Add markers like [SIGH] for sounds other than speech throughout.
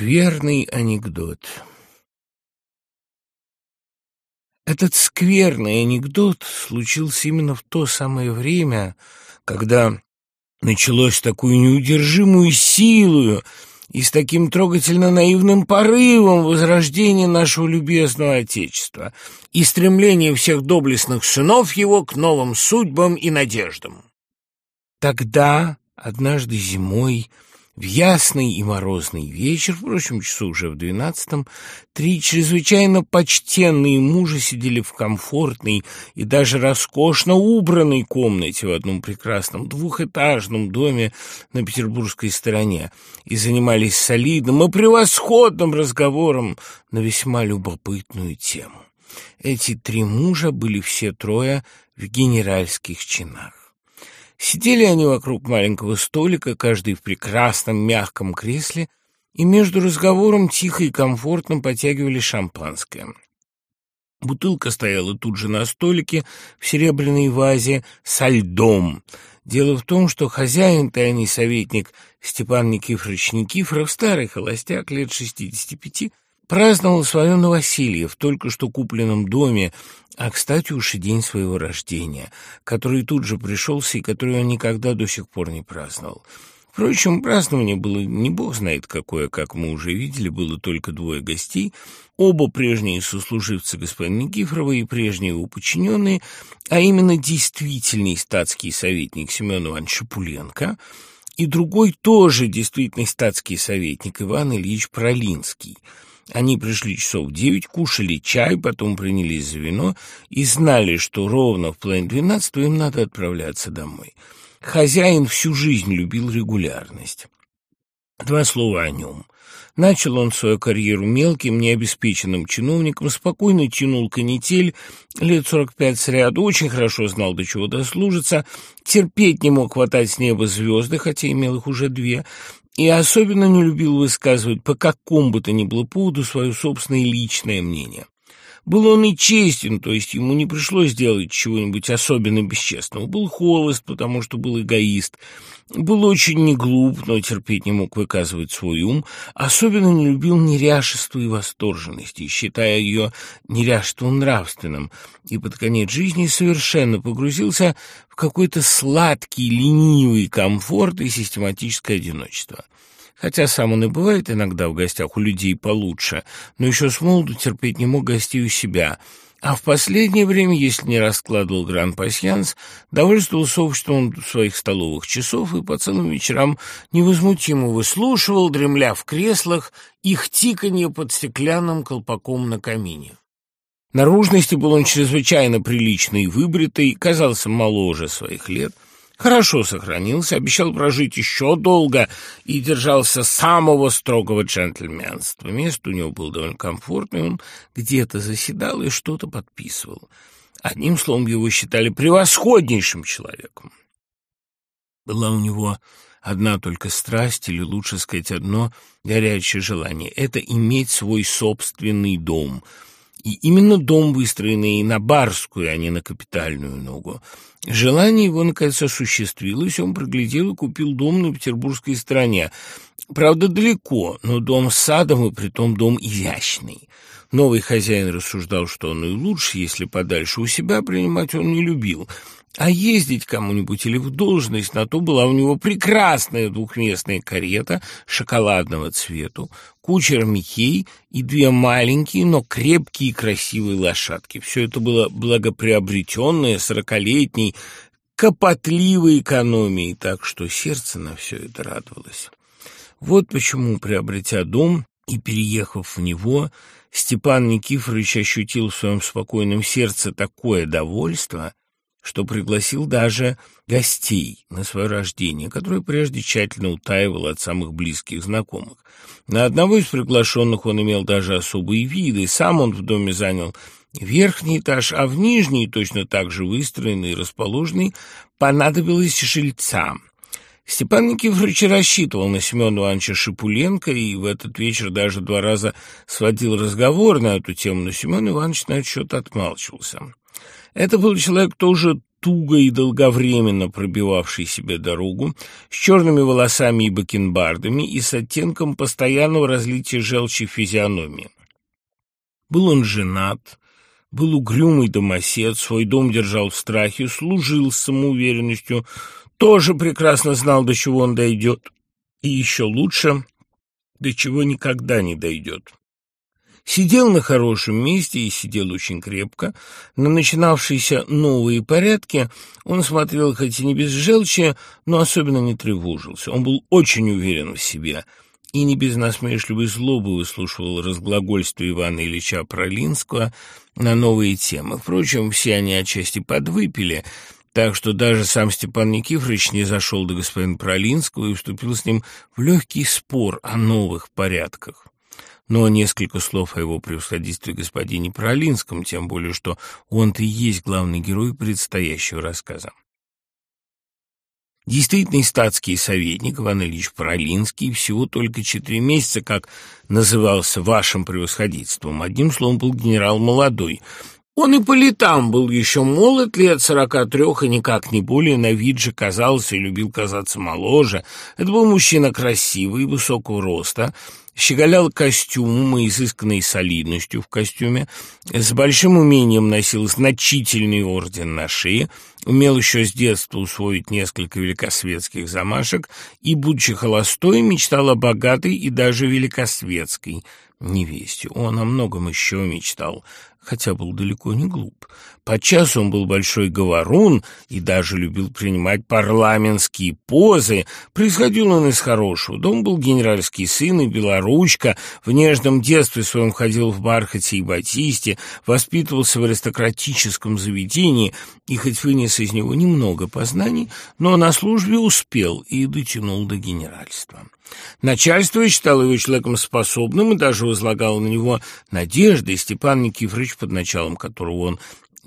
Скверный анекдот. Этот скверный анекдот случился именно в то самое время, когда началось такую неудержимую силою и с таким трогательно наивным порывом возрождение нашего любезного Отечества и стремление всех доблестных сынов его к новым судьбам и надеждам. Тогда, однажды зимой, в ясный и морозный вечер, впрочем, часу уже в двенадцатом, три чрезвычайно почтенные мужа сидели в комфортной и даже роскошно убранной комнате в одном прекрасном двухэтажном доме на петербургской стороне и занимались солидным и превосходным разговором на весьма любопытную тему. Эти три мужа были все трое в генеральских чинах. Сидели они вокруг маленького столика, каждый в прекрасном мягком кресле, и между разговором тихо и комфортно потягивали шампанское. Бутылка стояла тут же на столике в серебряной вазе со льдом. Дело в том, что хозяин, тайный советник Степан Никифорович Никифоров, старый холостяк, лет шестидесяти пяти, праздновал свое новоселье в только что купленном доме, а, кстати, уж и день своего рождения, который тут же пришелся и который он никогда до сих пор не праздновал. Впрочем, празднование было не бог знает какое, как мы уже видели, было только двое гостей, оба прежние сослуживцы господина Никифорова и прежние его подчиненные, а именно действительный статский советник Семен Иванович Шапуленко и другой тоже действительный статский советник Иван Ильич Пролинский – они пришли часов в девять, кушали чай, потом принялись за вино и знали, что ровно в половине двенадцатого им надо отправляться домой. Хозяин всю жизнь любил регулярность. Два слова о нем. Начал он свою карьеру мелким, необеспеченным чиновником, спокойно тянул канитель, лет сорок пять сряду, очень хорошо знал, до чего дослужится, терпеть не мог хватать с неба звезды, хотя имел их уже две, и особенно не любил высказывать по какому бы то ни было поводу свое собственное личное мнение. Был он и честен, то есть ему не пришлось делать чего-нибудь особенно бесчестного. Был холост, потому что был эгоист. Был очень не глуп, но терпеть не мог выказывать свой ум. Особенно не любил неряшество и восторженности, считая ее неряшеством нравственным. И под конец жизни совершенно погрузился в какой-то сладкий, ленивый комфорт и систематическое одиночество. Хотя сам он и бывает иногда в гостях у людей получше, но еще с молоду терпеть не мог гостей у себя, а в последнее время, если не раскладывал гран-пасьянс, довольствовался обществом своих столовых часов и по целым вечерам невозмутимо выслушивал, дремля в креслах, их тиканье под стеклянным колпаком на камине. Наружности был он чрезвычайно приличный и выбритый, казался моложе своих лет — хорошо сохранился, обещал прожить еще долго и держался самого строгого джентльменства. Место у него было довольно комфортное, он где-то заседал и что-то подписывал. Одним словом, его считали превосходнейшим человеком. Была у него одна только страсть, или лучше сказать, одно горячее желание — это иметь свой собственный дом — и именно дом, выстроенный на барскую, а не на капитальную ногу. Желание его, наконец, осуществилось, он проглядел и купил дом на петербургской стороне. Правда, далеко, но дом с садом, и притом дом изящный. Новый хозяин рассуждал, что он и лучше, если подальше у себя принимать он не любил — а ездить кому-нибудь или в должность на то была у него прекрасная двухместная карета шоколадного цвету, кучер Михей и две маленькие, но крепкие и красивые лошадки. Все это было благоприобретенное, сорокалетней, копотливой экономией, так что сердце на все это радовалось. Вот почему, приобретя дом и переехав в него, Степан Никифорович ощутил в своем спокойном сердце такое довольство, что пригласил даже гостей на свое рождение, которое прежде тщательно утаивал от самых близких знакомых. На одного из приглашенных он имел даже особые виды, сам он в доме занял верхний этаж, а в нижний, точно так же выстроенный и расположенный, понадобилось жильцам. Степан Никифорович рассчитывал на Семена Ивановича Шипуленко и в этот вечер даже два раза сводил разговор на эту тему, но Семен Иванович на этот счет отмалчивался. Это был человек тоже туго и долговременно пробивавший себе дорогу, с черными волосами и бакенбардами и с оттенком постоянного разлития желчи физиономии. Был он женат, был угрюмый домосед, свой дом держал в страхе, служил с самоуверенностью, тоже прекрасно знал, до чего он дойдет, и еще лучше, до чего никогда не дойдет. Сидел на хорошем месте и сидел очень крепко. На начинавшиеся новые порядки он смотрел хоть и не без желчи, но особенно не тревожился. Он был очень уверен в себе и не без насмешливой злобы выслушивал разглагольство Ивана Ильича Пролинского на новые темы. Впрочем, все они отчасти подвыпили, так что даже сам Степан Никифорович не зашел до господина Пролинского и вступил с ним в легкий спор о новых порядках но несколько слов о его превосходительстве господине Пролинском, тем более, что он-то и есть главный герой предстоящего рассказа. Действительный статский советник Иван Ильич Пролинский всего только четыре месяца, как назывался вашим превосходительством. Одним словом, был генерал молодой. Он и по летам был еще молод, лет сорока трех, и никак не более на вид же казался и любил казаться моложе. Это был мужчина красивый, высокого роста, щеголял костюмом и изысканной солидностью в костюме, с большим умением носил значительный орден на шее, умел еще с детства усвоить несколько великосветских замашек и, будучи холостой, мечтал о богатой и даже великосветской невесте. Он о многом еще мечтал, хотя был далеко не глуп. Подчас он был большой говорун и даже любил принимать парламентские позы. Происходил он из хорошего. Дом был генеральский сын и белоручка. В нежном детстве своем ходил в бархате и батисте, воспитывался в аристократическом заведении и хоть вынес из него немного познаний, но на службе успел и дотянул до генеральства. Начальство считало его человеком способным и даже возлагало на него надежды. Степан Никифорович, под началом которого он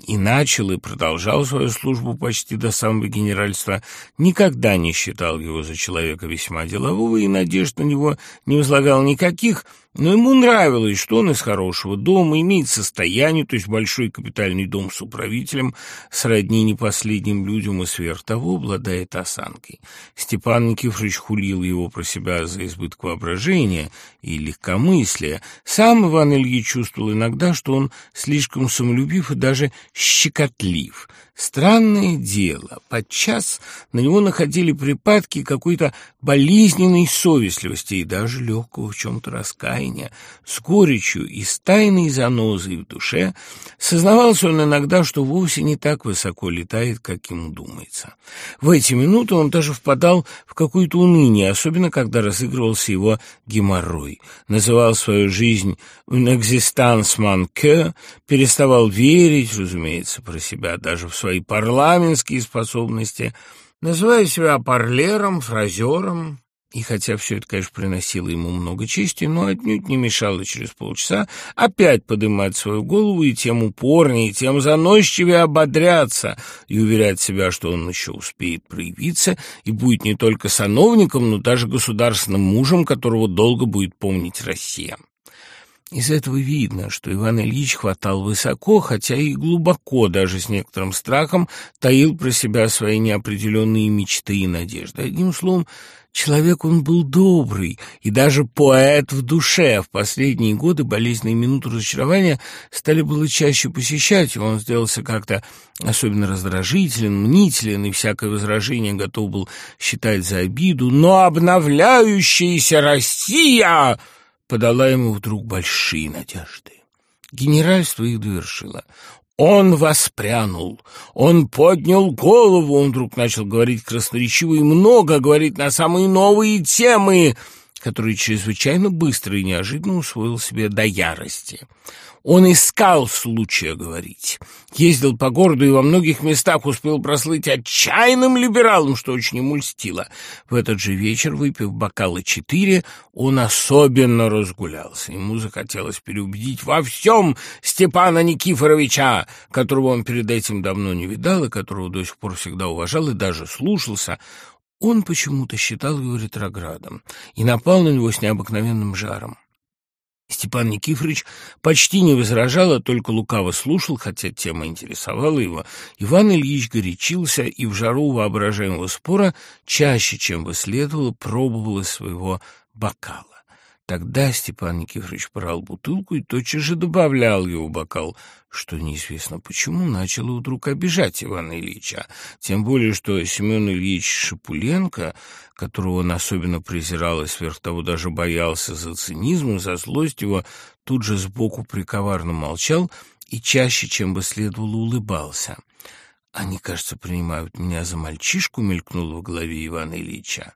и начал и продолжал свою службу почти до самого генеральства, никогда не считал его за человека весьма делового и надежд на него не возлагал никаких, но ему нравилось, что он из хорошего дома, имеет состояние, то есть большой капитальный дом с управителем, сродни не последним людям и сверх того обладает осанкой. Степан Никифорович хулил его про себя за избыток воображения и легкомыслия. Сам Иван Ильич чувствовал иногда, что он слишком самолюбив и даже щекотлив – Странное дело, подчас на него находили припадки какой-то болезненной совестливости и даже легкого в чем-то раскаяния. С горечью и с тайной занозой в душе сознавался он иногда, что вовсе не так высоко летает, как ему думается. В эти минуты он даже впадал в какое-то уныние, особенно когда разыгрывался его геморрой. Называл свою жизнь «l'existence manque», переставал верить, разумеется, про себя даже в свои парламентские способности, называя себя парлером, фразером. И хотя все это, конечно, приносило ему много чести, но отнюдь не мешало через полчаса опять поднимать свою голову и тем упорнее, тем заносчивее ободряться и уверять себя, что он еще успеет проявиться и будет не только сановником, но даже государственным мужем, которого долго будет помнить Россия. Из этого видно, что Иван Ильич хватал высоко, хотя и глубоко, даже с некоторым страхом, таил про себя свои неопределенные мечты и надежды. Одним словом, человек он был добрый и даже поэт в душе. В последние годы болезненные минуты разочарования стали было чаще посещать его. Он сделался как-то особенно раздражителен, мнителен, и всякое возражение готов был считать за обиду. Но обновляющаяся Россия подала ему вдруг большие надежды. Генеральство их довершило. Он воспрянул, он поднял голову, он вдруг начал говорить красноречиво и много, говорить на самые новые темы, которые чрезвычайно быстро и неожиданно усвоил себе до ярости. Он искал случая говорить. Ездил по городу и во многих местах успел прослыть отчаянным либералом, что очень ему льстило. В этот же вечер, выпив бокалы четыре, он особенно разгулялся. Ему захотелось переубедить во всем Степана Никифоровича, которого он перед этим давно не видал и которого до сих пор всегда уважал и даже слушался. Он почему-то считал его ретроградом и напал на него с необыкновенным жаром. Степан Никифорович почти не возражал, а только лукаво слушал, хотя тема интересовала его. Иван Ильич горячился и в жару воображаемого спора чаще, чем бы следовало, пробовал из своего бокала. Тогда Степан Никифорович брал бутылку и тотчас же добавлял его бокал, что неизвестно почему начало вдруг обижать Ивана Ильича. Тем более, что Семен Ильич Шапуленко, которого он особенно презирал и сверх того даже боялся за цинизм и за злость его, тут же сбоку приковарно молчал и чаще, чем бы следовало, улыбался. «Они, кажется, принимают меня за мальчишку», — мелькнуло в голове Ивана Ильича.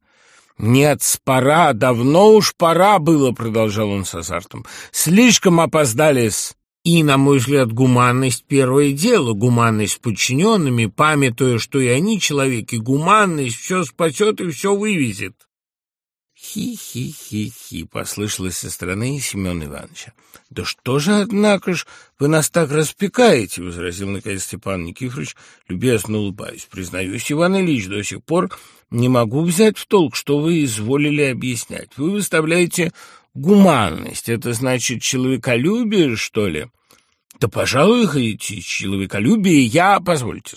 «Нет, пора, давно уж пора было», — продолжал он с азартом. «Слишком опоздали-с». И, на мой взгляд, гуманность — первое дело, гуманность с подчиненными, памятуя, что и они человеки, гуманность все спасет и все вывезет. «Хи-хи-хи-хи», — послышалось со стороны Семена Ивановича. «Да что же, однако ж, вы нас так распекаете», — возразил наконец Степан Никифорович, любезно улыбаясь. «Признаюсь, Иван Ильич, до сих пор не могу взять в толк, что вы изволили объяснять. Вы выставляете гуманность. Это значит человеколюбие, что ли?» «Да, пожалуй, хотите человеколюбие, я, позвольте.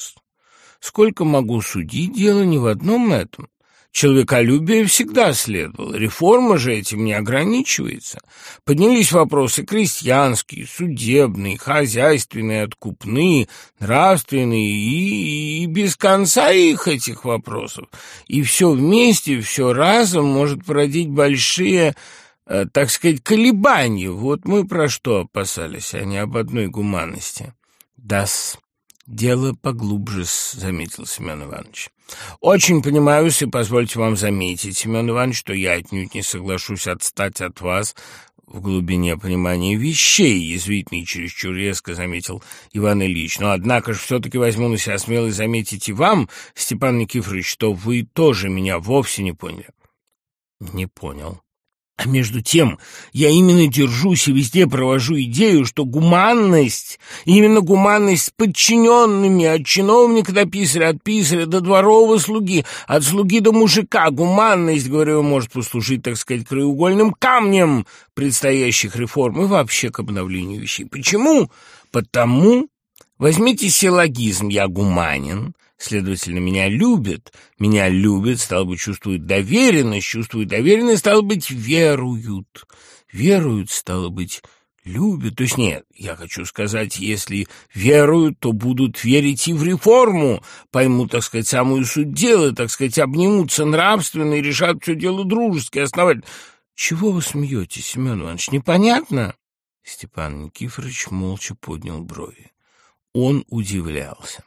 Сколько могу судить, дело не в одном этом. Человеколюбие всегда следовало. Реформа же этим не ограничивается. Поднялись вопросы крестьянские, судебные, хозяйственные, откупные, нравственные и, и без конца их этих вопросов. И все вместе, все разом может породить большие, э, так сказать, колебания. Вот мы про что опасались, а не об одной гуманности. Да-с. «Дело поглубже», — заметил Семен Иванович. «Очень понимаюсь, и позвольте вам заметить, Семен Иванович, что я отнюдь не соглашусь отстать от вас в глубине понимания вещей, язвительно и чересчур резко заметил Иван Ильич. Но, однако же, все-таки возьму на себя смелость заметить и вам, Степан Никифорович, что вы тоже меня вовсе не поняли». «Не понял», а между тем я именно держусь и везде провожу идею, что гуманность, именно гуманность с подчиненными, от чиновника до писаря, от писаря до дворового слуги, от слуги до мужика, гуманность, говорю, может послужить, так сказать, краеугольным камнем предстоящих реформ и вообще к обновлению вещей. Почему? Потому, возьмите силлогизм «я гуманин», Следовательно, меня любят. Меня любят, стало быть, чувствуют доверенность, чувствуют доверенность, стало быть, веруют. Веруют, стало быть, любят. То есть нет, я хочу сказать, если веруют, то будут верить и в реформу, поймут, так сказать, самую суть дела, так сказать, обнимутся нравственно и решат все дело дружески, основательно. Чего вы смеетесь, Семен Иванович, непонятно? Степан Никифорович молча поднял брови. Он удивлялся.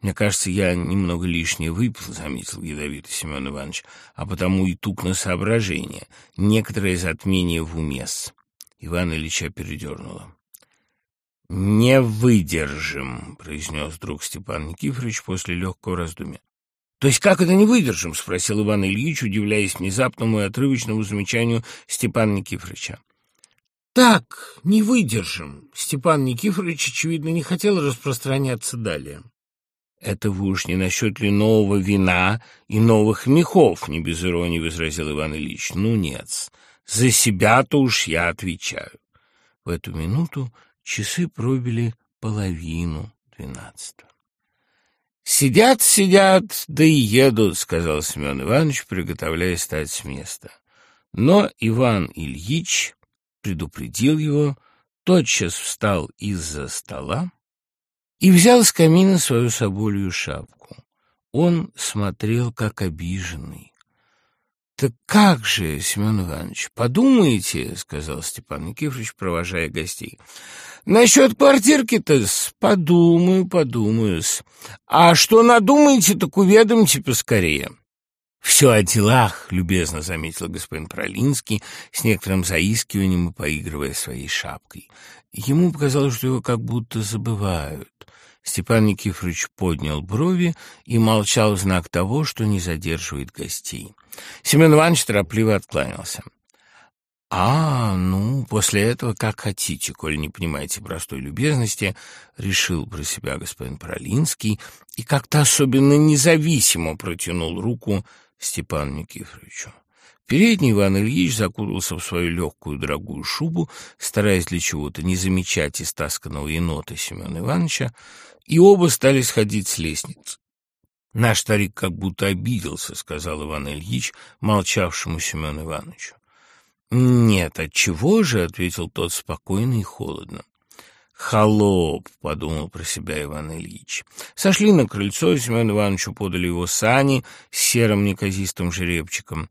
«Мне кажется, я немного лишнее выпил», — заметил ядовитый Семен Иванович, «а потому и тук на соображение. Некоторое затмение в умес». Иван Ильича передернуло. «Не выдержим», — произнес вдруг Степан Никифорович после легкого раздумья. «То есть как это не выдержим?» — спросил Иван Ильич, удивляясь внезапному и отрывочному замечанию Степана Никифоровича. «Так, не выдержим!» Степан Никифорович, очевидно, не хотел распространяться далее. «Это вы уж не насчет ли нового вина и новых мехов?» — не без иронии возразил Иван Ильич. «Ну нет, за себя-то уж я отвечаю». В эту минуту часы пробили половину двенадцатого. «Сидят, сидят, да и едут», — сказал Семен Иванович, приготовляясь стать с места. Но Иван Ильич предупредил его, тотчас встал из-за стола, и взял с камина свою соболью шапку. Он смотрел, как обиженный. «Так как же, Семен Иванович, подумаете, — сказал Степан Никифорович, провожая гостей. «Насчет квартирки-то подумаю, подумаю-с. А что надумаете, так уведомьте поскорее». «Все о делах», — любезно заметил господин Пролинский, с некоторым заискиванием и поигрывая своей шапкой. Ему показалось, что его как будто забывают. Степан Никифорович поднял брови и молчал в знак того, что не задерживает гостей. Семен Иванович торопливо откланялся. «А, ну, после этого как хотите, коль не понимаете простой любезности», — решил про себя господин Пролинский и как-то особенно независимо протянул руку Степану Никифоровичу. передний Иван Ильич закутался в свою легкую дорогую шубу, стараясь для чего-то не замечать истасканного енота Семена Ивановича, и оба стали сходить с лестницы. «Наш старик как будто обиделся», — сказал Иван Ильич, молчавшему Семену Ивановичу. «Нет, отчего же?» — ответил тот спокойно и холодно. «Холоп», — подумал про себя Иван Ильич. Сошли на крыльцо, Семену Ивановичу подали его сани с серым неказистым жеребчиком.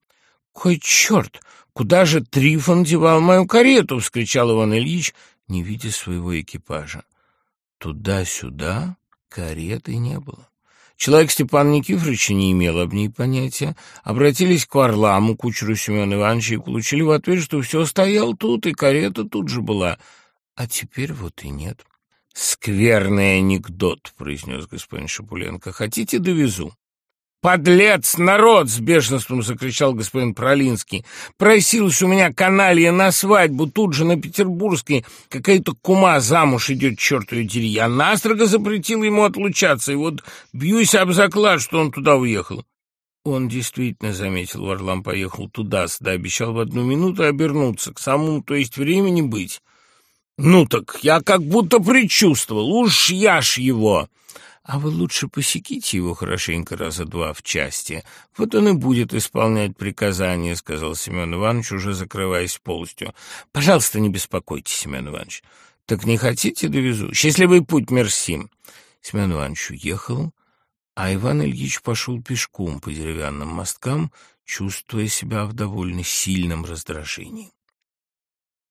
«Кой черт! Куда же Трифон девал мою карету?» — вскричал Иван Ильич, не видя своего экипажа. Туда-сюда кареты не было. Человек Степан Никифорович не имел об ней понятия. Обратились к Варламу, кучеру Семена Ивановича, и получили в ответ, что все стоял тут, и карета тут же была. А теперь вот и нет. «Скверный анекдот», — произнес господин Шапуленко. «Хотите, довезу?» «Подлец, народ!» — с бешенством закричал господин Пролинский. «Просилась у меня каналья на свадьбу, тут же на Петербургской. Какая-то кума замуж идет, черт ее дери. Я настрого запретил ему отлучаться, и вот бьюсь об заклад, что он туда уехал». Он действительно, заметил, Варлам поехал туда, да обещал в одну минуту обернуться, к самому, то есть времени быть. «Ну так, я как будто предчувствовал, уж я ж его!» А вы лучше посеките его хорошенько раза два в части. Вот он и будет исполнять приказания, — сказал Семен Иванович, уже закрываясь полностью. Пожалуйста, не беспокойтесь, Семен Иванович. Так не хотите, довезу. Счастливый путь, мерсим. Семен Иванович уехал, а Иван Ильич пошел пешком по деревянным мосткам, чувствуя себя в довольно сильном раздражении.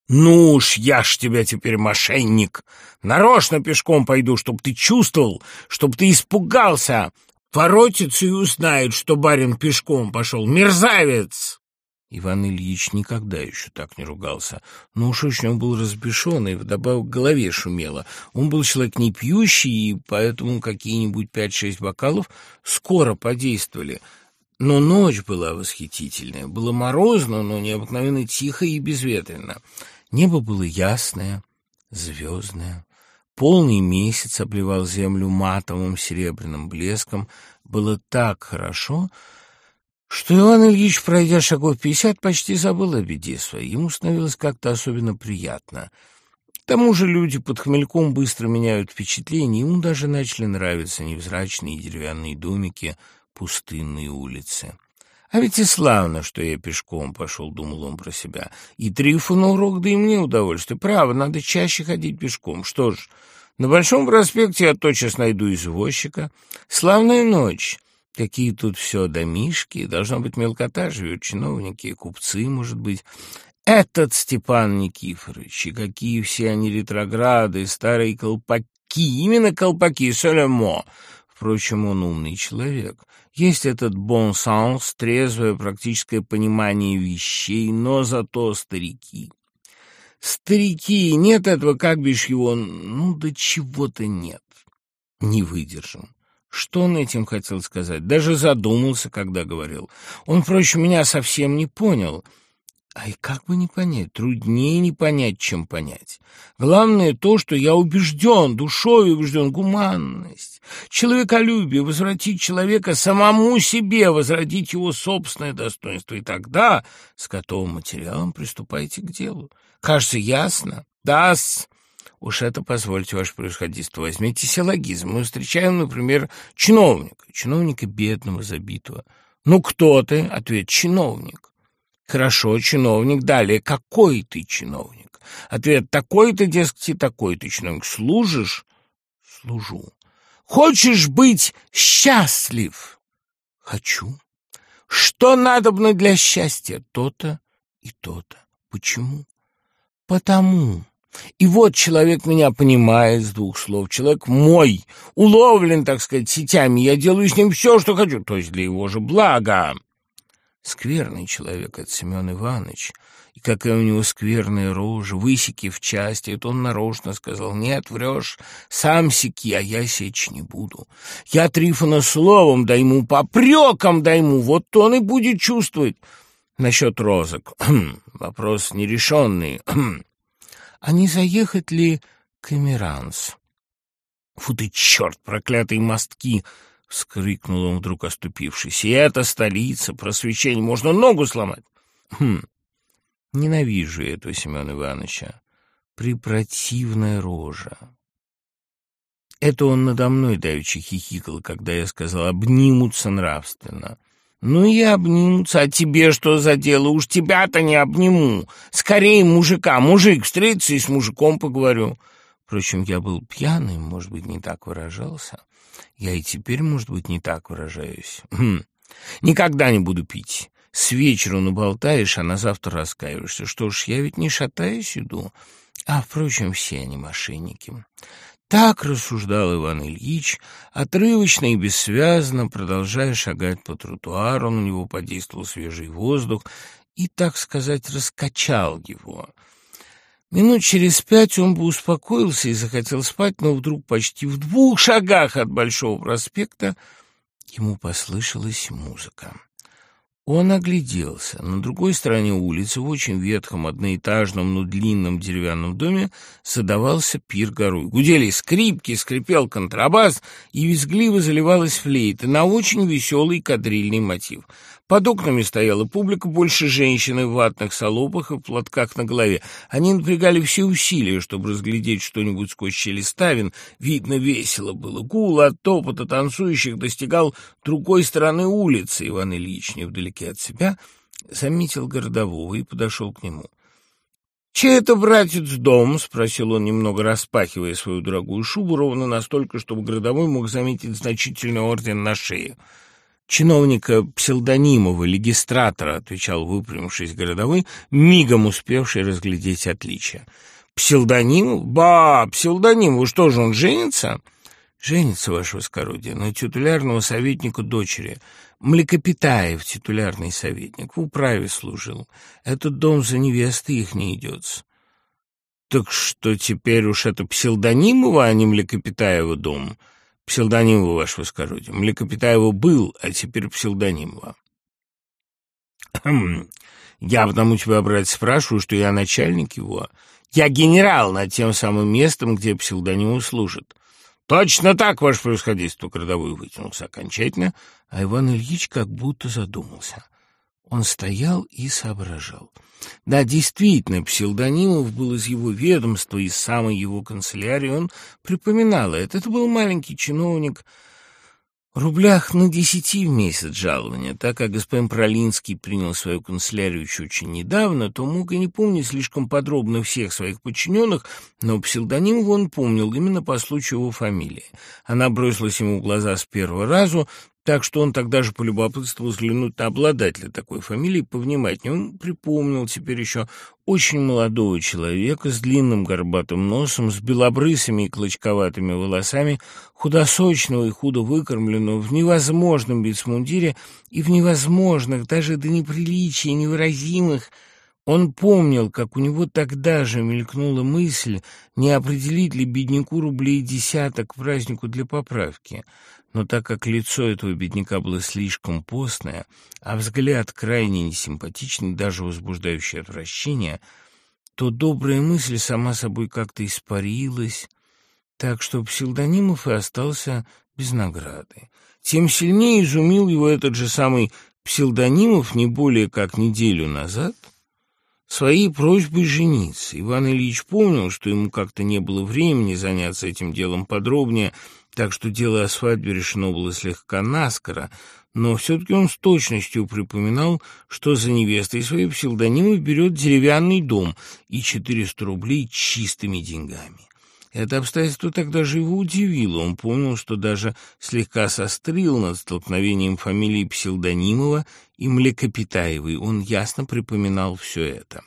«Ну уж, я ж тебя теперь мошенник! Нарочно пешком пойду, чтоб ты чувствовал, чтоб ты испугался! Воротится и узнает, что барин пешком пошел! Мерзавец!» Иван Ильич никогда еще так не ругался, но уж очень он был разбешен, и вдобавок голове шумело. Он был человек не пьющий, и поэтому какие-нибудь пять-шесть бокалов скоро подействовали. Но ночь была восхитительная, было морозно, но необыкновенно тихо и безветренно. Небо было ясное, звездное. Полный месяц обливал землю матовым серебряным блеском. Было так хорошо, что Иван Ильич, пройдя шагов пятьдесят, почти забыл о беде своей. Ему становилось как-то особенно приятно. К тому же люди под хмельком быстро меняют впечатление, ему даже начали нравиться невзрачные деревянные домики, пустынные улицы. А ведь и славно, что я пешком пошел, думал он про себя. И Трифону урок, да и мне удовольствие. Право, надо чаще ходить пешком. Что ж, на Большом проспекте я тотчас найду извозчика. Славная ночь. Какие тут все домишки, должно быть мелкота, живет чиновники, купцы, может быть. Этот Степан Никифорович, и какие все они ретрограды, старые колпаки, именно колпаки, солемо. Впрочем, он умный человек. Есть этот бон-санс, трезвое практическое понимание вещей, но зато старики. Старики, нет этого, как бишь его, ну, да чего-то нет. Не выдержим. Что он этим хотел сказать? Даже задумался, когда говорил. Он, впрочем, меня совсем не понял — а и как бы не понять, труднее не понять, чем понять. Главное то, что я убежден, душой убежден, гуманность, человеколюбие, возвратить человека самому себе, возродить его собственное достоинство. И тогда с готовым материалом приступайте к делу. Кажется, ясно? Да-с. Уж это позвольте, ваше происходительство. Возьмите силлогизм. Мы встречаем, например, чиновника, чиновника бедного, забитого. Ну, кто ты? Ответ, чиновник. Хорошо, чиновник. Далее, какой ты чиновник? Ответ, такой-то, дескать, и такой ты чиновник. Служишь? Служу. Хочешь быть счастлив? Хочу. Что надобно для счастья? То-то и то-то. Почему? Потому. И вот человек меня понимает с двух слов. Человек мой, уловлен, так сказать, сетями. Я делаю с ним все, что хочу, то есть для его же блага. Скверный человек этот Семен Иванович, и какая у него скверная рожа, высеки в части. Это он нарочно сказал, нет, врешь, сам секи, а я сечь не буду. Я Трифона словом дайму, попреком дайму, вот он и будет чувствовать. Насчет розок. [CLEARS THROAT] Вопрос нерешенный. [CLEARS THROAT] а не заехать ли к Эмиранс? Фу ты, черт, проклятые мостки! — вскрикнул он вдруг оступившись. «И это столица, просвещение, можно ногу сломать!» Хм, ненавижу этого Семена Ивановича. Припротивная рожа. Это он надо мной давеча хихикал, когда я сказал «обнимутся нравственно». «Ну и обнимутся, а тебе что за дело? Уж тебя-то не обниму. Скорее мужика. Мужик, встретиться и с мужиком поговорю». Впрочем, я был пьяный, может быть, не так выражался. Я и теперь, может быть, не так выражаюсь. Хм. Никогда не буду пить. С вечера наболтаешь, а на завтра раскаиваешься. Что ж, я ведь не шатаюсь иду. А, впрочем, все они мошенники. Так рассуждал Иван Ильич, отрывочно и бессвязно, продолжая шагать по тротуару, на него подействовал свежий воздух и, так сказать, раскачал его. Минут через пять он бы успокоился и захотел спать, но вдруг почти в двух шагах от Большого проспекта ему послышалась музыка. Он огляделся. На другой стороне улицы, в очень ветхом, одноэтажном, но длинном деревянном доме, задавался пир горой. Гудели скрипки, скрипел контрабас, и визгливо заливалась флейта на очень веселый кадрильный мотив. Под окнами стояла публика, больше женщины в ватных салопах и в платках на голове. Они напрягали все усилия, чтобы разглядеть что-нибудь сквозь щели ставен. Видно, весело было. Гул от топота танцующих достигал другой стороны улицы. Иван Ильич, невдалеке от себя, заметил городового и подошел к нему. «Чей это, братец, дом?» — спросил он, немного распахивая свою дорогую шубу, ровно настолько, чтобы городовой мог заметить значительный орден на шее чиновника псевдонимова, легистратора, отвечал выпрямившись городовой, мигом успевший разглядеть отличия. Псевдонимов? Ба, псевдонимов, что же он женится? Женится, ваше воскородие, на титулярного советника дочери. Млекопитаев, титулярный советник, в управе служил. Этот дом за невестой их не идет. Так что теперь уж это псевдонимова, а не Млекопитаева дом? — Псевдонимова, ваше воскородие. Млекопитаева был, а теперь псевдонимова. Хм. Я потому тебя, брат, спрашиваю, что я начальник его. Я генерал над тем самым местом, где псевдониму служит. Точно так, ваше превосходительство, городовой вытянулся окончательно, а Иван Ильич как будто задумался. Он стоял и соображал. Да, действительно, псевдонимов был из его ведомства, из самой его канцелярии. Он припоминал это. Это был маленький чиновник, рублях на десяти в месяц жалования. Так как господин Пролинский принял свою канцелярию еще очень недавно, то мог и не помнить слишком подробно всех своих подчиненных, но псевдоним он помнил именно по случаю его фамилии. Она бросилась ему в глаза с первого разу, так что он тогда же полюбопытствовал взглянуть на обладателя такой фамилии повнимательнее. Он припомнил теперь еще очень молодого человека с длинным горбатым носом, с белобрысыми и клочковатыми волосами, худосочного и худо выкормленного, в невозможном вицмундире и в невозможных, даже до неприличия невыразимых, он помнил, как у него тогда же мелькнула мысль, не определить ли бедняку рублей десяток к празднику для поправки — но так как лицо этого бедняка было слишком постное, а взгляд крайне несимпатичный, даже возбуждающий отвращение, то добрая мысль сама собой как-то испарилась, так что псевдонимов и остался без награды. Тем сильнее изумил его этот же самый псевдонимов не более как неделю назад своей просьбой жениться. Иван Ильич помнил, что ему как-то не было времени заняться этим делом подробнее, так что дело о свадьбе решено было слегка наскоро, но все-таки он с точностью припоминал, что за невестой своей псевдонимы берет деревянный дом и 400 рублей чистыми деньгами. Это обстоятельство тогда же его удивило. Он помнил, что даже слегка сострил над столкновением фамилии Псилдонимова и Млекопитаевой. Он ясно припоминал все это.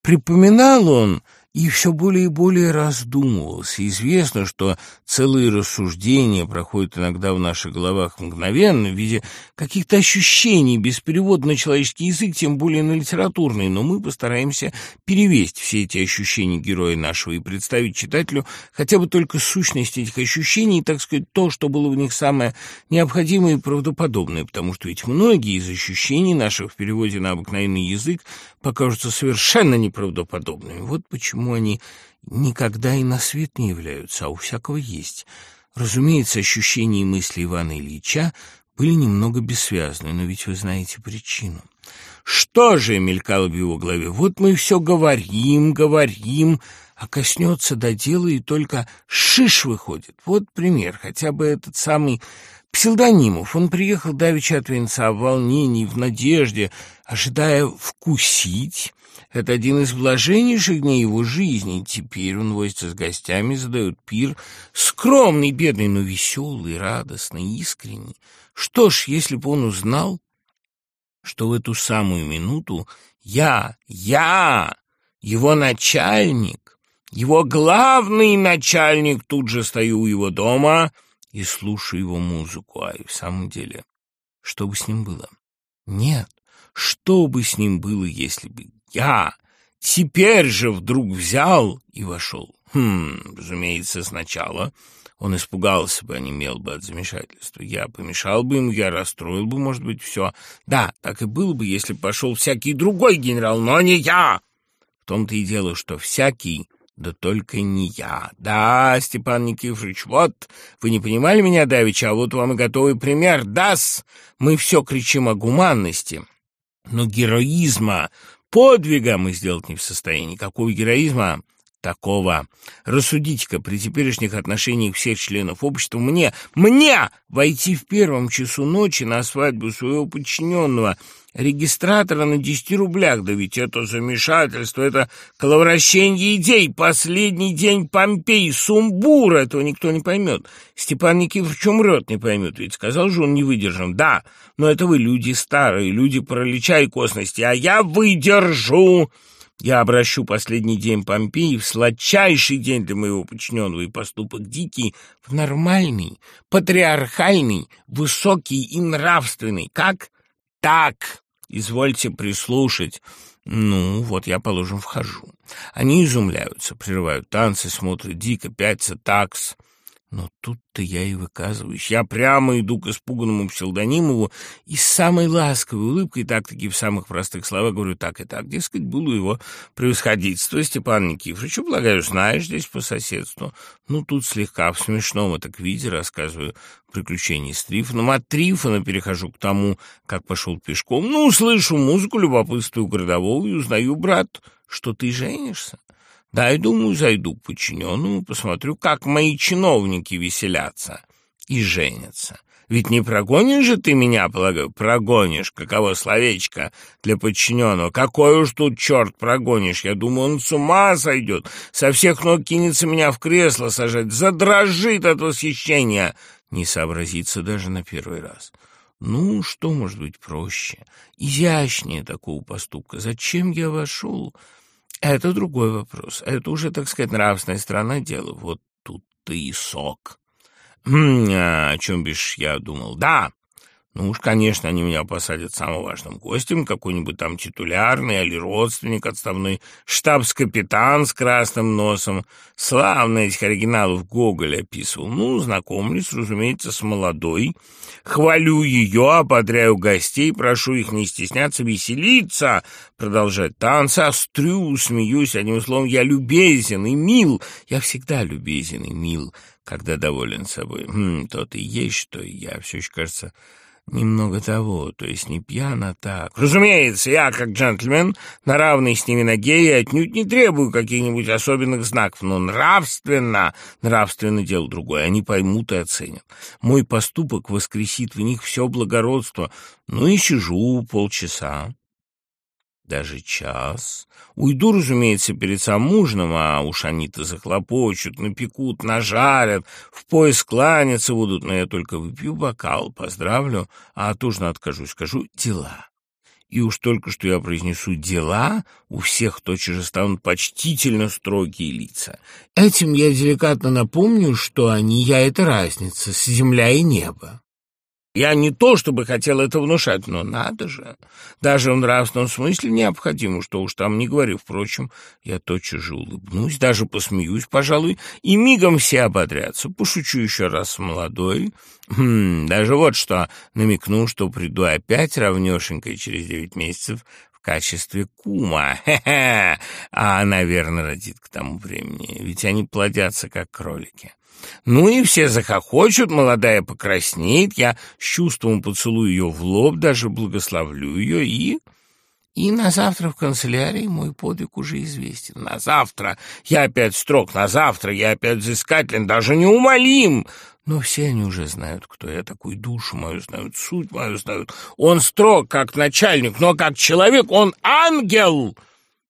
Припоминал он и все более и более раздумывался. Известно, что целые рассуждения проходят иногда в наших головах мгновенно, в виде каких-то ощущений, без перевода на человеческий язык, тем более на литературный, но мы постараемся перевести все эти ощущения героя нашего и представить читателю хотя бы только сущность этих ощущений, так сказать, то, что было в них самое необходимое и правдоподобное, потому что ведь многие из ощущений наших в переводе на обыкновенный язык покажутся совершенно неправдоподобными. Вот почему они никогда и на свет не являются, а у всякого есть. Разумеется, ощущения и мысли Ивана Ильича были немного бессвязны, но ведь вы знаете причину. Что же, мелькало в его голове, вот мы все говорим, говорим, а коснется до дела и только шиш выходит. Вот пример, хотя бы этот самый Псилдонимов. Он приехал давеча от венца в волнении, в надежде, ожидая вкусить. Это один из блаженнейших дней его жизни. Теперь он возится с гостями, задает пир. Скромный, бедный, но веселый, радостный, искренний. Что ж, если бы он узнал, что в эту самую минуту я, я, его начальник, его главный начальник, тут же стою у его дома — и слушаю его музыку, а и в самом деле, что бы с ним было? Нет, что бы с ним было, если бы я теперь же вдруг взял и вошел? Хм, разумеется, сначала он испугался бы, онемел бы от замешательства. Я помешал бы ему, я расстроил бы, может быть, все. Да, так и было бы, если бы пошел всякий другой генерал, но не я. В том-то и дело, что всякий да только не я. Да, Степан Никифорович, вот, вы не понимали меня давеча, а вот вам и готовый пример. Да-с, мы все кричим о гуманности, но героизма, подвига мы сделать не в состоянии. Какого героизма? Такого. Рассудите-ка, при теперешних отношениях всех членов общества мне, мне войти в первом часу ночи на свадьбу своего подчиненного регистратора на десяти рублях, да ведь это замешательство, это коловращение идей, последний день Помпей, сумбур, этого никто не поймет. Степан Никифорович умрет, не поймет, ведь сказал же он не выдержан. Да, но это вы люди старые, люди паралича и косности, а я выдержу. Я обращу последний день Помпеи в сладчайший день для моего подчиненного и поступок дикий в нормальный, патриархальный, высокий и нравственный. Как? Так. Извольте прислушать. Ну, вот я, положим, вхожу. Они изумляются, прерывают танцы, смотрят дико, пятятся такс. Но тут-то я и выказываюсь. Я прямо иду к испуганному псевдонимову и с самой ласковой улыбкой, так-таки в самых простых словах, говорю так и так. Дескать, было его превосходительство Степан Никифорович. Полагаю, знаешь, здесь по соседству. Ну, тут слегка в смешном так виде рассказываю приключения с Трифоном. От Трифона перехожу к тому, как пошел пешком. Ну, слышу музыку, любопытствую городового и узнаю, брат, что ты женишься. Да, и думаю, зайду к подчиненному, посмотрю, как мои чиновники веселятся и женятся. Ведь не прогонишь же ты меня, полагаю? Прогонишь. Каково словечко для подчиненного? Какой уж тут черт прогонишь? Я думаю, он с ума сойдет. Со всех ног кинется меня в кресло сажать. Задрожит от восхищения. Не сообразится даже на первый раз. Ну, что может быть проще? Изящнее такого поступка. Зачем я вошел? Это другой вопрос. Это уже, так сказать, нравственная сторона дела. Вот тут-то и сок. Хм, а о чем бишь я думал? Да, ну уж, конечно, они меня посадят самым важным гостем, какой-нибудь там титулярный или родственник отставной, штабс-капитан с красным носом. Славно этих оригиналов Гоголь описывал. Ну, знакомлюсь, разумеется, с молодой. Хвалю ее, ободряю гостей, прошу их не стесняться, веселиться, продолжать танцы, острю, смеюсь. Одним словом, я любезен и мил. Я всегда любезен и мил, когда доволен собой. Хм, тот и есть, что я. Все еще, кажется немного того, то есть не пьяно так. Разумеется, я, как джентльмен, на равной с ними ноге и отнюдь не требую каких-нибудь особенных знаков, но нравственно, нравственно дело другое, они поймут и оценят. Мой поступок воскресит в них все благородство, ну и сижу полчаса даже час. Уйду, разумеется, перед самым ужином, а уж они-то захлопочут, напекут, нажарят, в пояс кланяться будут, но я только выпью бокал, поздравлю, а от откажусь, скажу «дела». И уж только что я произнесу «дела», у всех тотчас же станут почтительно строгие лица. Этим я деликатно напомню, что они я — это разница, с земля и небо. Я не то чтобы хотел это внушать, но надо же. Даже в нравственном смысле необходимо, что уж там не говорю. Впрочем, я тотчас же улыбнусь, даже посмеюсь, пожалуй, и мигом все ободрятся. Пошучу еще раз с молодой. Хм, даже вот что, намекну, что приду опять равнешенько через девять месяцев в качестве кума. Хе-хе! А она, верно, родит к тому времени, ведь они плодятся, как кролики. Ну и все захохочут, молодая покраснеет, я с чувством поцелую ее в лоб, даже благословлю ее и... И на завтра в канцелярии мой подвиг уже известен. На завтра я опять строг, на завтра я опять взыскателен, даже неумолим. Но все они уже знают, кто я такой, душу мою знают, суть мою знают. Он строг, как начальник, но как человек он ангел.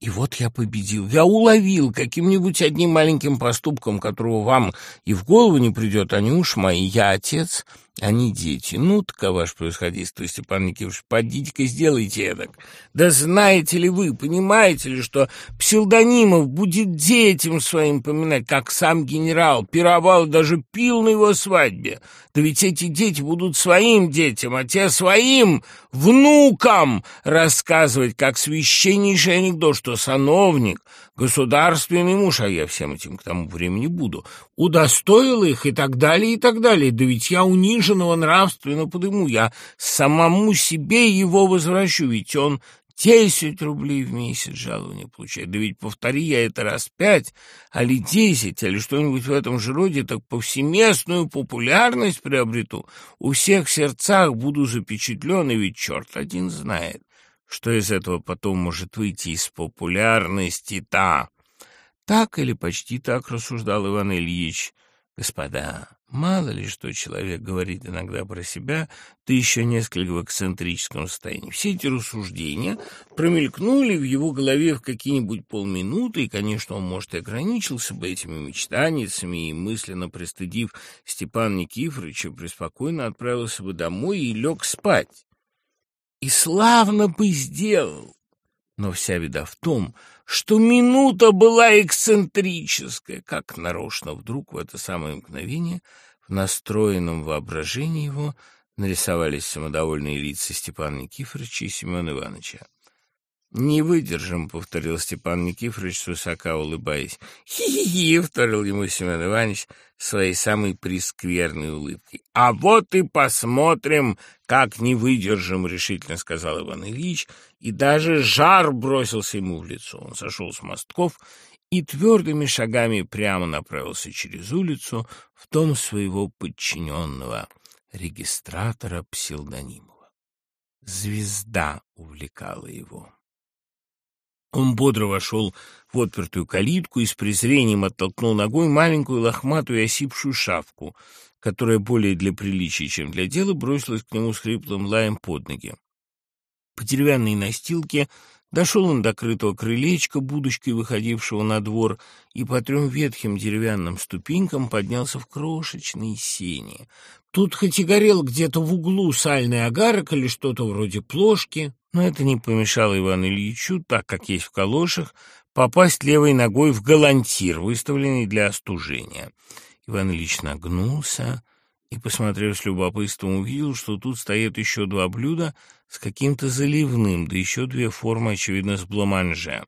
И вот я победил, я уловил каким-нибудь одним маленьким поступком, которого вам и в голову не придет, они уж мои, я отец, они дети. Ну, таково ваше происходительство, Степан Никифорович, подите-ка сделайте это. Да знаете ли вы, понимаете ли, что псевдонимов будет детям своим поминать, как сам генерал пировал, даже пил на его свадьбе. Да ведь эти дети будут своим детям, а те своим внукам рассказывать, как священнейший анекдот, что сановник, государственный муж, а я всем этим к тому времени буду, удостоил их и так далее, и так далее. Да ведь я униженного нравственно подыму, я самому себе его возвращу, ведь он Десять рублей в месяц жалования получает. Да ведь повтори я это раз пять, а ли десять, или что-нибудь в этом же роде, так повсеместную популярность приобрету. У всех в сердцах буду запечатлен, и ведь черт один знает, что из этого потом может выйти из популярности-то. Так или почти так рассуждал Иван Ильич. Господа, Мало ли, что человек говорит иногда про себя, да еще несколько в эксцентрическом состоянии. Все эти рассуждения промелькнули в его голове в какие-нибудь полминуты, и, конечно, он, может, и ограничился бы этими мечтаницами, и, мысленно пристыдив Степана Никифоровича, преспокойно отправился бы домой и лег спать. И славно бы сделал. Но вся беда в том, что минута была эксцентрическая, как нарочно вдруг в это самое мгновение в настроенном воображении его нарисовались самодовольные лица Степана Никифоровича и Семена Ивановича. «Не выдержим», — повторил Степан Никифорович, высоко улыбаясь. «Хи-хи-хи», — вторил ему Семен Иванович своей самой прискверной улыбкой. «А вот и посмотрим, как не выдержим», — решительно сказал Иван Ильич, и даже жар бросился ему в лицо. Он сошел с мостков и твердыми шагами прямо направился через улицу в дом своего подчиненного, регистратора Псилдонимова. Звезда увлекала его. Он бодро вошел в отпертую калитку и с презрением оттолкнул ногой маленькую лохматую и осипшую шавку, которая более для приличия, чем для дела, бросилась к нему с хриплым лаем под ноги. По деревянной настилке дошел он до крытого крылечка, будочкой выходившего на двор, и по трем ветхим деревянным ступенькам поднялся в крошечные сени. Тут хоть и горел где-то в углу сальный агарок или что-то вроде плошки, но это не помешало Ивану Ильичу, так как есть в калошах, попасть левой ногой в галантир, выставленный для остужения. Иван Ильич нагнулся и, посмотрев с любопытством, увидел, что тут стоят еще два блюда с каким-то заливным, да еще две формы, очевидно, с бламанже.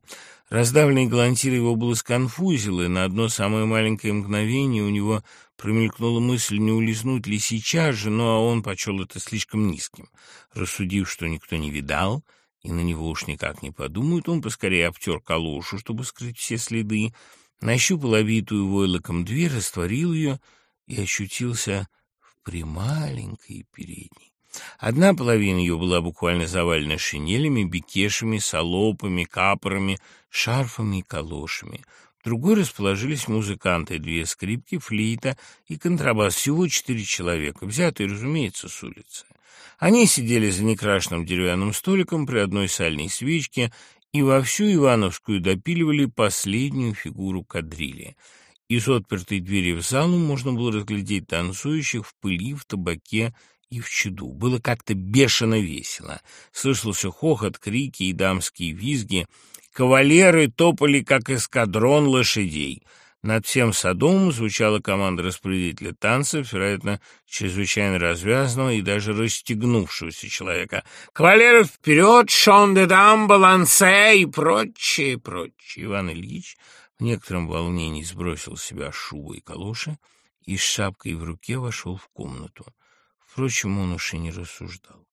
Раздавленный галантир его был сконфузил, и на одно самое маленькое мгновение у него промелькнула мысль, не улизнуть ли сейчас же, но он почел это слишком низким. Рассудив, что никто не видал, и на него уж никак не подумают, он поскорее обтер калошу, чтобы скрыть все следы, нащупал обитую войлоком дверь, растворил ее и ощутился в прималенькой передней. Одна половина ее была буквально завалена шинелями, бекешами, салопами, капорами, шарфами и калошами. Другой расположились музыканты, две скрипки, флейта и контрабас, всего четыре человека, взятые, разумеется, с улицы. Они сидели за некрашенным деревянным столиком при одной сальной свечке и во всю Ивановскую допиливали последнюю фигуру кадрили. Из отпертой двери в залу можно было разглядеть танцующих в пыли, в табаке и в чаду. Было как-то бешено весело. Слышался хохот, крики и дамские визги. Кавалеры топали, как эскадрон лошадей. Над всем садом звучала команда распорядителя танцев, вероятно, чрезвычайно развязанного и даже расстегнувшегося человека. «Кавалеры вперед! Шон де дам, балансе!» и прочее, прочее. Иван Ильич в некотором волнении сбросил с себя шубу и калоши и с шапкой в руке вошел в комнату. Впрочем, он уж и не рассуждал.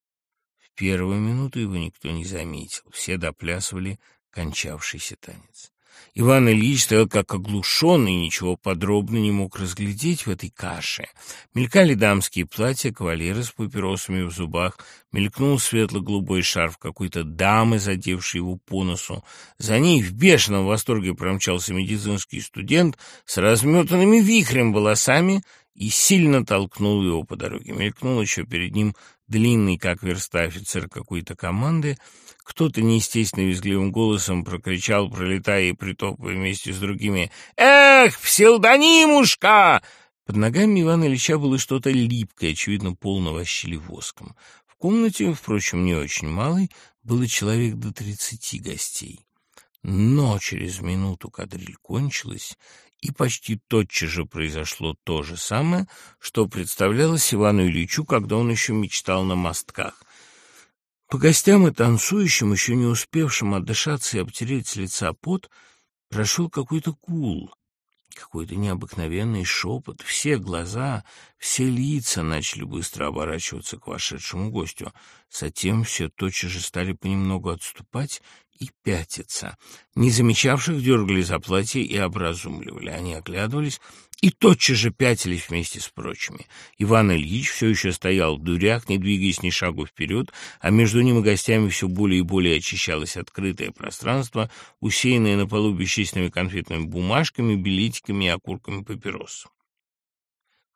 В первую минуту его никто не заметил, все доплясывали кончавшийся танец. Иван Ильич стоял как оглушенный, ничего подробно не мог разглядеть в этой каше. Мелькали дамские платья, кавалеры с папиросами в зубах, мелькнул светло-голубой шарф какой-то дамы, задевшей его по носу. За ней в бешеном восторге промчался медицинский студент с разметанными вихрем волосами и сильно толкнул его по дороге. Мелькнул еще перед ним длинный, как верста, офицер какой-то команды — кто-то неестественно визгливым голосом прокричал, пролетая и притопывая вместе с другими «Эх, псилдонимушка!» Под ногами Ивана Ильича было что-то липкое, очевидно, полного щели воском. В комнате, впрочем, не очень малой, было человек до тридцати гостей. Но через минуту кадриль кончилась, и почти тотчас же произошло то же самое, что представлялось Ивану Ильичу, когда он еще мечтал на мостках. По гостям и танцующим, еще не успевшим отдышаться и обтереть с лица пот, прошел какой-то кул, какой-то необыкновенный шепот. Все глаза, все лица начали быстро оборачиваться к вошедшему гостю. Затем все тотчас же стали понемногу отступать и пятиться. Не замечавших дергали за платье и образумливали. Они оглядывались и тотчас же пятились вместе с прочими. Иван Ильич все еще стоял в дурях, не двигаясь ни шагу вперед, а между ним и гостями все более и более очищалось открытое пространство, усеянное на полу бесчисленными конфетными бумажками, билетиками и окурками папирос.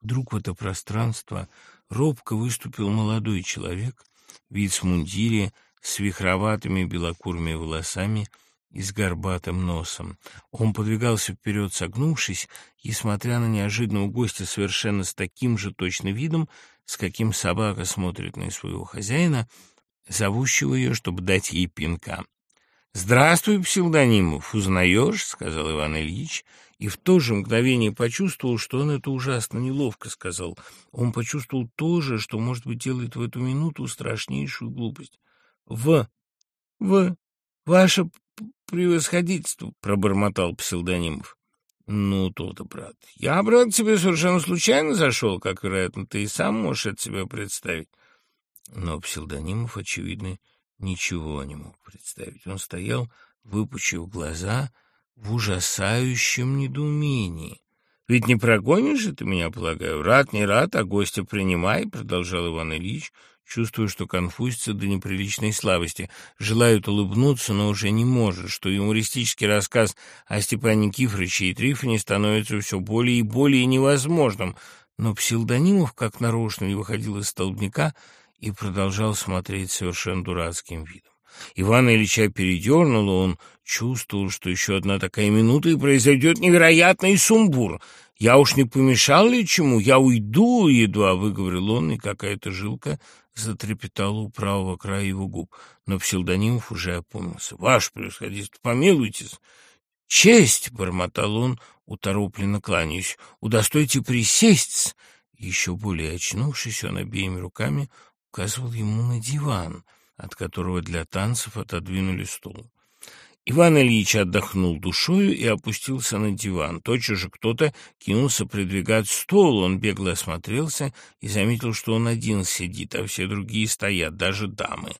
Вдруг в это пространство робко выступил молодой человек, вид в мундире, с вихроватыми белокурыми волосами и с горбатым носом. Он подвигался вперед, согнувшись, и, смотря на неожиданного гостя совершенно с таким же точным видом, с каким собака смотрит на своего хозяина, зовущего ее, чтобы дать ей пинка. «Здравствуй, псевдонимов, узнаешь?» — сказал Иван Ильич, и в то же мгновение почувствовал, что он это ужасно неловко сказал. Он почувствовал то же, что, может быть, делает в эту минуту страшнейшую глупость. «В... в... ваше превосходительство», — пробормотал псевдонимов. «Ну, то-то, брат. Я, брат, тебе совершенно случайно зашел, как, вероятно, ты и сам можешь это себе представить». Но псевдонимов, очевидно, ничего не мог представить. Он стоял, выпучив глаза, в ужасающем недоумении. «Ведь не прогонишь же ты меня, полагаю? Рад, не рад, а гостя принимай», — продолжал Иван Ильич, чувствуя, что конфузится до неприличной слабости, желает улыбнуться, но уже не может, что юмористический рассказ о Степане Никифоровиче и Трифоне становится все более и более невозможным. Но псилдонимов, как нарочно, не выходил из столбняка и продолжал смотреть совершенно дурацким видом. Ивана Ильича передернуло, он чувствовал, что еще одна такая минута, и произойдет невероятный сумбур. «Я уж не помешал ли чему? Я уйду!» — едва выговорил он, и какая-то жилка затрепетала у правого края его губ. Но Псилдонимов уже опомнился. «Ваше превосходительство, помилуйтесь!» «Честь!» — бормотал он, уторопленно кланяясь. «Удостойте присесть!» Еще более очнувшись, он обеими руками указывал ему на диван, от которого для танцев отодвинули стул. Иван Ильич отдохнул душою и опустился на диван. Тотчас же кто-то кинулся придвигать стол. Он бегло осмотрелся и заметил, что он один сидит, а все другие стоят, даже дамы.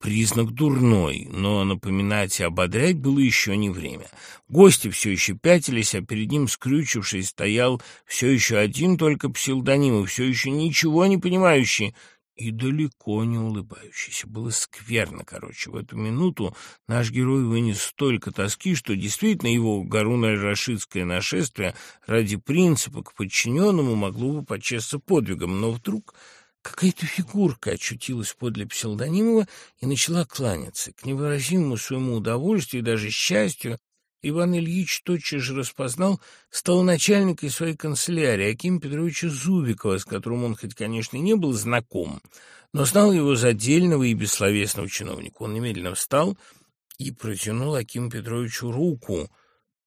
Признак дурной, но напоминать и ободрять было еще не время. Гости все еще пятились, а перед ним, скрючившись, стоял все еще один только псилдоним, и все еще ничего не понимающий, и далеко не улыбающийся. Было скверно, короче. В эту минуту наш герой вынес столько тоски, что действительно его гаруно-рашидское нашествие ради принципа к подчиненному могло бы почесться подвигом. Но вдруг какая-то фигурка очутилась подле псилдонимова и начала кланяться. К невыразимому своему удовольствию и даже счастью Иван Ильич тотчас же распознал столоначальника своей канцелярии, Аким Петровича Зубикова, с которым он хоть, конечно, не был знаком, но знал его за дельного и бессловесного чиновника. Он немедленно встал и протянул Акиму Петровичу руку.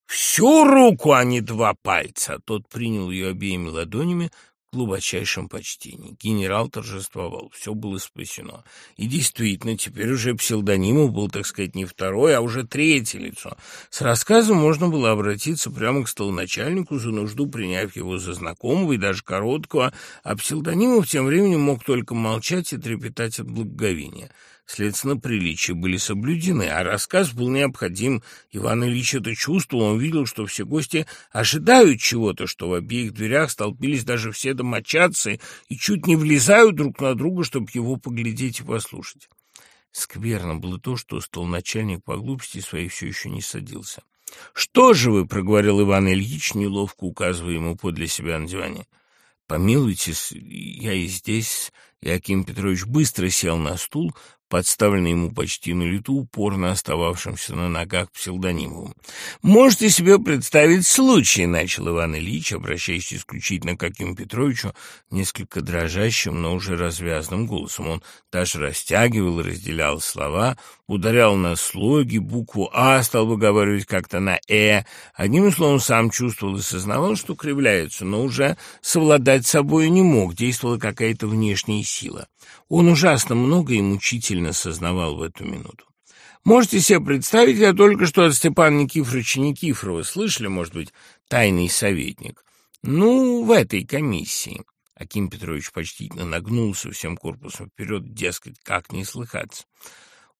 Всю руку, а не два пальца. Тот принял ее обеими ладонями, глубочайшем почтении. Генерал торжествовал, все было спасено. И действительно, теперь уже псевдонимов был, так сказать, не второе, а уже третье лицо. С рассказом можно было обратиться прямо к столоначальнику за нужду, приняв его за знакомого и даже короткого, а псевдонимов тем временем мог только молчать и трепетать от благоговения. Следственно, приличия были соблюдены, а рассказ был необходим. Иван Ильич это чувствовал, он видел, что все гости ожидают чего-то, что в обеих дверях столпились даже все домочадцы и чуть не влезают друг на друга, чтобы его поглядеть и послушать. Скверно было то, что столначальник по глупости своей все еще не садился. «Что же вы?» — проговорил Иван Ильич, неловко указывая ему подле себя на диване. «Помилуйте, я и здесь...» Яким Петрович быстро сел на стул, подставленный ему почти на лету, упорно остававшимся на ногах псевдонимовым. «Можете себе представить случай», — начал Иван Ильич, обращаясь исключительно к Акиму Петровичу, несколько дрожащим, но уже развязным голосом. Он даже растягивал и разделял слова, ударял на слоги, букву «А» стал выговаривать как-то на «э». Одним словом, сам чувствовал и сознавал, что кривляется, но уже совладать собой не мог, действовала какая-то внешняя сила. Он ужасно много и мучительно сознавал в эту минуту. Можете себе представить, я только что от Степана Никифоровича Никифорова слышали, может быть, тайный советник. Ну, в этой комиссии. Аким Петрович почтительно нагнулся всем корпусом вперед, дескать, как не слыхаться.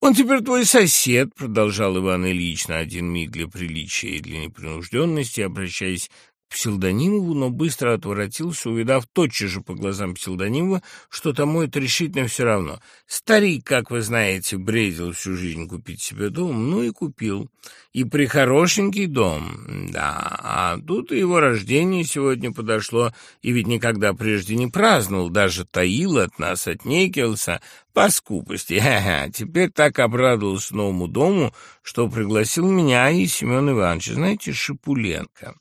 «Он теперь твой сосед», — продолжал Иван Ильич на один миг для приличия и для непринужденности, обращаясь псевдонимову, но быстро отворотился, увидав тотчас же по глазам псевдонимова, что тому это решительно все равно. Старик, как вы знаете, бредил всю жизнь купить себе дом, ну и купил. И прихорошенький дом, да, а тут и его рождение сегодня подошло, и ведь никогда прежде не праздновал, даже таил от нас, отнекивался по скупости. [LAUGHS] Ха -ха. Теперь так обрадовался новому дому, что пригласил меня и Семен Иванович, знаете, Шипуленко.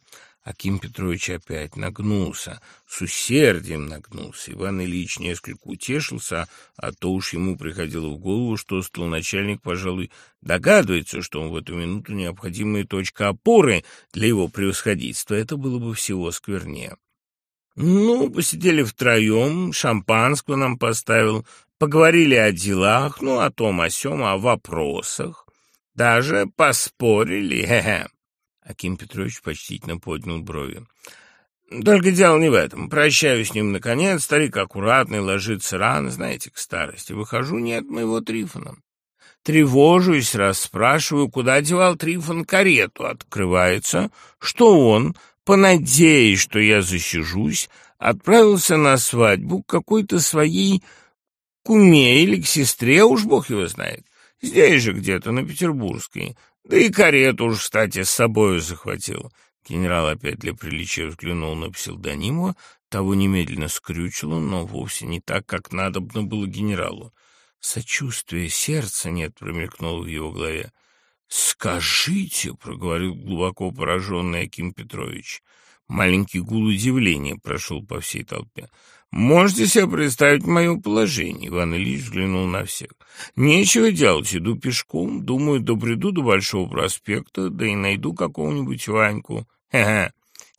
Аким Петрович опять нагнулся, с усердием нагнулся. Иван Ильич несколько утешился, а то уж ему приходило в голову, что столоначальник, пожалуй, догадывается, что он в эту минуту необходимая точка опоры для его превосходительства. Это было бы всего сквернее. Ну, посидели втроем, шампанского нам поставил, поговорили о делах, ну, о том, о сём, о вопросах. Даже поспорили, [LAUGHS] хе-хе. Аким Петрович почтительно поднял брови. Только дело не в этом. Прощаюсь с ним, наконец. Старик аккуратный, ложится рано, знаете, к старости. Выхожу, нет моего Трифона. Тревожусь, расспрашиваю, куда девал Трифон карету. Открывается, что он, понадеясь, что я засижусь, отправился на свадьбу к какой-то своей куме или к сестре, уж бог его знает. Здесь же где-то, на Петербургской. Да и карету уж, кстати, с собою захватил. Генерал опять для приличия взглянул на псевдониму, того немедленно скрючило, но вовсе не так, как надобно было генералу. Сочувствия сердца нет, промелькнуло в его голове. «Скажите», — проговорил глубоко пораженный Аким Петрович. Маленький гул удивления прошел по всей толпе. Можете себе представить мое положение?» Иван Ильич взглянул на всех. «Нечего делать, иду пешком, думаю, добреду до Большого проспекта, да и найду какого-нибудь Ваньку. Хе-хе».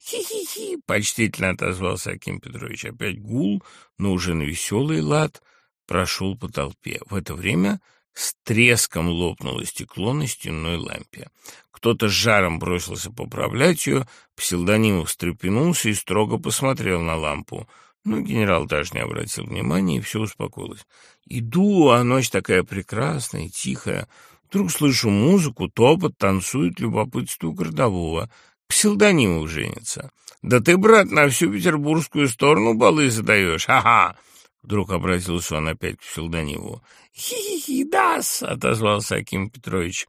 «Хи-хи-хи!» — почтительно отозвался Аким Петрович. Опять гул, но уже на веселый лад, прошел по толпе. В это время с треском лопнуло стекло на стенной лампе. Кто-то с жаром бросился поправлять ее, псевдонимов встрепенулся и строго посмотрел на лампу — но генерал даже не обратил внимания, и все успокоилось. Иду, а ночь такая прекрасная, тихая. Вдруг слышу музыку, топот, танцует любопытство городового. Псилдонимов женится. Да ты, брат, на всю петербургскую сторону балы задаешь, ха-ха! Вдруг обратился он опять к псилдониму. «Хи-хи-хи, дас!» — отозвался Аким Петрович.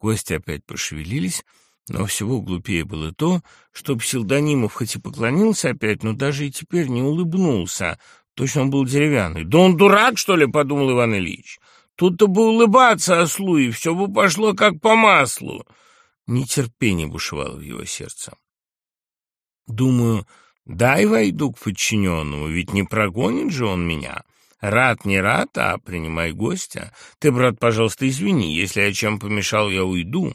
Гости опять пошевелились, но всего глупее было то, что Псилдонимов хоть и поклонился опять, но даже и теперь не улыбнулся. Точно он был деревянный. «Да он дурак, что ли?» — подумал Иван Ильич. «Тут-то бы улыбаться ослу, и все бы пошло как по маслу». Нетерпение бушевало в его сердце. «Думаю, дай войду к подчиненному, ведь не прогонит же он меня». Рад, не рад, а принимай гостя. Ты, брат, пожалуйста, извини, если я чем помешал, я уйду.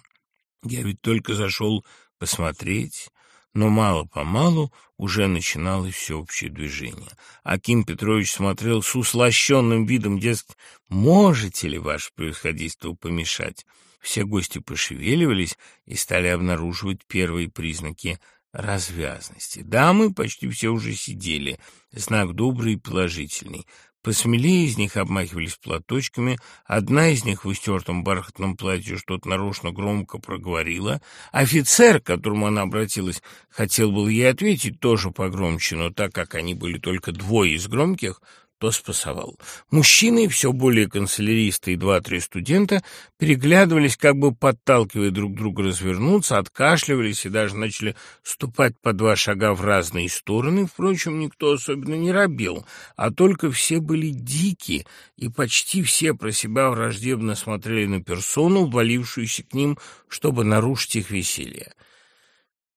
Я ведь только зашел посмотреть, но мало-помалу уже начиналось всеобщее движение. Аким Петрович смотрел с услощенным видом, дескать, можете ли ваше превосходительство помешать? Все гости пошевеливались и стали обнаруживать первые признаки развязности. Дамы почти все уже сидели, знак добрый и положительный. Посмелее из них обмахивались платочками, одна из них в истертом бархатном платье что-то нарочно громко проговорила. Офицер, к которому она обратилась, хотел был ей ответить тоже погромче, но так как они были только двое из громких, то спасовал. Мужчины, все более канцеляристы и два-три студента, переглядывались, как бы подталкивая друг друга развернуться, откашливались и даже начали ступать по два шага в разные стороны. Впрочем, никто особенно не робил, а только все были дики, и почти все про себя враждебно смотрели на персону, ввалившуюся к ним, чтобы нарушить их веселье.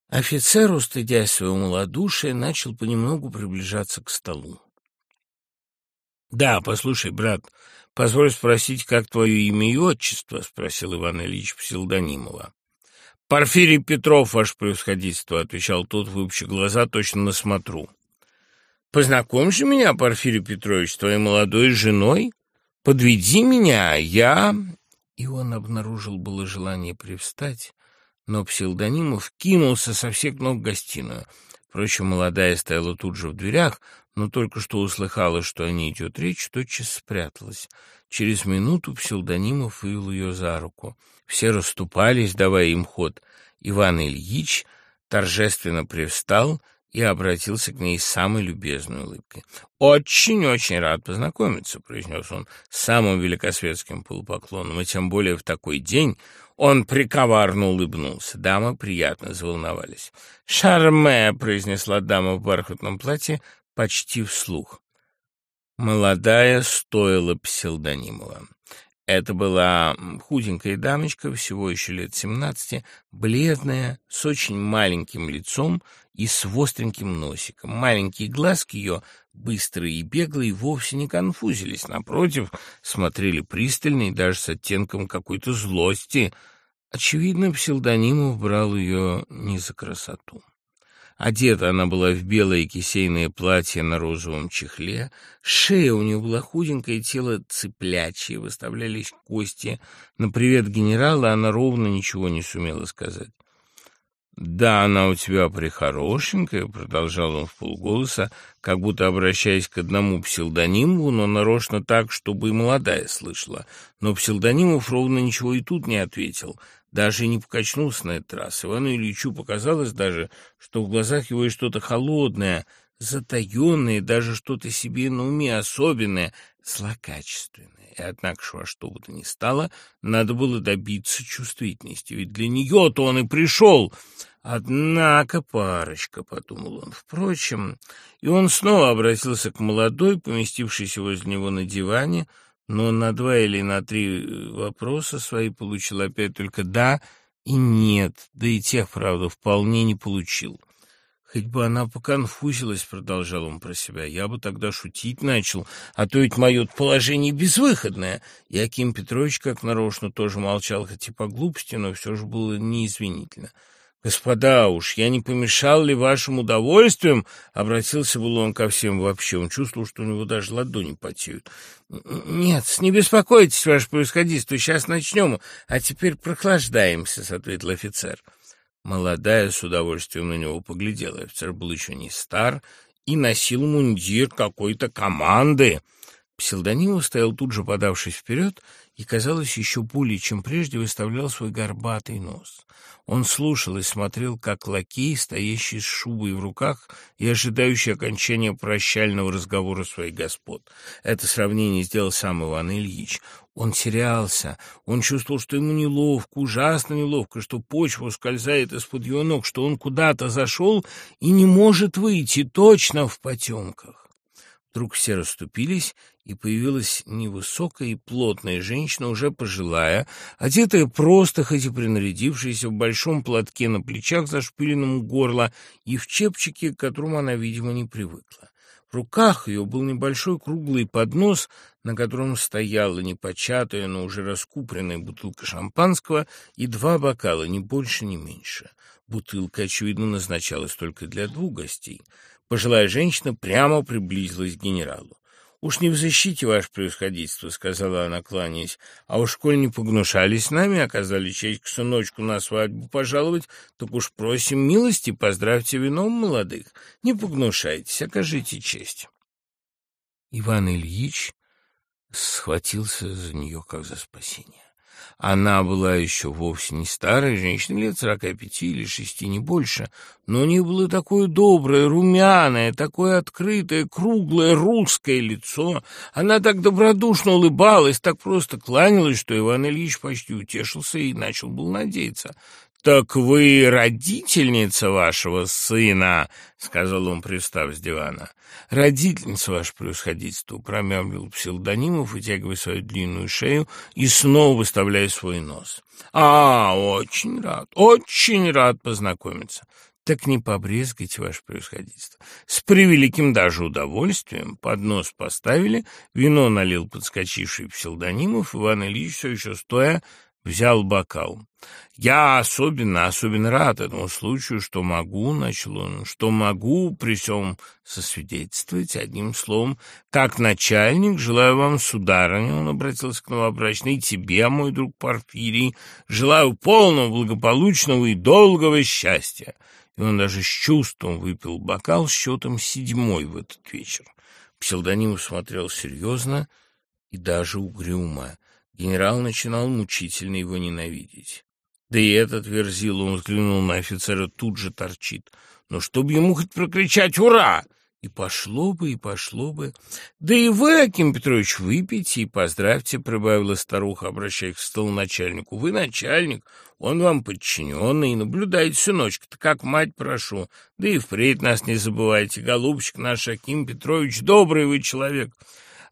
Офицер, устыдясь своего малодушия, начал понемногу приближаться к столу. «Да, послушай, брат, позволь спросить, как твое имя и отчество?» — спросил Иван Ильич Псилдонимова. «Порфирий Петров, ваше превосходительство», — отвечал тот, выпучив глаза точно на смотру. «Познакомь же меня, Порфирий Петрович, с твоей молодой женой. Подведи меня, я...» И он обнаружил было желание привстать, но Псилдонимов кинулся со всех ног в гостиную. Впрочем, молодая стояла тут же в дверях, но только что услыхала, что о ней идет речь, тотчас спряталась. Через минуту псевдонимов вывел ее за руку. Все расступались, давая им ход. Иван Ильич торжественно привстал и обратился к ней с самой любезной улыбкой. «Очень-очень рад познакомиться», — произнес он с самым великосветским полупоклоном, и тем более в такой день он приковарно улыбнулся. Дамы приятно заволновались. «Шарме», — произнесла дама в бархатном платье, почти вслух. Молодая стоила псевдонимова. Это была худенькая дамочка, всего еще лет семнадцати, бледная, с очень маленьким лицом и с остреньким носиком. Маленькие глазки ее, быстрые и беглые, вовсе не конфузились. Напротив, смотрели пристально и даже с оттенком какой-то злости. Очевидно, псевдонимов брал ее не за красоту. Одета она была в белое кисейное платье на розовом чехле, шея у нее была худенькая, тело цыплячье, выставлялись кости. На привет генерала она ровно ничего не сумела сказать. «Да, она у тебя прихорошенькая», — продолжал он в полголоса, как будто обращаясь к одному псилдониму, но нарочно так, чтобы и молодая слышала. Но псилдонимов ровно ничего и тут не ответил — даже не покачнулся на этот раз. Ивану Ильичу показалось даже, что в глазах его есть что-то холодное, затаенное, даже что-то себе на уме особенное, злокачественное. И однако во что бы то ни стало, надо было добиться чувствительности, ведь для нее-то он и пришел. Однако парочка, — подумал он, — впрочем, и он снова обратился к молодой, поместившейся возле него на диване, — но на два или на три э, вопроса свои получил опять только «да» и «нет», да и тех, правда, вполне не получил. «Хоть бы она поконфузилась», — продолжал он про себя, — «я бы тогда шутить начал, а то ведь мое положение безвыходное». И Аким Петрович, как нарочно, тоже молчал, хоть и по глупости, но все же было неизвинительно. «Господа уж, я не помешал ли вашим удовольствием?» — обратился был он ко всем вообще. Он чувствовал, что у него даже ладони потеют. «Нет, не беспокойтесь, ваше происходительство, сейчас начнем, а теперь прохлаждаемся», — ответил офицер. Молодая с удовольствием на него поглядела. Офицер был еще не стар и носил мундир какой-то команды. Псилдонилов стоял тут же, подавшись вперед, и, казалось, еще более, чем прежде, выставлял свой горбатый нос. Он слушал и смотрел, как лакей, стоящий с шубой в руках и ожидающий окончания прощального разговора своих господ. Это сравнение сделал сам Иван Ильич. Он терялся, он чувствовал, что ему неловко, ужасно неловко, что почва ускользает из-под его ног, что он куда-то зашел и не может выйти точно в потемках. Вдруг все расступились, и появилась невысокая и плотная женщина, уже пожилая, одетая просто, хоть и принарядившаяся в большом платке на плечах, зашпиленном горло, и в чепчике, к которому она, видимо, не привыкла. В руках ее был небольшой круглый поднос, на котором стояла непочатая, но уже раскупленная бутылка шампанского и два бокала, ни больше, ни меньше. Бутылка, очевидно, назначалась только для двух гостей. Пожилая женщина прямо приблизилась к генералу. «Уж не в защите, ваше превосходительство», — сказала она, кланяясь. «А уж коль не погнушались нами, оказали честь к сыночку на свадьбу пожаловать, так уж просим милости, поздравьте вином молодых. Не погнушайтесь, окажите честь». Иван Ильич схватился за нее, как за спасение. Она была еще вовсе не старая женщина, лет сорока пяти или шести, не больше, но у нее было такое доброе, румяное, такое открытое, круглое русское лицо. Она так добродушно улыбалась, так просто кланялась, что Иван Ильич почти утешился и начал был надеяться. «Так вы родительница вашего сына?» — сказал он, пристав с дивана. «Родительница, ваше превосходительство», — промямлил псилдонимов, вытягивая свою длинную шею и снова выставляя свой нос. «А, очень рад, очень рад познакомиться. Так не побрезгайте, ваше превосходительство. С превеликим даже удовольствием поднос поставили, вино налил подскочивший псилдонимов, Иван Ильич все еще стоя взял бокал. «Я особенно, особенно рад этому случаю, что могу, — начал он, — что могу при всем сосвидетельствовать одним словом. Как начальник желаю вам, сударыня, — он обратился к новобрачной, — тебе, мой друг Порфирий, желаю полного, благополучного и долгого счастья». И он даже с чувством выпил бокал счетом седьмой в этот вечер. Псевдоним смотрел серьезно и даже угрюмо. Генерал начинал мучительно его ненавидеть. Да и этот верзил, он взглянул на офицера, тут же торчит. Но чтобы ему хоть прокричать «Ура!» И пошло бы, и пошло бы. Да и вы, Аким Петрович, выпейте и поздравьте, прибавила старуха, обращаясь к столоначальнику. Вы начальник, он вам подчиненный, наблюдайте всю ночь-то, как мать прошу. Да и впредь нас не забывайте, голубчик наш Аким Петрович, добрый вы человек.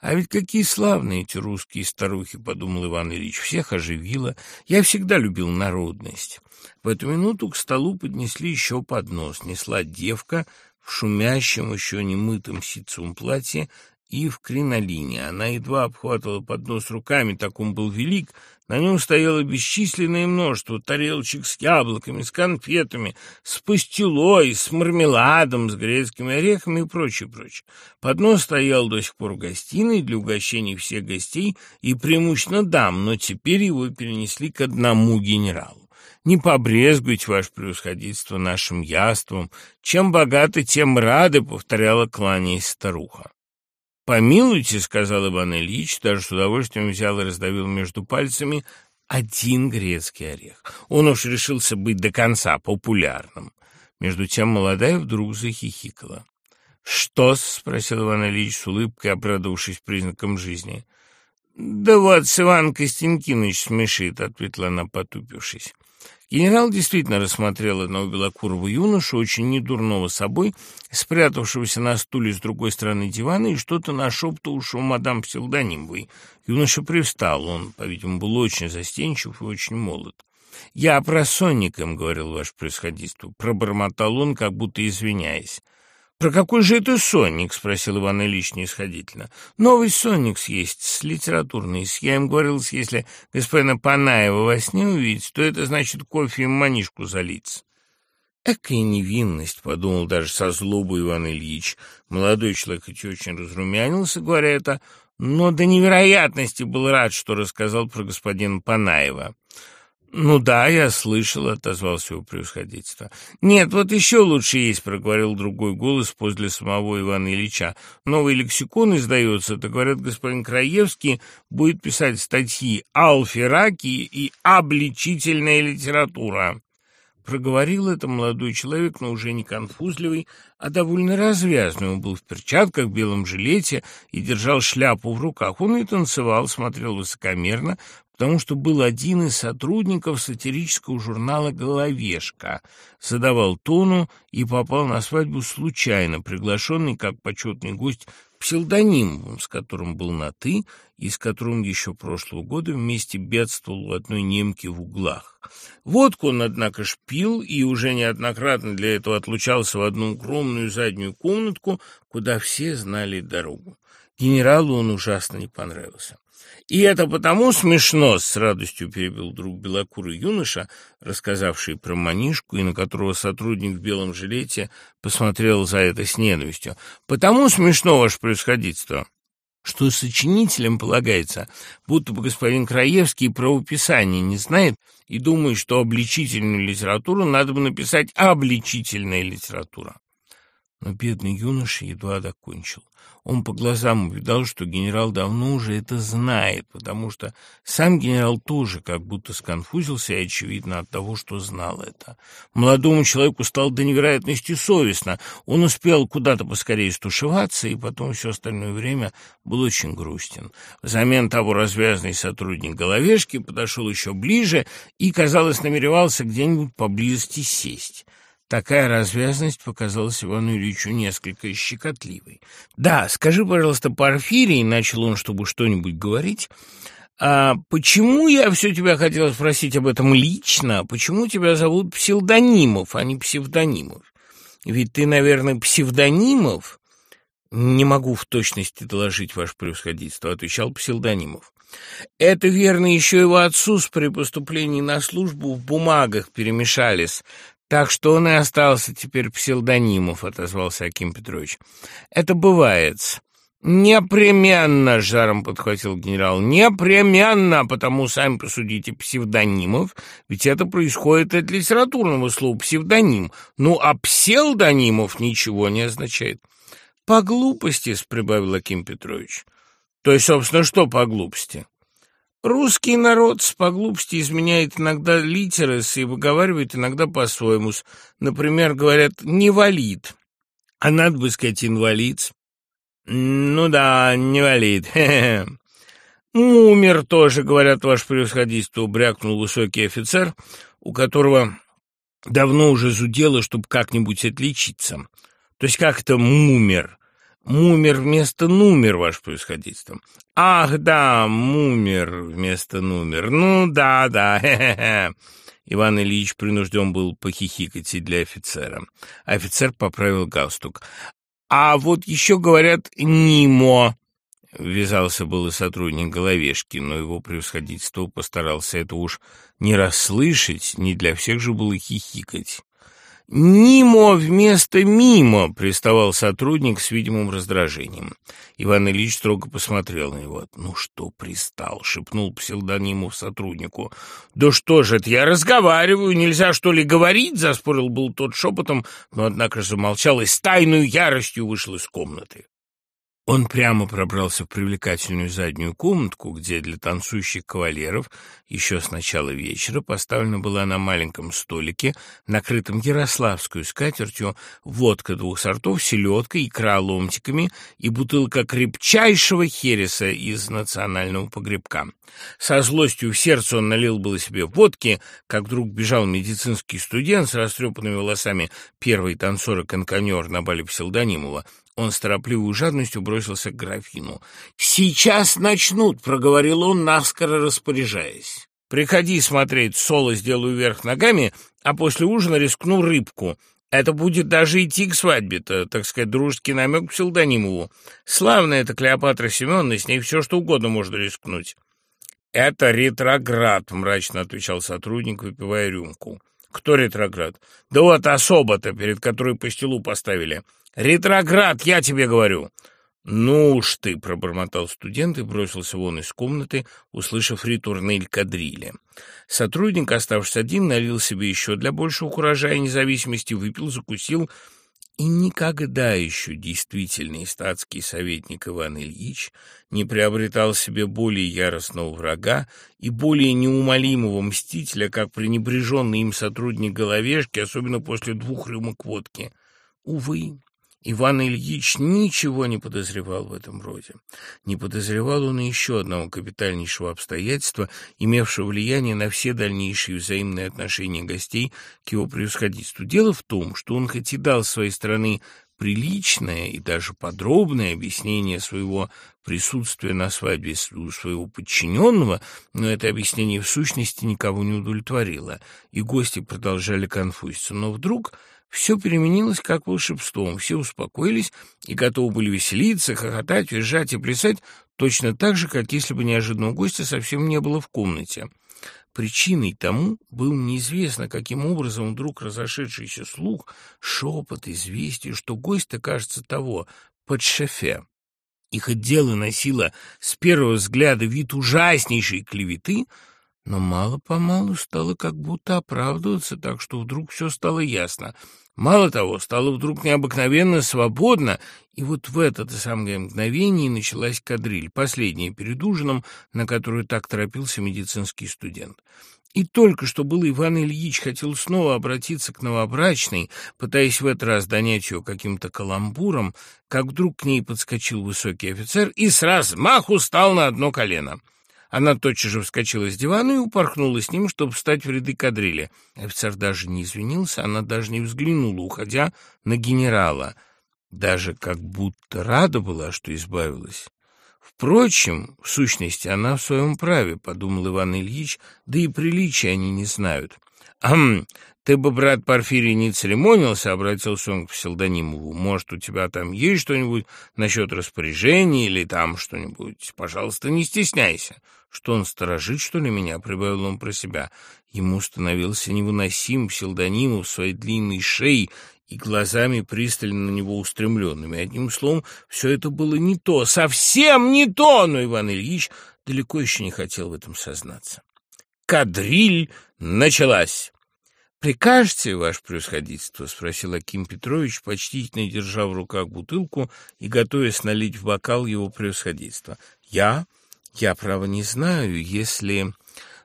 А ведь какие славные эти русские старухи, подумал Иван Ильич, всех оживило. Я всегда любил народность. В эту минуту к столу поднесли еще поднос. Несла девка в шумящем, еще не мытом ситцевом платье и в кринолине. Она едва обхватывала поднос руками, так он был велик, на нем стояло бесчисленное множество тарелочек с яблоками, с конфетами, с пастилой, с мармеладом, с грецкими орехами и прочее, прочее. Поднос стоял до сих пор в гостиной для угощений всех гостей и преимущественно дам, но теперь его перенесли к одному генералу. Не побрезгуйте, ваше превосходительство, нашим яством. Чем богаты, тем рады, — повторяла, кланяясь старуха. «Помилуйте», — сказал Иван Ильич, даже с удовольствием взял и раздавил между пальцами один грецкий орех. Он уж решился быть до конца популярным. Между тем молодая вдруг захихикала. «Что-с?» — спросил Иван Ильич с улыбкой, обрадовавшись признаком жизни. «Да вот Иван Костянтинович смешит», — ответила она, потупившись. Генерал действительно рассмотрел одного белокурого юношу, очень недурного собой, спрятавшегося на стуле с другой стороны дивана и что-то нашептывавшего мадам Псилдонимовой. Юноша привстал, он, по-видимому, был очень застенчив и очень молод. «Я про сонником», — говорил ваше происходительство, — пробормотал он, как будто извиняясь. «Про какой же это сонник?» — спросил Иван Ильич неисходительно. «Новый сонник есть, с литературный. Я им говорил, если господина Панаева во сне увидеть, то это значит кофе и манишку залить». «Экая невинность», — подумал даже со злобой Иван Ильич. Молодой человек хоть очень разрумянился, говоря это, но до невероятности был рад, что рассказал про господина Панаева. «Ну да, я слышал», — отозвался его превосходительство. «Нет, вот еще лучше есть», — проговорил другой голос после самого Ивана Ильича. «Новый лексикон издается, это, говорят, господин Краевский будет писать статьи «Алфераки» и «Обличительная литература». Проговорил это молодой человек, но уже не конфузливый, а довольно развязный. Он был в перчатках, в белом жилете и держал шляпу в руках. Он и танцевал, смотрел высокомерно, потому что был один из сотрудников сатирического журнала «Головешка», задавал тону и попал на свадьбу случайно, приглашенный как почетный гость псевдонимом, с которым был на «ты» и с которым еще прошлого года вместе бедствовал у одной немки в углах. Водку он, однако, шпил и уже неоднократно для этого отлучался в одну огромную заднюю комнатку, куда все знали дорогу. Генералу он ужасно не понравился. И это потому смешно, с радостью перебил друг белокурый юноша, рассказавший про манишку, и на которого сотрудник в белом жилете посмотрел за это с ненавистью. Потому смешно, ваше происходительство что сочинителям полагается, будто бы господин Краевский правописание не знает и думает, что обличительную литературу надо бы написать обличительная литература. Но бедный юноша едва докончил. Он по глазам увидал, что генерал давно уже это знает, потому что сам генерал тоже как будто сконфузился, очевидно от того, что знал это. Молодому человеку стало до невероятности совестно. Он успел куда-то поскорее стушеваться, и потом все остальное время был очень грустен. Взамен того развязанный сотрудник головешки подошел еще ближе и, казалось, намеревался где-нибудь поблизости сесть. Такая развязность показалась Ивану Ильичу несколько щекотливой. «Да, скажи, пожалуйста, Порфирий», — начал он, чтобы что-нибудь говорить, «а почему я все тебя хотел спросить об этом лично? Почему тебя зовут псевдонимов, а не псевдонимов? Ведь ты, наверное, псевдонимов?» «Не могу в точности доложить ваше превосходительство», — отвечал псевдонимов. Это верно еще его отцу при поступлении на службу в бумагах перемешались, так что он и остался теперь псевдонимов, отозвался Аким Петрович. Это бывает. «Непременно!» — жаром подхватил генерал. «Непременно! Потому сами посудите псевдонимов, ведь это происходит от литературного слова «псевдоним». Ну, а псевдонимов ничего не означает». «По глупости», — прибавил Аким Петрович. «То есть, собственно, что по глупости?» Русский народ с поглупости изменяет иногда литерес и выговаривает иногда по-своему. Например, говорят «не валид», а надо бы сказать «инвалид». Ну да, не валид. [LAUGHS] Умер тоже, говорят, ваше превосходительство, брякнул высокий офицер, у которого давно уже зудело, чтобы как-нибудь отличиться. То есть как это «мумер»? Мумер вместо нумер, ваше происходительство. Ах, да, мумер вместо нумер. Ну, да, да, хе-хе-хе. Иван Ильич принужден был похихикать и для офицера. Офицер поправил галстук. А вот еще говорят «Нимо». Ввязался и сотрудник головешки, но его превосходительство постарался это уж не расслышать, не для всех же было хихикать. «Нимо вместо мимо», — приставал сотрудник с видимым раздражением. Иван Ильич строго посмотрел на него. «Ну что пристал?» — шепнул псевдониму сотруднику. «Да что же это, я разговариваю, нельзя что ли говорить?» — заспорил был тот шепотом, но, однако, замолчал и с тайной яростью вышел из комнаты. Он прямо пробрался в привлекательную заднюю комнатку, где для танцующих кавалеров еще с начала вечера поставлена была на маленьком столике, накрытом ярославскую скатертью, водка двух сортов, селедка, икра ломтиками и бутылка крепчайшего хереса из национального погребка. Со злостью в сердце он налил было себе водки, как вдруг бежал медицинский студент с растрепанными волосами, первый танцор-конканер на бале Псилдонимова, он с торопливой жадностью бросился к графину. «Сейчас начнут», — проговорил он, наскоро распоряжаясь. «Приходи смотреть, соло сделаю вверх ногами, а после ужина рискну рыбку. Это будет даже идти к свадьбе-то, так сказать, дружеский намек к псевдонимову. Славная эта Клеопатра Семеновна, с ней все что угодно можно рискнуть». «Это ретроград», — мрачно отвечал сотрудник, выпивая рюмку. «Кто ретроград?» «Да вот особо-то, перед которой по стелу поставили. «Ретроград, я тебе говорю!» «Ну уж ты!» — пробормотал студент и бросился вон из комнаты, услышав ритурнель кадрили. Сотрудник, оставшись один, налил себе еще для большего куража и независимости, выпил, закусил, и никогда еще действительный статский советник Иван Ильич не приобретал себе более яростного врага и более неумолимого мстителя, как пренебреженный им сотрудник головешки, особенно после двух рюмок водки. Увы, Иван Ильич ничего не подозревал в этом роде. Не подозревал он и еще одного капитальнейшего обстоятельства, имевшего влияние на все дальнейшие взаимные отношения гостей к его превосходительству. Дело в том, что он хоть и дал с своей стороны приличное и даже подробное объяснение своего присутствия на свадьбе своего подчиненного, но это объяснение в сущности никого не удовлетворило, и гости продолжали конфузиться. Но вдруг все переменилось как волшебством, все успокоились и готовы были веселиться, хохотать, визжать и плясать точно так же, как если бы неожиданного гостя совсем не было в комнате. Причиной тому был неизвестно, каким образом вдруг разошедшийся слух, шепот, известие, что гость-то, кажется, того, под шефе. Их отделы носило с первого взгляда вид ужаснейшей клеветы, но мало-помалу стало как будто оправдываться, так что вдруг все стало ясно. Мало того, стало вдруг необыкновенно свободно, и вот в это самое мгновение началась кадриль, последняя перед ужином, на которую так торопился медицинский студент. И только что был Иван Ильич хотел снова обратиться к новобрачной, пытаясь в этот раз донять ее каким-то каламбуром, как вдруг к ней подскочил высокий офицер и с размаху стал на одно колено. Она тотчас же вскочила с дивана и упорхнула с ним, чтобы встать в ряды кадрили. Офицер даже не извинился, она даже не взглянула, уходя на генерала. Даже как будто рада была, что избавилась. Впрочем, в сущности, она в своем праве, подумал Иван Ильич, да и приличия они не знают. «Ам, ты бы, брат Порфирий, не церемонился?» — обратился он к псевдонимову. «Может, у тебя там есть что-нибудь насчет распоряжения или там что-нибудь? Пожалуйста, не стесняйся». «Что он сторожит, что ли, меня?» — прибавил он про себя. Ему становился невыносим псевдонимов своей длинной шеей и глазами пристально на него устремленными. Одним словом, все это было не то, совсем не то, но Иван Ильич далеко еще не хотел в этом сознаться. Кадриль началась. «Прикажете, ваше превосходительство?» — спросил Аким Петрович, почтительно держа в руках бутылку и готовясь налить в бокал его превосходительства. «Я? Я, право, не знаю, если...»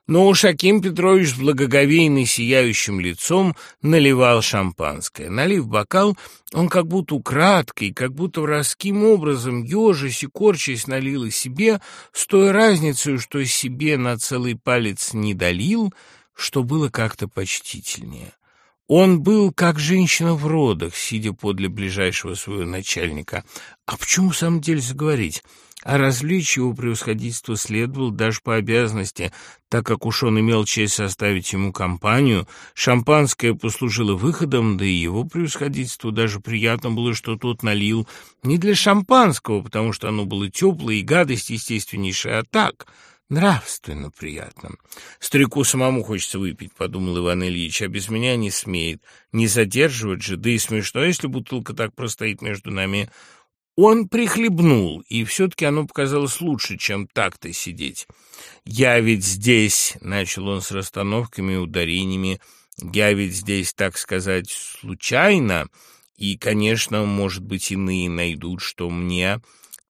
Но уж Аким Петрович с благоговейно сияющим лицом наливал шампанское. Налив бокал, он как будто украдкой, как будто воровским образом, ежась и корчась, налил и себе, с той разницей, что себе на целый палец не долил, что было как-то почтительнее. Он был как женщина в родах, сидя подле ближайшего своего начальника. А почему в самом деле заговорить? А развлечь его превосходительство следовало даже по обязанности, так как уж он имел честь составить ему компанию, шампанское послужило выходом, да и его превосходительству даже приятно было, что тот налил не для шампанского, потому что оно было теплое и гадость естественнейшая, а так — нравственно приятно. Старику самому хочется выпить, — подумал Иван Ильич, — а без меня не смеет. Не задерживать же, да и смешно, если бутылка так простоит между нами. Он прихлебнул, и все-таки оно показалось лучше, чем так-то сидеть. «Я ведь здесь», — начал он с расстановками и ударениями, «я ведь здесь, так сказать, случайно, и, конечно, может быть, иные найдут, что мне,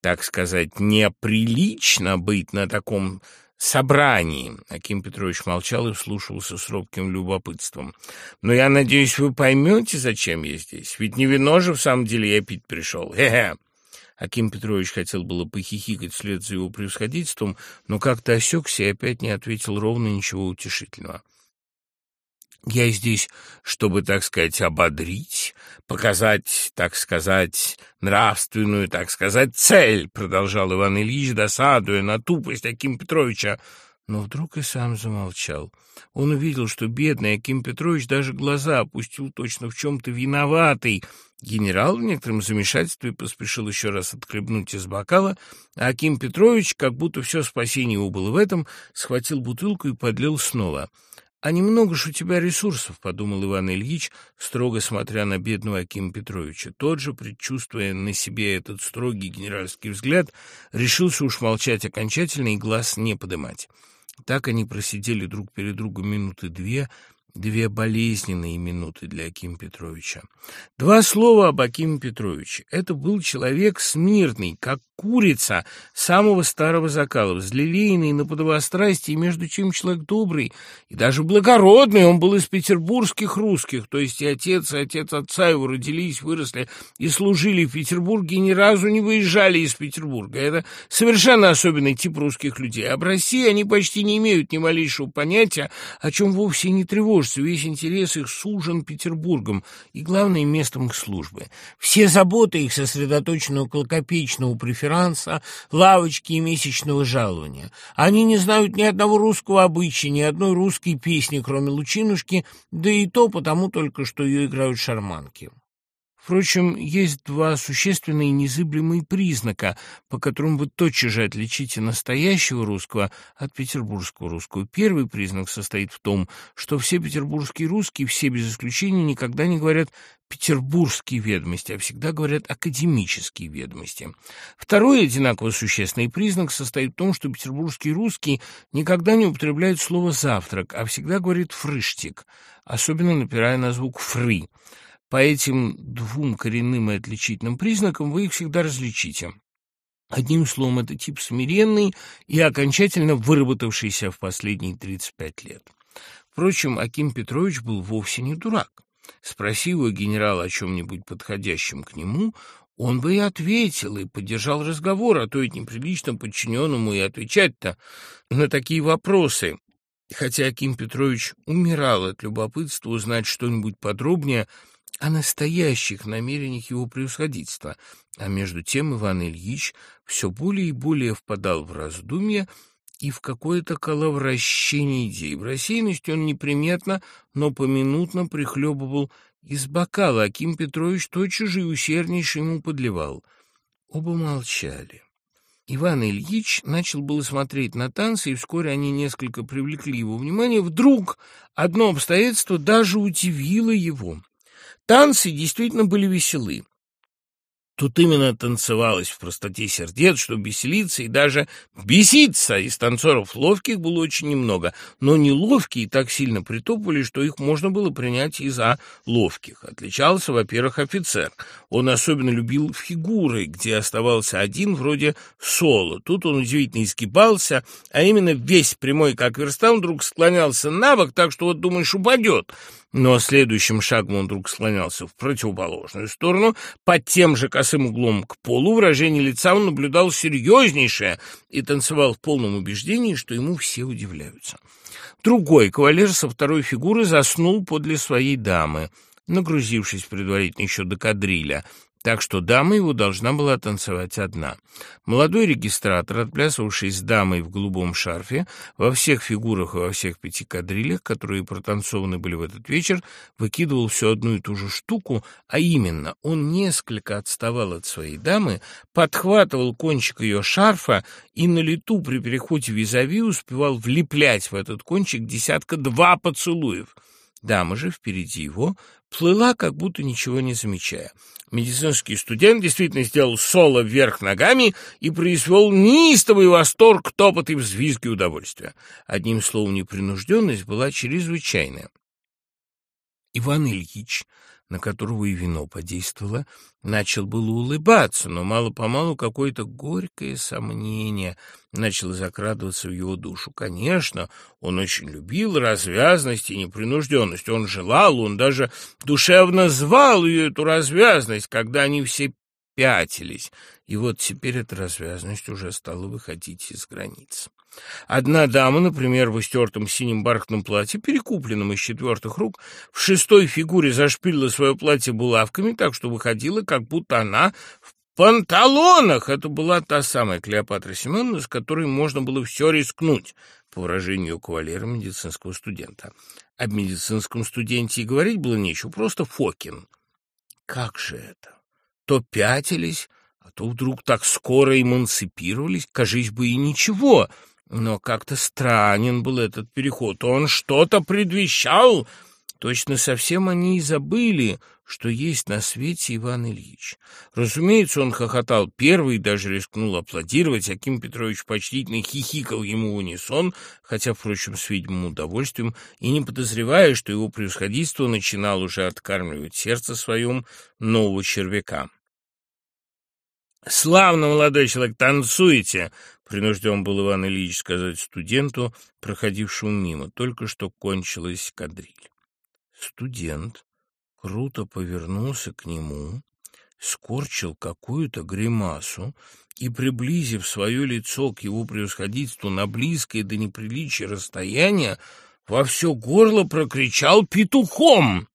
так сказать, неприлично быть на таком собрании. Аким Петрович молчал и вслушивался с робким любопытством. «Но я надеюсь, вы поймете, зачем я здесь? Ведь не вино же в самом деле я пить пришел. Хе-хе!» Аким Петрович хотел было похихикать вслед за его превосходительством, но как-то осекся и опять не ответил ровно ничего утешительного. Я здесь, чтобы, так сказать, ободрить, показать, так сказать, нравственную, так сказать, цель, продолжал Иван Ильич, досадуя на тупость Аким Петровича. Но вдруг и сам замолчал. Он увидел, что бедный Аким Петрович даже глаза опустил точно в чем-то виноватый, Генерал в некотором замешательстве поспешил еще раз отхлебнуть из бокала, а Аким Петрович, как будто все спасение его было в этом, схватил бутылку и подлил снова. «А немного ж у тебя ресурсов», — подумал Иван Ильич, строго смотря на бедного Акима Петровича. Тот же, предчувствуя на себе этот строгий генеральский взгляд, решился уж молчать окончательно и глаз не подымать. Так они просидели друг перед другом минуты две, Две болезненные минуты для Акима Петровича. Два слова об Акиме Петровиче. Это был человек смирный, как курица самого старого закала, взлелеянный на подобострастии, между чем человек добрый и даже благородный. Он был из петербургских русских, то есть и отец, и отец отца его родились, выросли и служили в Петербурге, и ни разу не выезжали из Петербурга. Это совершенно особенный тип русских людей. А в России они почти не имеют ни малейшего понятия, о чем вовсе не тревожатся кажется, весь интерес их сужен Петербургом и, главное, местом их службы. Все заботы их сосредоточены около копеечного преферанса, лавочки и месячного жалования. Они не знают ни одного русского обычая, ни одной русской песни, кроме «Лучинушки», да и то потому только, что ее играют шарманки. Впрочем, есть два существенные незыблемые признака, по которым вы тотчас же отличите настоящего русского от петербургского русского. Первый признак состоит в том, что все петербургские русские, все без исключения, никогда не говорят петербургские ведомости, а всегда говорят академические ведомости. Второй одинаково существенный признак состоит в том, что петербургские русские никогда не употребляют слово «завтрак», а всегда говорят «фрыштик», особенно напирая на звук «фры». По этим двум коренным и отличительным признакам вы их всегда различите. Одним словом, это тип смиренный и окончательно выработавшийся в последние 35 лет. Впрочем, Аким Петрович был вовсе не дурак. Спроси его генерал о чем-нибудь подходящем к нему, он бы и ответил, и поддержал разговор, а то ведь неприлично подчиненному и отвечать-то на такие вопросы. Хотя Аким Петрович умирал от любопытства узнать что-нибудь подробнее о настоящих намерениях его превосходительства, а между тем Иван Ильич все более и более впадал в раздумья и в какое-то коловращение идей. В рассеянности он неприметно, но поминутно прихлебывал из бокала, Аким Петрович тотчас же и усерднейше ему подливал. Оба молчали. Иван Ильич начал было смотреть на танцы, и вскоре они несколько привлекли его внимание. Вдруг одно обстоятельство даже удивило его. Танцы действительно были веселы. Тут именно танцевалось в простоте сердец, что веселиться и даже беситься. Из танцоров ловких было очень немного, но неловкие так сильно притопывали, что их можно было принять и за ловких. Отличался, во-первых, офицер. Он особенно любил фигуры, где оставался один, вроде соло. Тут он удивительно изгибался, а именно весь прямой, как верста, он вдруг склонялся на бок, так что вот думаешь, упадет. Но следующим шагом он вдруг склонялся в противоположную сторону, под тем же косым углом к полу. Выражение лица он наблюдал серьезнейшее и танцевал в полном убеждении, что ему все удивляются. Другой кавалер со второй фигуры заснул подле своей дамы, нагрузившись предварительно еще до кадриля, так что дама его должна была танцевать одна. Молодой регистратор, отплясывавший с дамой в голубом шарфе, во всех фигурах и во всех пяти кадрилях, которые протанцованы были в этот вечер, выкидывал всю одну и ту же штуку, а именно он несколько отставал от своей дамы, подхватывал кончик ее шарфа и на лету при переходе визави успевал влеплять в этот кончик десятка-два поцелуев. Дама же впереди его плыла, как будто ничего не замечая. Медицинский студент действительно сделал соло вверх ногами и произвел неистовый восторг, топот и взвизги удовольствия. Одним словом, непринужденность была чрезвычайная. Иван Ильич на которого и вино подействовало, начал было улыбаться, но мало-помалу какое-то горькое сомнение начало закрадываться в его душу. Конечно, он очень любил развязность и непринужденность. Он желал, он даже душевно звал ее, эту развязность, когда они все пятились. И вот теперь эта развязность уже стала выходить из границ. Одна дама, например, в истертом синем бархатном платье, перекупленном из четвертых рук, в шестой фигуре зашпилила свое платье булавками, так что выходила, как будто она в панталонах. Это была та самая Клеопатра Семеновна, с которой можно было все рискнуть, по выражению кавалера медицинского студента. Об медицинском студенте и говорить было нечего, просто Фокин. Как же это? То пятились, а то вдруг так скоро эмансипировались, кажись бы, и ничего — но как-то странен был этот переход. Он что-то предвещал. Точно совсем они и забыли, что есть на свете Иван Ильич. Разумеется, он хохотал первый, даже рискнул аплодировать. Аким Петрович почтительно хихикал ему в унисон, хотя, впрочем, с видимым удовольствием, и не подозревая, что его превосходительство начинал уже откармливать сердце своем нового червяка. «Славно, молодой человек, танцуете!» — принужден был Иван Ильич сказать студенту, проходившему мимо. Только что кончилась кадриль. Студент круто повернулся к нему, скорчил какую-то гримасу и, приблизив свое лицо к его превосходительству на близкое до неприличия расстояние, во все горло прокричал петухом.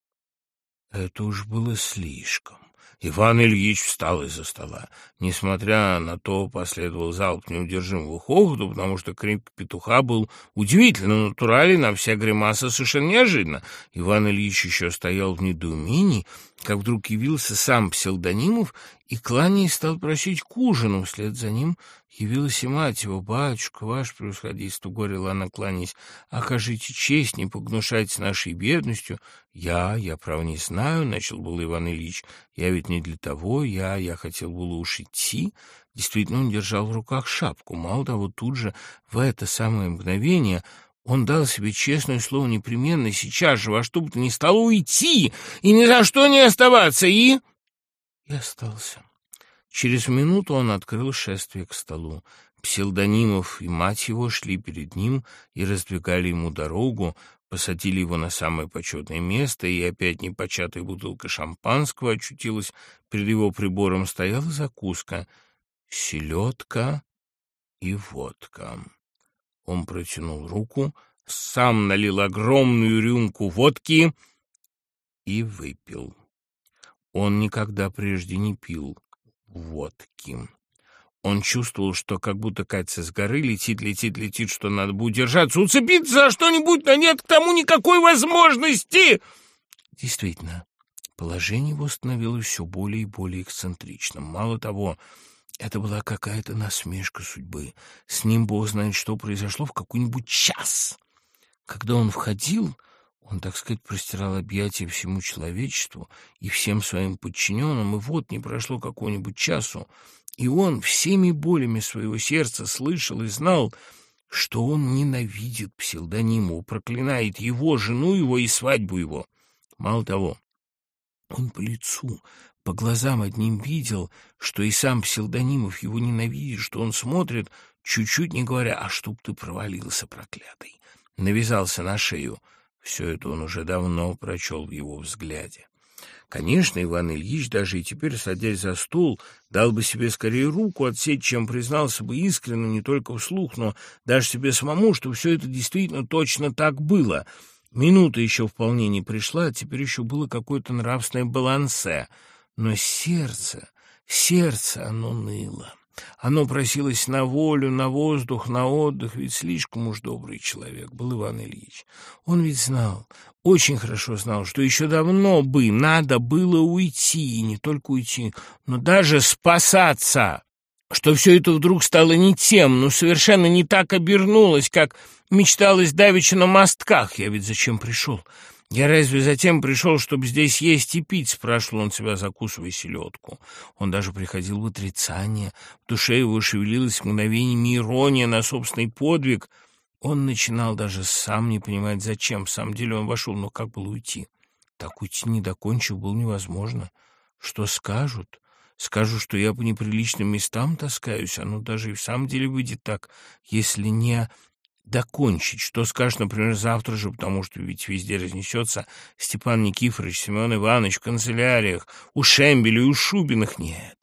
Это уж было слишком. Иван Ильич встал из-за стола. Несмотря на то, последовал залп неудержимого хохота, потому что крик петуха был удивительно натурален, а вся гримаса совершенно неожиданно. Иван Ильич еще стоял в недоумении, как вдруг явился сам псевдонимов и, кланяясь, стал просить к ужину. Вслед за ним явилась и мать его. «Батюшка, ваше превосходительство», — говорила она, кланяясь, — «окажите честь, не погнушайтесь нашей бедностью». «Я, я, право, не знаю», — начал был Иван Ильич, — «я ведь не для того, я, я хотел было уж идти». Действительно, он держал в руках шапку. Мало того, тут же, в это самое мгновение, Он дал себе честное слово непременно сейчас же во что бы то ни стало уйти и ни за что не оставаться, и... И остался. Через минуту он открыл шествие к столу. Псилдонимов и мать его шли перед ним и раздвигали ему дорогу, посадили его на самое почетное место, и опять непочатая бутылка шампанского очутилась перед его прибором, стояла закуска, селедка и водка. Он протянул руку, сам налил огромную рюмку водки и выпил. Он никогда прежде не пил водки. Он чувствовал, что как будто катится с горы, летит, летит, летит, что надо бы удержаться, уцепиться за что-нибудь, но нет к тому никакой возможности. Действительно, положение его становилось все более и более эксцентричным. Мало того, это была какая-то насмешка судьбы. С ним Бог знает, что произошло в какой-нибудь час. Когда он входил, он, так сказать, простирал объятия всему человечеству и всем своим подчиненным, и вот не прошло какого-нибудь часу, и он всеми болями своего сердца слышал и знал, что он ненавидит псевдониму, проклинает его, жену его и свадьбу его. Мало того, он по лицу, по глазам одним видел, что и сам псевдонимов его ненавидит, что он смотрит, чуть-чуть не говоря, «А чтоб ты провалился, проклятый!» Навязался на шею. Все это он уже давно прочел в его взгляде. Конечно, Иван Ильич, даже и теперь, садясь за стул, дал бы себе скорее руку отсечь, чем признался бы искренне, не только вслух, но даже себе самому, что все это действительно точно так было. Минута еще вполне не пришла, а теперь еще было какое-то нравственное балансе — но сердце, сердце оно ныло. Оно просилось на волю, на воздух, на отдых, ведь слишком уж добрый человек был Иван Ильич. Он ведь знал, очень хорошо знал, что еще давно бы надо было уйти, и не только уйти, но даже спасаться, что все это вдруг стало не тем, ну совершенно не так обернулось, как мечталось давеча на мостках. Я ведь зачем пришел? «Я разве затем пришел, чтобы здесь есть и пить?» — спрашивал он себя, закусывая селедку. Он даже приходил в отрицание. В душе его шевелилась мгновениями ирония на собственный подвиг. Он начинал даже сам не понимать, зачем. В самом деле он вошел, но как было уйти? Так уйти, не докончив, было невозможно. Что скажут? Скажут, что я по неприличным местам таскаюсь, оно даже и в самом деле выйдет так, если не докончить. Что скажешь, например, завтра же, потому что ведь везде разнесется Степан Никифорович, Семен Иванович в канцеляриях, у Шембеля и у Шубиных нет.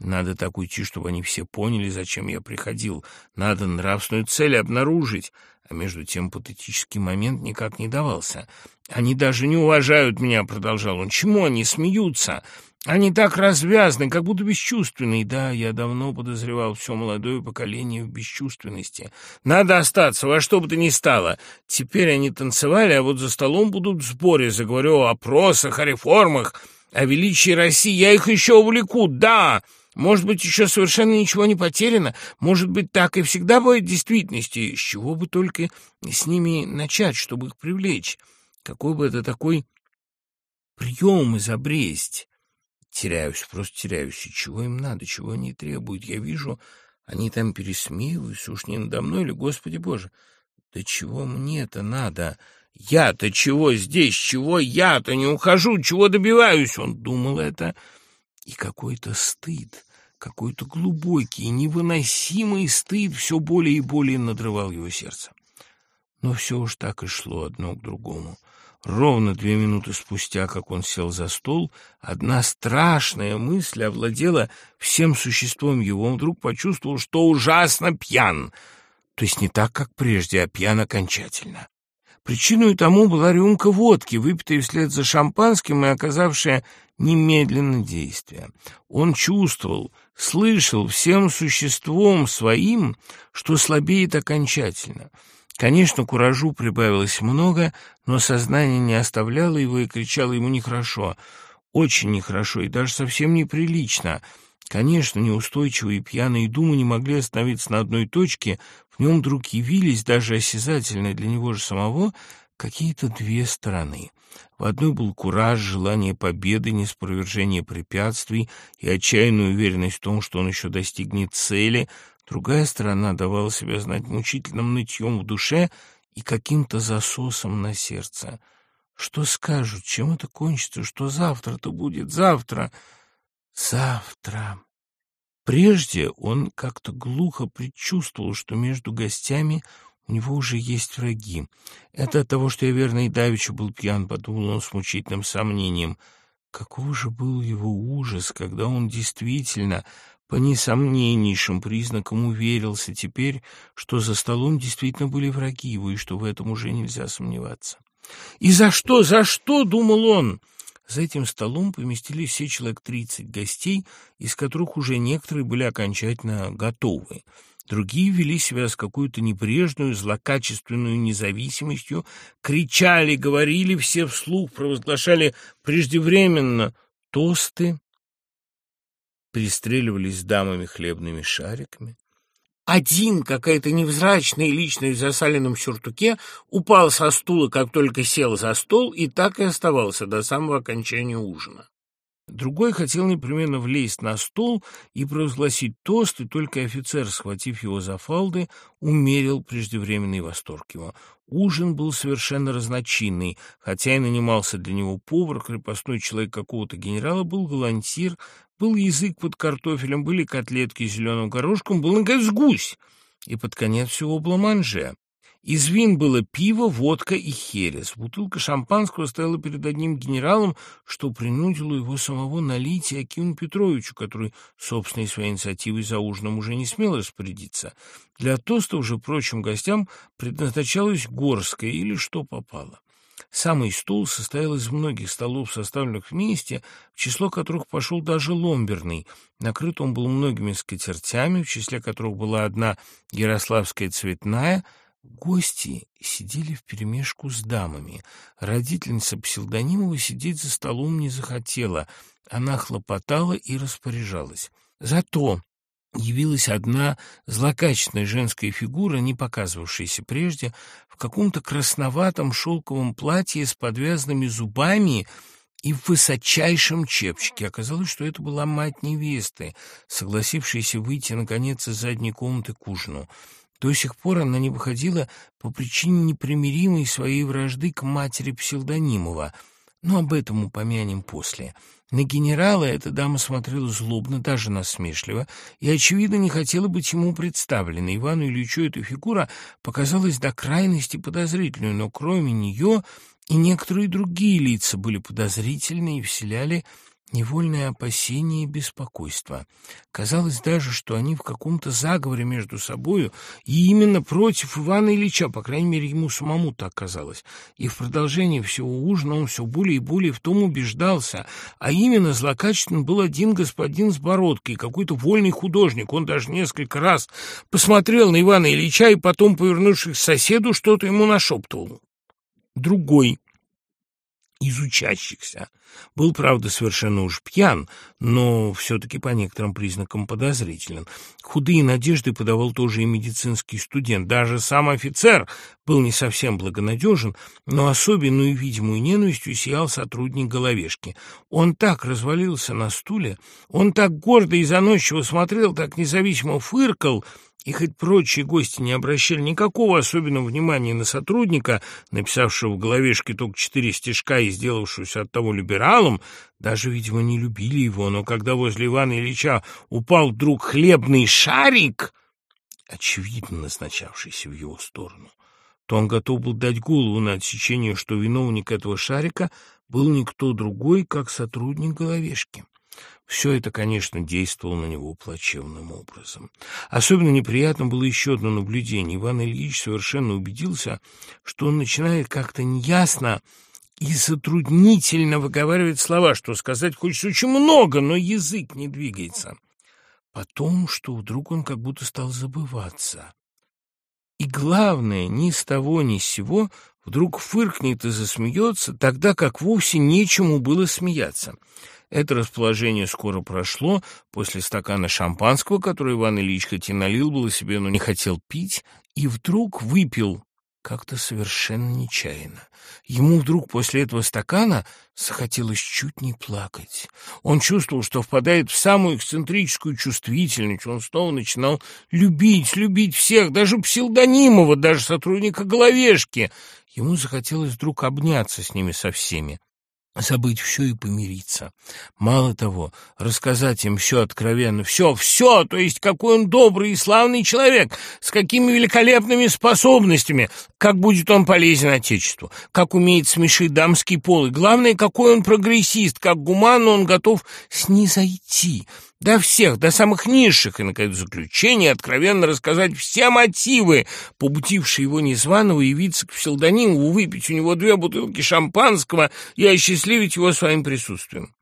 Надо так уйти, чтобы они все поняли, зачем я приходил. Надо нравственную цель обнаружить. А между тем патетический момент никак не давался. «Они даже не уважают меня», — продолжал он. «Чему они смеются? Они так развязны, как будто бесчувственные. Да, я давно подозревал все молодое поколение в бесчувственности. Надо остаться, во что бы то ни стало. Теперь они танцевали, а вот за столом будут в сборе. Заговорю о опросах, о реформах, о величии России. Я их еще увлеку, да!» Может быть, еще совершенно ничего не потеряно. Может быть, так и всегда будет в действительности. С чего бы только с ними начать, чтобы их привлечь? Какой бы это такой прием изобресть? Теряюсь, просто теряюсь. И чего им надо, чего они требуют? Я вижу, они там пересмеиваются. Уж не надо мной или, Господи Боже, да чего мне-то надо? Я-то чего здесь, чего я-то не ухожу, чего добиваюсь? Он думал это, и какой-то стыд какой-то глубокий, невыносимый стыд все более и более надрывал его сердце. Но все уж так и шло одно к другому. Ровно две минуты спустя, как он сел за стол, одна страшная мысль овладела всем существом его. Он вдруг почувствовал, что ужасно пьян. То есть не так, как прежде, а пьян окончательно. Причиной тому была рюмка водки, выпитая вслед за шампанским и оказавшая немедленно действие. Он чувствовал, слышал всем существом своим, что слабеет окончательно. Конечно, куражу прибавилось много, но сознание не оставляло его и кричало ему нехорошо, очень нехорошо и даже совсем неприлично. Конечно, неустойчивые пьяные думы не могли остановиться на одной точке, в нем вдруг явились, даже осязательно для него же самого, какие-то две стороны. В одной был кураж, желание победы, неспровержение препятствий и отчаянная уверенность в том, что он еще достигнет цели. Другая сторона давала себя знать мучительным нытьем в душе и каким-то засосом на сердце. Что скажут, чем это кончится, что завтра-то будет, завтра, завтра. Прежде он как-то глухо предчувствовал, что между гостями у него уже есть враги. Это от того, что я, верно, и давеча был пьян, подумал он с мучительным сомнением. Каков же был его ужас, когда он действительно по несомненнейшим признакам уверился теперь, что за столом действительно были враги его, и что в этом уже нельзя сомневаться. «И за что, за что?» — думал он. За этим столом поместились все человек тридцать гостей, из которых уже некоторые были окончательно готовы. Другие вели себя с какой-то небрежную, злокачественную независимостью, кричали, говорили все вслух, провозглашали преждевременно тосты, пристреливались с дамами хлебными шариками. Один, какая-то невзрачная личность в засаленном сюртуке, упал со стула, как только сел за стол, и так и оставался до самого окончания ужина. Другой хотел непременно влезть на стол и провозгласить тост, и только офицер, схватив его за фалды, умерил преждевременный восторг его. Ужин был совершенно разночинный, хотя и нанимался для него повар, крепостной человек какого-то генерала, был галантир, был язык под картофелем, были котлетки с зеленым горошком, был, наконец, гусь, и под конец всего бламанже. Из вин было пиво, водка и херес. Бутылка шампанского стояла перед одним генералом, что принудило его самого налить Акиму Петровичу, который собственной своей инициативой за ужином уже не смел распорядиться. Для тоста уже прочим гостям предназначалась горская или что попало. Самый стол состоял из многих столов, составленных вместе, в число которых пошел даже ломберный. Накрыт он был многими скатертями, в числе которых была одна ярославская цветная — Гости сидели вперемешку с дамами. Родительница Псилдонимова сидеть за столом не захотела. Она хлопотала и распоряжалась. Зато явилась одна злокачественная женская фигура, не показывавшаяся прежде, в каком-то красноватом шелковом платье с подвязанными зубами и в высочайшем чепчике. Оказалось, что это была мать невесты, согласившаяся выйти, наконец, из задней комнаты к ужину. До сих пор она не выходила по причине непримиримой своей вражды к матери Псилдонимова, но об этом упомянем после. На генерала эта дама смотрела злобно, даже насмешливо, и, очевидно, не хотела быть ему представлена. Ивану Ильичу эта фигура показалась до крайности подозрительной, но кроме нее и некоторые другие лица были подозрительны и вселяли невольное опасение и беспокойство. Казалось даже, что они в каком-то заговоре между собою, и именно против Ивана Ильича, по крайней мере, ему самому так казалось. И в продолжении всего ужина он все более и более в том убеждался, а именно злокачественным был один господин с бородкой, какой-то вольный художник. Он даже несколько раз посмотрел на Ивана Ильича и потом, повернувшись к соседу, что-то ему нашептывал. Другой из учащихся. Был, правда, совершенно уж пьян, но все-таки по некоторым признакам подозрителен. Худые надежды подавал тоже и медицинский студент. Даже сам офицер был не совсем благонадежен, но особенную видимую ненавистью сиял сотрудник головешки. Он так развалился на стуле, он так гордо и заносчиво смотрел, так независимо фыркал — и хоть прочие гости не обращали никакого особенного внимания на сотрудника, написавшего в головешке только четыре стишка и сделавшегося от того либералом, даже, видимо, не любили его, но когда возле Ивана Ильича упал вдруг хлебный шарик, очевидно назначавшийся в его сторону, то он готов был дать голову на отсечение, что виновник этого шарика был никто другой, как сотрудник головешки. Все это, конечно, действовало на него плачевным образом. Особенно неприятно было еще одно наблюдение. Иван Ильич совершенно убедился, что он начинает как-то неясно и затруднительно выговаривать слова, что сказать хочется очень много, но язык не двигается. Потом, что вдруг он как будто стал забываться. И главное, ни с того ни с сего вдруг фыркнет и засмеется, тогда как вовсе нечему было смеяться — это расположение скоро прошло. После стакана шампанского, который Иван Ильич хоть и налил было себе, но не хотел пить, и вдруг выпил как-то совершенно нечаянно. Ему вдруг после этого стакана захотелось чуть не плакать. Он чувствовал, что впадает в самую эксцентрическую чувствительность. Он снова начинал любить, любить всех, даже псилдонимова, даже сотрудника головешки. Ему захотелось вдруг обняться с ними со всеми забыть все и помириться. Мало того, рассказать им все откровенно, все, все, то есть какой он добрый и славный человек, с какими великолепными способностями, как будет он полезен Отечеству, как умеет смешить дамский пол, и главное, какой он прогрессист, как гуманно он готов снизойти, до всех, до самых низших, и, наконец, заключение откровенно рассказать все мотивы, побудившие его незваного явиться к псилдониму, выпить у него две бутылки шампанского и осчастливить его своим присутствием.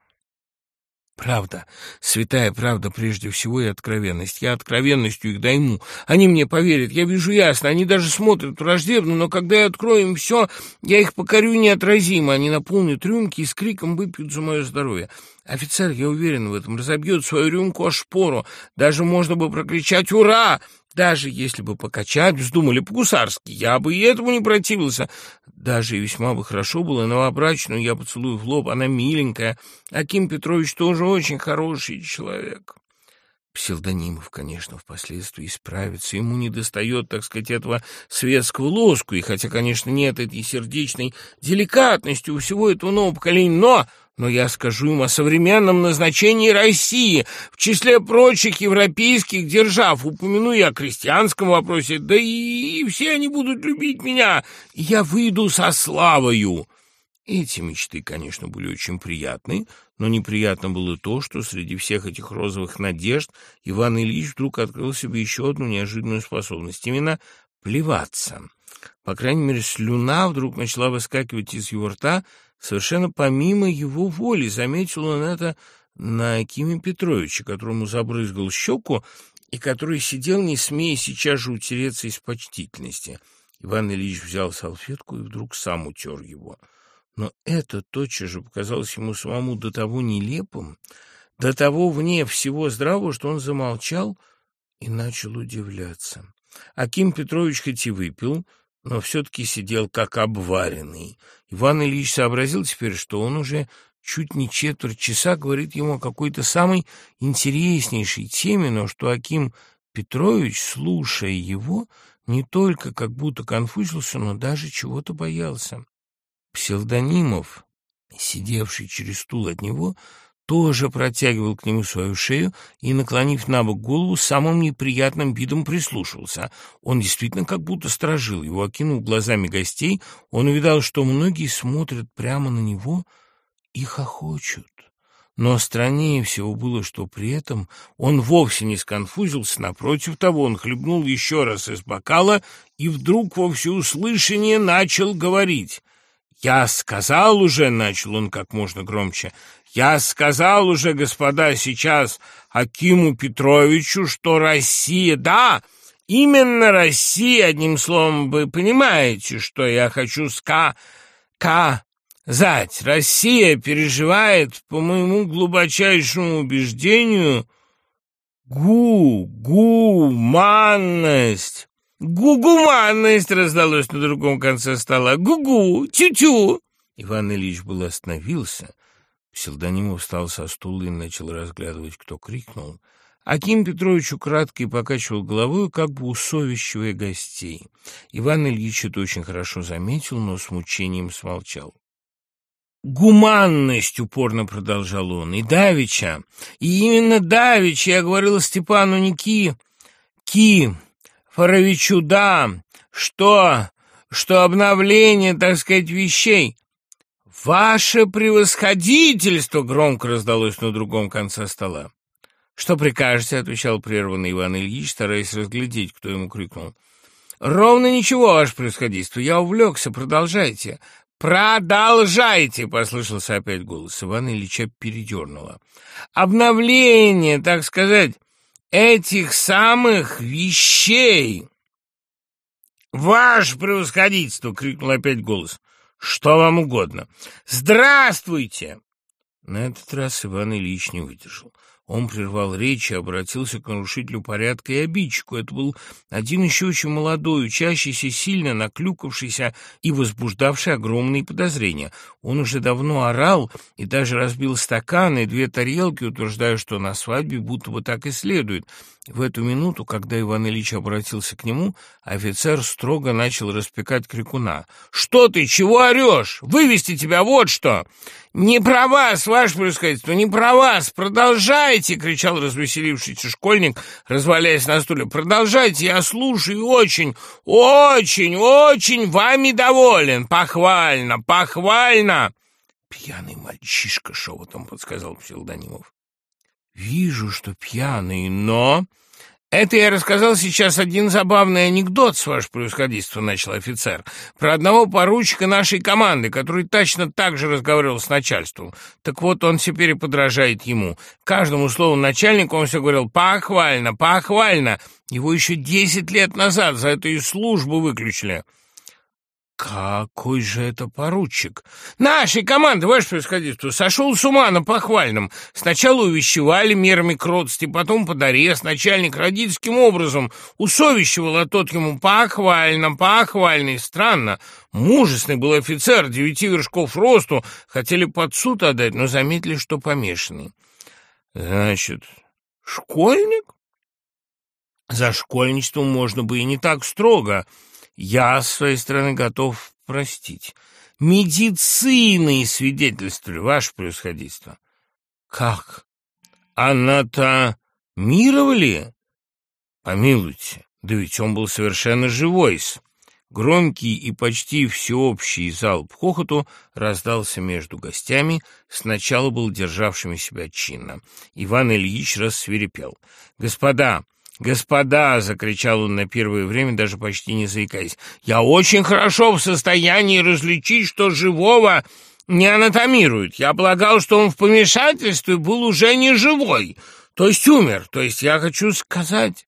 Правда, святая правда прежде всего и откровенность. Я откровенностью их дайму. Они мне поверят, я вижу ясно, они даже смотрят враждебно, но когда я открою им все, я их покорю неотразимо. Они наполнят рюмки и с криком выпьют за мое здоровье. Офицер, я уверен в этом, разобьет свою рюмку о шпору. Даже можно бы прокричать «Ура!» Даже если бы покачать вздумали по-гусарски, я бы и этому не противился. Даже и весьма бы хорошо было новобрачную, я поцелую в лоб, она миленькая. Аким Петрович тоже очень хороший человек. Псевдонимов, конечно, впоследствии исправится. Ему не достает, так сказать, этого светского лоску, и хотя, конечно, нет этой сердечной деликатности у всего этого нового поколения, но но я скажу им о современном назначении России. В числе прочих европейских держав упомяну я о крестьянском вопросе, да и все они будут любить меня, я выйду со славою. Эти мечты, конечно, были очень приятны, но неприятно было то, что среди всех этих розовых надежд Иван Ильич вдруг открыл себе еще одну неожиданную способность, именно плеваться. По крайней мере, слюна вдруг начала выскакивать из его рта, Совершенно помимо его воли заметил он это на Акиме Петровиче, которому забрызгал щеку и который сидел, не смея сейчас же утереться из почтительности. Иван Ильич взял салфетку и вдруг сам утер его. Но это тотчас же показалось ему самому до того нелепым, до того вне всего здравого, что он замолчал и начал удивляться. Аким Петрович хоть и выпил, но все-таки сидел как обваренный. Иван Ильич сообразил теперь, что он уже чуть не четверть часа говорит ему о какой-то самой интереснейшей теме, но что Аким Петрович, слушая его, не только как будто конфузился, но даже чего-то боялся. Псевдонимов, сидевший через стул от него, тоже протягивал к нему свою шею и, наклонив на бок голову, самым неприятным видом прислушивался. Он действительно как будто сторожил его, окинув глазами гостей, он увидал, что многие смотрят прямо на него и хохочут. Но страннее всего было, что при этом он вовсе не сконфузился, напротив того, он хлебнул еще раз из бокала и вдруг во всеуслышание начал говорить. «Я сказал уже», — начал он как можно громче, я сказал уже, господа, сейчас Акиму Петровичу, что Россия, да, именно Россия, одним словом, вы понимаете, что я хочу ска... сказать. Россия переживает, по моему глубочайшему убеждению, гу-гуманность. «Гу-гуманность!» — раздалось на другом конце стола. «Гу-гу! Тю-тю!» Иван Ильич был остановился, Псевдонимов встал со стула и начал разглядывать, кто крикнул. Аким Петрович украдкой покачивал головой, как бы усовещивая гостей. Иван Ильич это очень хорошо заметил, но с мучением смолчал. «Гуманность!» — упорно продолжал он. «И Давича! И именно Давича я говорил Степану не Ки, Фаровичу, да, что, что обновление, так сказать, вещей. «Ваше превосходительство!» — громко раздалось на другом конце стола. «Что прикажете?» — отвечал прерванный Иван Ильич, стараясь разглядеть, кто ему крикнул. «Ровно ничего, ваше превосходительство, я увлекся, продолжайте». «Продолжайте!» — послышался опять голос. Ивана Ильича передернуло. «Обновление, так сказать, этих самых вещей!» «Ваше превосходительство!» — крикнул опять голос. Что вам угодно. Здравствуйте!» На этот раз Иван Ильич не выдержал. Он прервал речь и обратился к нарушителю порядка и обидчику. Это был один еще очень молодой, учащийся, сильно наклюкавшийся и возбуждавший огромные подозрения. Он уже давно орал и даже разбил стаканы и две тарелки, утверждая, что на свадьбе будто бы так и следует. В эту минуту, когда Иван Ильич обратился к нему, офицер строго начал распекать крикуна. «Что ты? Чего орешь? Вывести тебя вот что!» «Не про вас, ваше происходительство, не про вас! Продолжайте!» — кричал развеселившийся школьник, разваляясь на стуле. «Продолжайте, я слушаю очень, очень, очень вами доволен! Похвально, похвально!» «Пьяный мальчишка!» — шепотом подсказал Псилдонимов. «Вижу, что пьяный, но...» «Это я рассказал сейчас один забавный анекдот, с ваше превосходительство», — начал офицер, «про одного поручика нашей команды, который точно так же разговаривал с начальством. Так вот, он теперь и подражает ему. Каждому слову начальника он все говорил «похвально, похвально». Его еще десять лет назад за эту службу выключили. «Какой же это поручик?» «Нашей команды, ваше происходительство, сошел с ума на похвальном. Сначала увещевали мерами кротости, потом под арест. Начальник родительским образом усовещивал, а тот ему похвально, похвально. И странно, мужественный был офицер, девяти вершков росту, хотели под суд отдать, но заметили, что помешанный». «Значит, школьник?» «За школьничеством можно бы и не так строго». Я, с своей стороны, готов простить. Медицины свидетельствовали, ваше превосходительство. Как? Анатомировали? Помилуйте, да ведь он был совершенно живой. Громкий и почти всеобщий залп хохоту раздался между гостями, сначала был державшими себя чинно. Иван Ильич рассверепел. «Господа, «Господа!» — закричал он на первое время, даже почти не заикаясь. «Я очень хорошо в состоянии различить, что живого не анатомируют. Я полагал, что он в помешательстве был уже не живой, то есть умер. То есть я хочу сказать,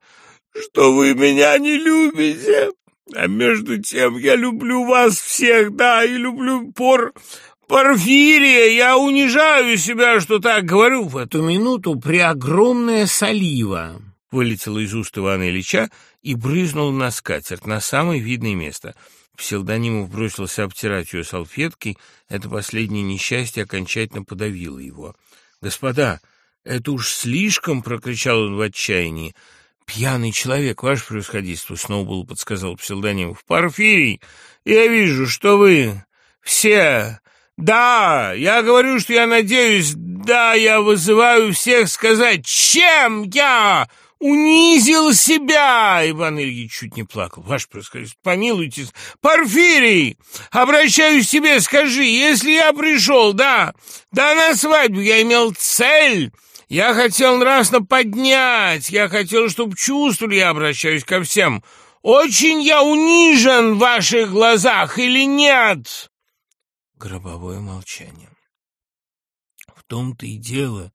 что вы меня не любите, а между тем я люблю вас всех, да, и люблю пор...» «Порфирия, я унижаю себя, что так говорю!» В эту минуту преогромная солива вылетела из уст Ивана Ильича и брызнула на скатерть, на самое видное место. Псевдонимов бросился обтирать ее салфеткой. Это последнее несчастье окончательно подавило его. «Господа, это уж слишком!» — прокричал он в отчаянии. «Пьяный человек, ваше превосходительство!» — снова был подсказал псевдонимов. «Порфирий, я вижу, что вы все да, я говорю, что я надеюсь, да, я вызываю всех сказать, чем я унизил себя!» Иван Ильич чуть не плакал. «Ваше происходительство, помилуйтесь, Порфирий, обращаюсь к тебе, скажи, если я пришел, да, да на свадьбу я имел цель...» Я хотел нравственно поднять, я хотел, чтобы чувствовали, я обращаюсь ко всем. Очень я унижен в ваших глазах или нет?» Гробовое молчание. В том-то и дело,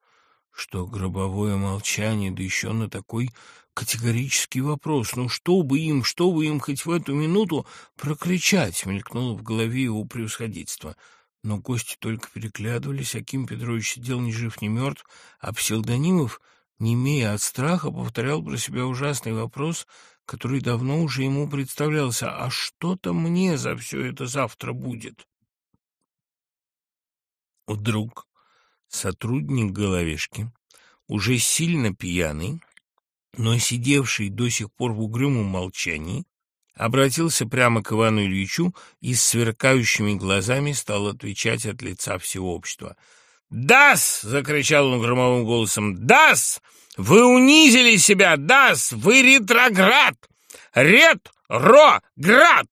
что гробовое молчание, да еще на такой категорический вопрос. Ну, что бы им, что бы им хоть в эту минуту прокричать, мелькнуло в голове его превосходительства. Но гости только переглядывались, Аким Петрович сидел ни жив, ни мертв, а псевдонимов, не имея от страха, повторял про себя ужасный вопрос, который давно уже ему представлялся. «А что-то мне за все это завтра будет?» Вдруг Сотрудник головешки, уже сильно пьяный, но сидевший до сих пор в угрюмом молчании, обратился прямо к Ивану Ильичу и с сверкающими глазами стал отвечать от лица всего общества. «Дас!» — закричал он громовым голосом. «Дас! Вы унизили себя! Дас! Вы ретроград! Рет-ро-град!»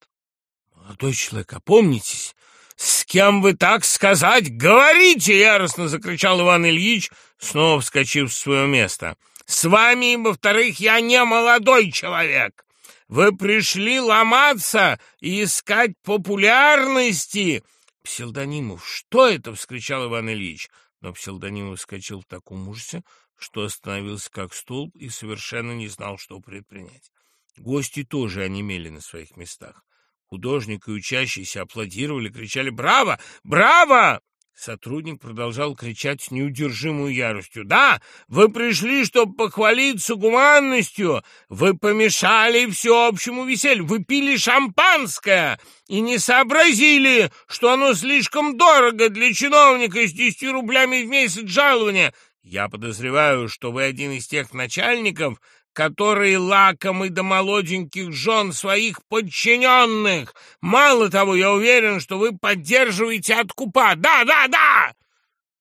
«Молодой человек, опомнитесь! «С кем вы так сказать говорите?» — яростно закричал Иван Ильич, снова вскочив с своего места. «С вами, во-вторых, я не молодой человек. Вы пришли ломаться и искать популярности!» «Псилдонимов, что это?» — вскричал Иван Ильич. Но Псилдонимов вскочил в таком ужасе, что остановился как столб и совершенно не знал, что предпринять. Гости тоже онемели на своих местах. Художник и учащиеся аплодировали, кричали «Браво! Браво!» Сотрудник продолжал кричать с неудержимой яростью. «Да, вы пришли, чтобы похвалиться гуманностью. Вы помешали всеобщему веселью. Вы пили шампанское и не сообразили, что оно слишком дорого для чиновника с десятью рублями в месяц жалования. Я подозреваю, что вы один из тех начальников, которые лакомы до молоденьких жен своих подчиненных. Мало того, я уверен, что вы поддерживаете откупа. Да, да, да!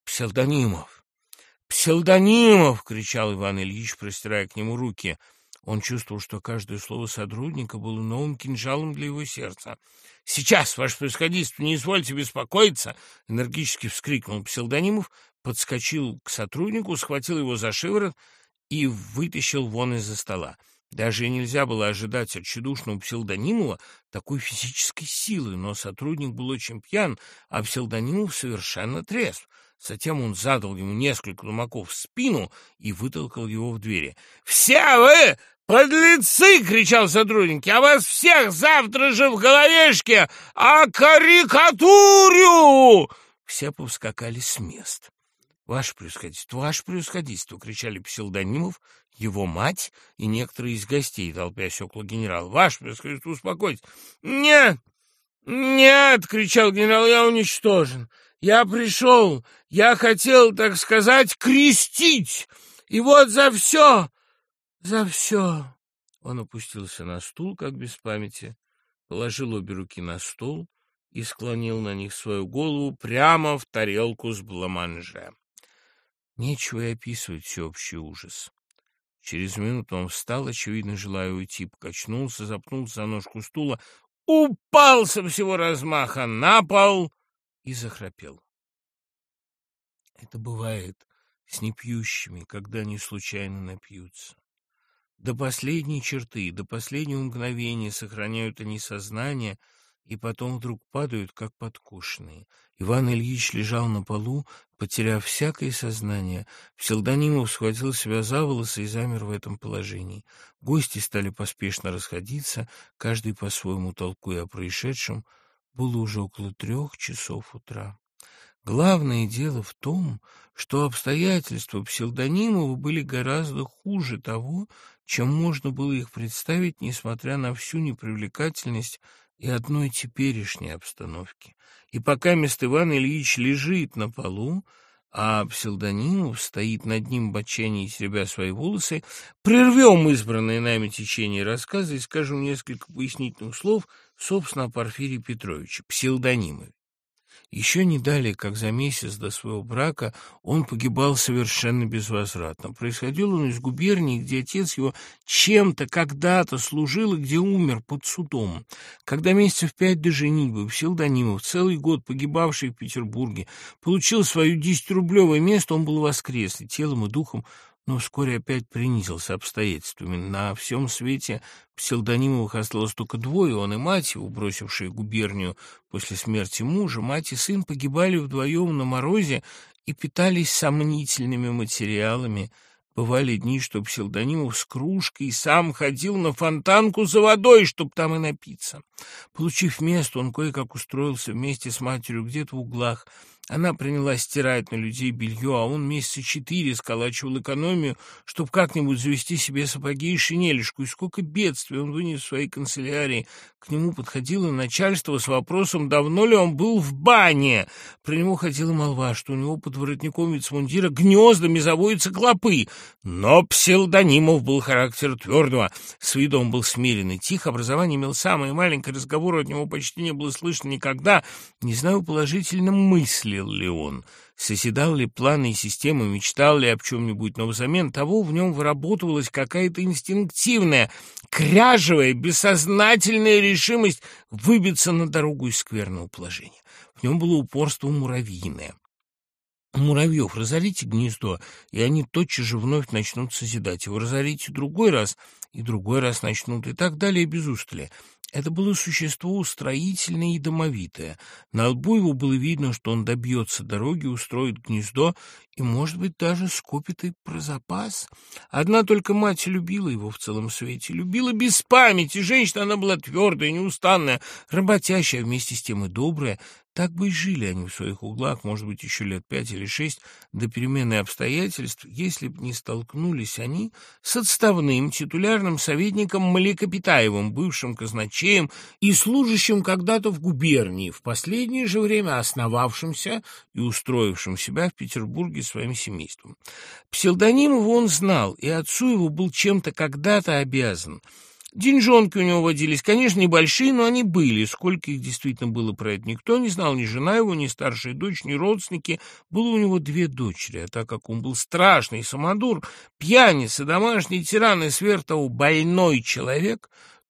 Псевдонимов! Псевдонимов! — кричал Иван Ильич, простирая к нему руки. Он чувствовал, что каждое слово сотрудника было новым кинжалом для его сердца. «Сейчас, ваше происходительство, не извольте беспокоиться!» — энергически вскрикнул Псевдонимов, подскочил к сотруднику, схватил его за шиворот и вытащил вон из-за стола. Даже нельзя было ожидать от чудушного псевдонимова такой физической силы, но сотрудник был очень пьян, а псевдонимов совершенно трезв. Затем он задал ему несколько тумаков в спину и вытолкал его в двери. «Все вы подлецы!» — кричал сотрудник. «Я вас всех завтра же в головешке окарикатурю!» Все повскакали с мест. «Ваше превосходительство, ваше превосходительство!» — кричали псевдонимов, его мать и некоторые из гостей, толпясь около генерала. «Ваше превосходительство, успокойтесь!» «Нет! Нет!» — кричал генерал. «Я уничтожен! Я пришел! Я хотел, так сказать, крестить! И вот за все! За все!» Он опустился на стул, как без памяти, положил обе руки на стол и склонил на них свою голову прямо в тарелку с бламанже. Нечего и описывать всеобщий ужас. Через минуту он встал, очевидно, желая уйти, покачнулся, запнулся за ножку стула, упал со всего размаха на пол и захрапел. Это бывает с непьющими, когда они случайно напьются. До последней черты, до последнего мгновения сохраняют они сознание — и потом вдруг падают, как подкушенные. Иван Ильич лежал на полу, потеряв всякое сознание. Псилдонимов схватил себя за волосы и замер в этом положении. Гости стали поспешно расходиться, каждый по-своему толкуя о происшедшем. Было уже около трех часов утра. Главное дело в том, что обстоятельства псевдонимова были гораздо хуже того, чем можно было их представить, несмотря на всю непривлекательность и одной теперешней обстановки. И пока мест Иван Ильич лежит на полу, а псевдонимов стоит над ним в отчаянии себя свои волосы, прервем избранное нами течение рассказа и скажем несколько пояснительных слов, собственно, о Порфирии Петровиче, псевдонимове. Еще не далее, как за месяц до своего брака, он погибал совершенно безвозвратно. Происходил он из губернии, где отец его чем-то когда-то служил и где умер под судом. Когда месяцев пять до женитьбы Псилдонимов, целый год погибавший в Петербурге, получил свое десятирублевое место, он был воскресный, телом и духом но вскоре опять принизился обстоятельствами. На всем свете псевдонимовых осталось только двое, он и мать его, бросившие губернию после смерти мужа. Мать и сын погибали вдвоем на морозе и питались сомнительными материалами. Бывали дни, что псевдонимов с кружкой сам ходил на фонтанку за водой, чтобы там и напиться. Получив место, он кое-как устроился вместе с матерью где-то в углах – она принялась стирать на людей белье, а он месяца четыре сколачивал экономию, чтобы как-нибудь завести себе сапоги и шинелишку. И сколько бедствий он вынес в своей канцелярии. К нему подходило начальство с вопросом, давно ли он был в бане. Про него ходила молва, что у него под воротником вицмундира гнездами заводятся клопы. Но псевдонимов был характер твердого. С виду он был смиренный, тих, образование имел самое маленькое, разговора от него почти не было слышно никогда. Не знаю положительно мысли мыслил ли он, соседал ли планы и системы, мечтал ли об чем-нибудь, но взамен того в нем выработывалась какая-то инстинктивная, кряжевая, бессознательная решимость выбиться на дорогу из скверного положения. В нем было упорство муравьиное. Муравьев, разорите гнездо, и они тотчас же вновь начнут созидать его. Разорите другой раз, и другой раз начнут, и так далее без устали. Это было существо строительное и домовитое. На лбу его было видно, что он добьется дороги, устроит гнездо и, может быть, даже скопит и про запас. Одна только мать любила его в целом свете, любила без памяти. Женщина она была твердая, неустанная, работящая, вместе с тем и добрая. Так бы и жили они в своих углах, может быть, еще лет пять или шесть, до перемены обстоятельств, если б не столкнулись они с отставным титулярным советником Маликопитаевым, бывшим казначеем и служащим когда-то в губернии, в последнее же время основавшимся и устроившим себя в Петербурге своим семейством. Псевдонимова он знал, и отцу его был чем-то когда-то обязан — Деньжонки у него водились, конечно, небольшие, но они были. Сколько их действительно было про это, никто не знал, ни жена его, ни старшая дочь, ни родственники. Было у него две дочери, а так как он был страшный самодур, пьяница, домашний тиран и сверх того больной человек,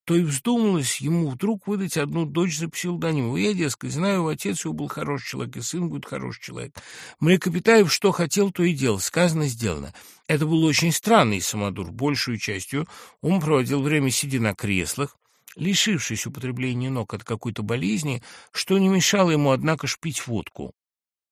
то и вздумалось ему вдруг выдать одну дочь за псевдоним. Я, дескать, знаю, отец его был хороший человек, и сын будет хороший человек. Млекопитаев что хотел, то и делал. Сказано, сделано. Это был очень странный самодур. Большую частью он проводил время, сидя на креслах, лишившись употребления ног от какой-то болезни, что не мешало ему, однако, шпить водку.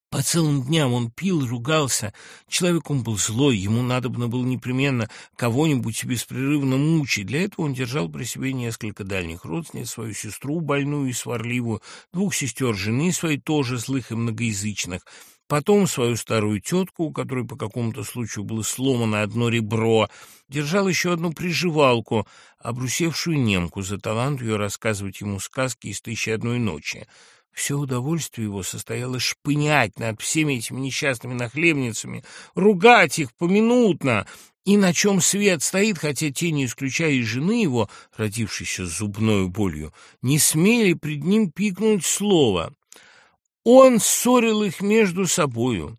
По целым дням он пил, ругался. Человек он был злой, ему надобно было непременно кого-нибудь беспрерывно мучить. Для этого он держал при себе несколько дальних родственниц, свою сестру больную и сварливую, двух сестер жены своей, тоже злых и многоязычных, потом свою старую тетку, у которой по какому-то случаю было сломано одно ребро, держал еще одну приживалку, обрусевшую немку за талант ее рассказывать ему сказки из «Тысячи одной ночи». Все удовольствие его состояло шпынять над всеми этими несчастными нахлебницами, ругать их поминутно, и на чем свет стоит, хотя те, не исключая и жены его, родившейся с зубной болью, не смели пред ним пикнуть слово. Он ссорил их между собою,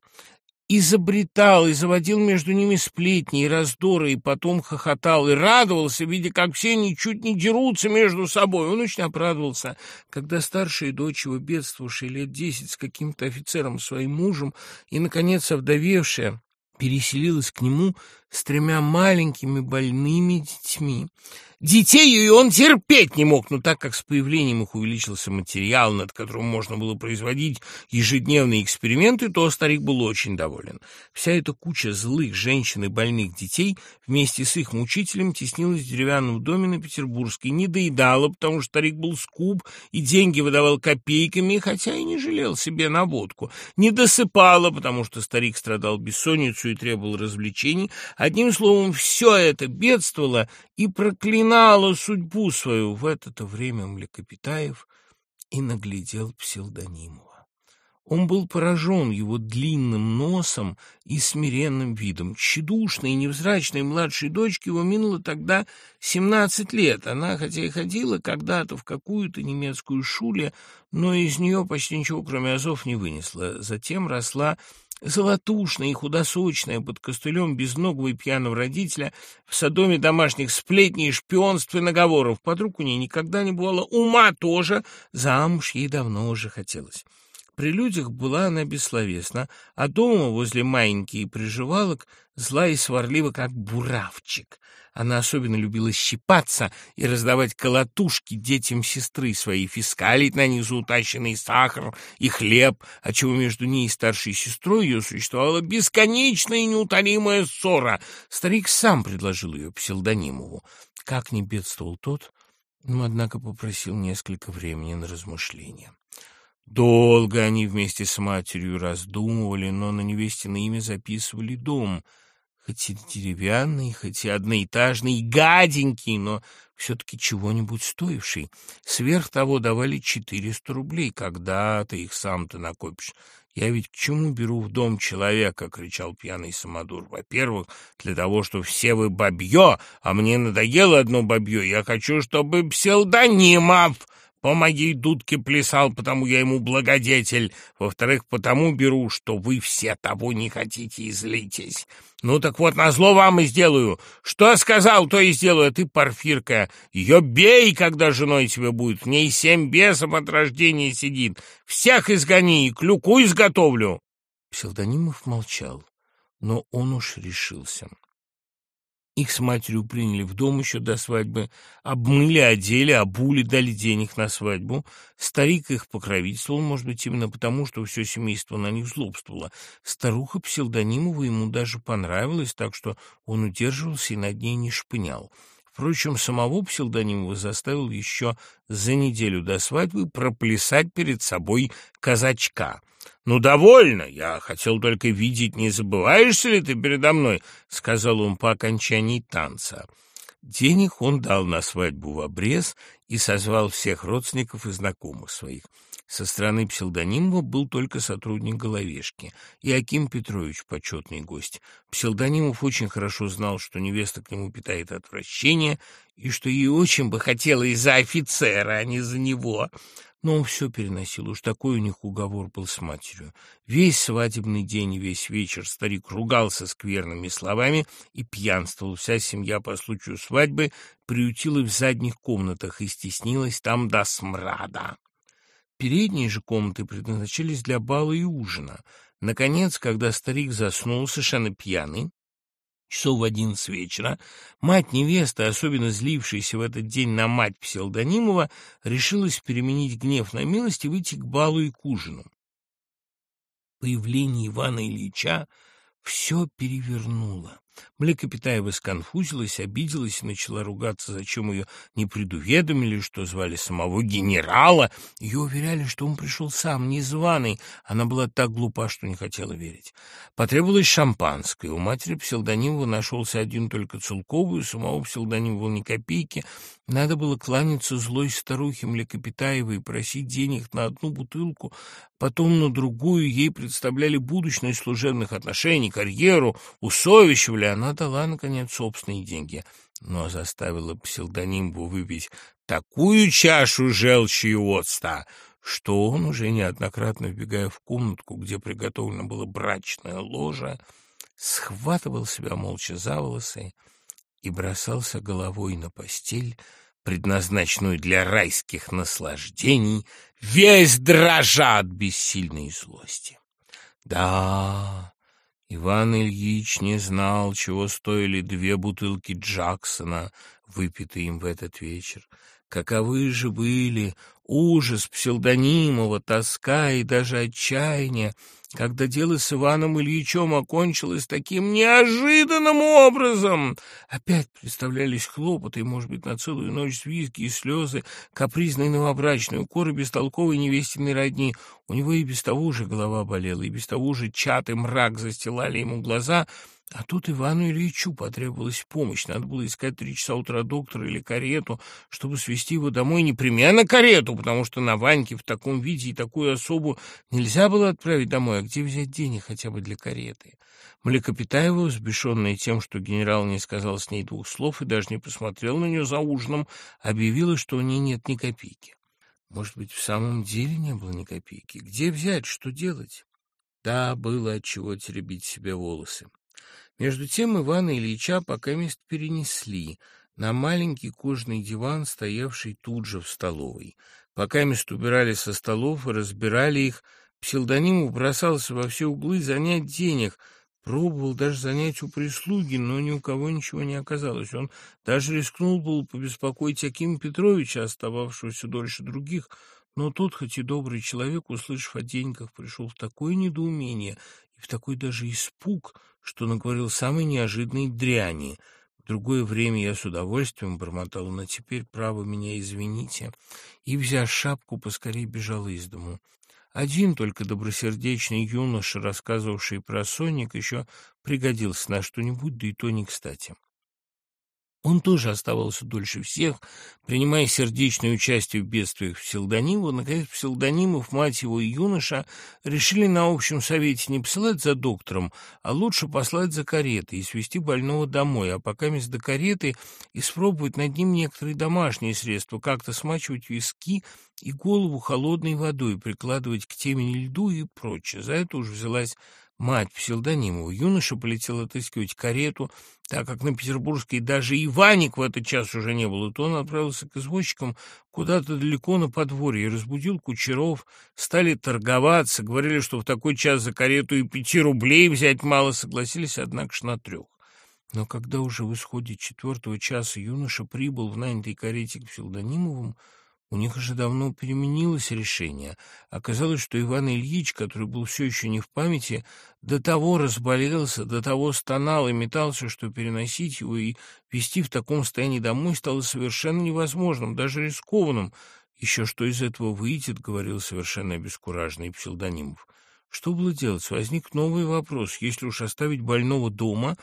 изобретал и заводил между ними сплетни и раздоры, и потом хохотал и радовался, видя, как все ничуть не дерутся между собой. Он очень обрадовался, когда старшая дочь его, бедствовавшая лет десять с каким-то офицером, своим мужем, и, наконец, овдовевшая, переселилась к нему с тремя маленькими больными детьми. Детей ее он терпеть не мог, но так как с появлением их увеличился материал, над которым можно было производить ежедневные эксперименты, то старик был очень доволен. Вся эта куча злых женщин и больных детей вместе с их мучителем теснилась в деревянном доме на Петербургской, не доедала, потому что старик был скуп и деньги выдавал копейками, хотя и не жалел себе на водку, не досыпала, потому что старик страдал бессонницей и требовал развлечений, Одним словом, все это бедствовало и проклинало судьбу свою. В это время Млекопитаев и наглядел Псилдонимова. Он был поражен его длинным носом и смиренным видом. Тщедушной и невзрачной младшей дочке его минуло тогда семнадцать лет. Она, хотя и ходила когда-то в какую-то немецкую шуле, но из нее почти ничего, кроме азов, не вынесла. Затем росла Золотушная и худосочная, под костылем безногого и пьяного родителя, в садоме домашних сплетней, шпионств и наговоров. Подруг у ней никогда не бывало, ума тоже, замуж ей давно уже хотелось. При людях была она бессловесна, а дома возле маленьких приживалок зла и сварлива, как буравчик. Она особенно любила щипаться и раздавать колотушки детям сестры своей, фискалить на них за утащенный сахар и хлеб, отчего между ней и старшей сестрой ее существовала бесконечная и неутолимая ссора. Старик сам предложил ее псевдонимову. Как не бедствовал тот, но, однако, попросил несколько времени на размышления. Долго они вместе с матерью раздумывали, но на невесте на имя записывали дом, хоть и деревянный, хоть и одноэтажный, гаденький, но все-таки чего-нибудь стоивший. Сверх того давали четыреста рублей, когда ты их сам-то накопишь. «Я ведь к чему беру в дом человека?» — кричал пьяный самодур. «Во-первых, для того, что все вы бабье, а мне надоело одно бабье. Я хочу, чтобы псевдонимов по моей дудке плясал, потому я ему благодетель. Во-вторых, потому беру, что вы все того не хотите и злитесь. Ну так вот, назло вам и сделаю. Что сказал, то и сделаю. А ты, Порфирка, ее бей, когда женой тебе будет. В ней семь бесов от рождения сидит. Всех изгони и клюку изготовлю. Псевдонимов молчал, но он уж решился. Их с матерью приняли в дом еще до свадьбы, обмыли, одели, обули, дали денег на свадьбу. Старик их покровительствовал, может быть, именно потому, что все семейство на них злобствовало. Старуха Псилдонимова ему даже понравилась, так что он удерживался и над ней не шпынял. Впрочем, самого псевдонимова заставил еще за неделю до свадьбы проплясать перед собой казачка. «Ну, довольно! Я хотел только видеть, не забываешься ли ты передо мной?» — сказал он по окончании танца. Денег он дал на свадьбу в обрез и созвал всех родственников и знакомых своих. Со стороны псевдонимова был только сотрудник Головешки и Аким Петрович, почетный гость. Псевдонимов очень хорошо знал, что невеста к нему питает отвращение и что ей очень бы хотела из-за офицера, а не за него. Но он все переносил, уж такой у них уговор был с матерью. Весь свадебный день и весь вечер старик ругался скверными словами и пьянствовал. Вся семья по случаю свадьбы приютила в задних комнатах и стеснилась там до смрада. Передние же комнаты предназначались для бала и ужина. Наконец, когда старик заснул, совершенно пьяный, часов в одиннадцать вечера, мать невесты, особенно злившаяся в этот день на мать Псилдонимова, решилась переменить гнев на милость и выйти к балу и к ужину. Появление Ивана Ильича все перевернуло. Млекопитаева сконфузилась, обиделась и начала ругаться, зачем ее не предуведомили, что звали самого генерала. Ее уверяли, что он пришел сам, незваный. Она была так глупа, что не хотела верить. Потребовалось шампанское. У матери Псилдонимова нашелся один только целковый, у самого Псилдонимова ни копейки. Надо было кланяться злой старухе Млекопитаевой и просить денег на одну бутылку, потом на другую. Ей представляли будущность служебных отношений, карьеру, усовещивали, она дала, наконец, собственные деньги, но заставила псевдонимбу выпить такую чашу желчи и отста, что он, уже неоднократно вбегая в комнатку, где приготовлено было брачное ложе, схватывал себя молча за волосы и бросался головой на постель, предназначенную для райских наслаждений, весь дрожа от бессильной злости. Да, Иван Ильич не знал, чего стоили две бутылки Джексона, выпитые им в этот вечер. Каковы же были ужас псевдонимова, тоска и даже отчаяние, когда дело с Иваном Ильичем окончилось таким неожиданным образом. Опять представлялись хлопоты, может быть, на целую ночь визги и слезы, капризной новобрачной, укоры бестолковой невестиной родни. У него и без того уже голова болела, и без того уже чат и мрак застилали ему глаза — а тут Ивану Ильичу потребовалась помощь. Надо было искать три часа утра доктора или карету, чтобы свести его домой. Непременно карету, потому что на Ваньке в таком виде и такую особу нельзя было отправить домой. А где взять денег хотя бы для кареты? Млекопитаева, взбешенная тем, что генерал не сказал с ней двух слов и даже не посмотрел на нее за ужином, объявила, что у ней нет ни копейки. Может быть, в самом деле не было ни копейки? Где взять? Что делать? Да, было от чего теребить себе волосы. Между тем Ивана Ильича пока мест перенесли на маленький кожаный диван, стоявший тут же в столовой. Пока мест убирали со столов и разбирали их, псевдоним бросался во все углы занять денег, пробовал даже занять у прислуги, но ни у кого ничего не оказалось. Он даже рискнул был побеспокоить Акима Петровича, остававшегося дольше других, но тот, хоть и добрый человек, услышав о деньгах, пришел в такое недоумение и в такой даже испуг, что наговорил самой неожиданной дряни. В другое время я с удовольствием бормотал, но теперь, право, меня извините. И, взяв шапку, поскорее бежал из дому. Один только добросердечный юноша, рассказывавший про Соник, еще пригодился на что-нибудь, да и то не кстати. Он тоже оставался дольше всех, принимая сердечное участие в бедствиях Псилдонимова. Наконец, Псилдонимов, мать его и юноша решили на общем совете не посылать за доктором, а лучше послать за каретой и свести больного домой, а пока вместо до кареты испробовать над ним некоторые домашние средства, как-то смачивать виски и голову холодной водой, прикладывать к темени льду и прочее. За это уж взялась мать псевдонимова. Юноша полетел отыскивать карету, так как на Петербургской даже Иваник в этот час уже не был, и то он отправился к извозчикам куда-то далеко на подворье разбудил кучеров, стали торговаться, говорили, что в такой час за карету и пяти рублей взять мало, согласились, однако ж на трех. Но когда уже в исходе четвертого часа юноша прибыл в нанятой карете к Псилдонимовым, У них уже давно переменилось решение. Оказалось, что Иван Ильич, который был все еще не в памяти, до того разболелся, до того стонал и метался, что переносить его и вести в таком состоянии домой стало совершенно невозможным, даже рискованным. «Еще что из этого выйдет», — говорил совершенно обескураженный псевдонимов. Что было делать? Возник новый вопрос. Если уж оставить больного дома,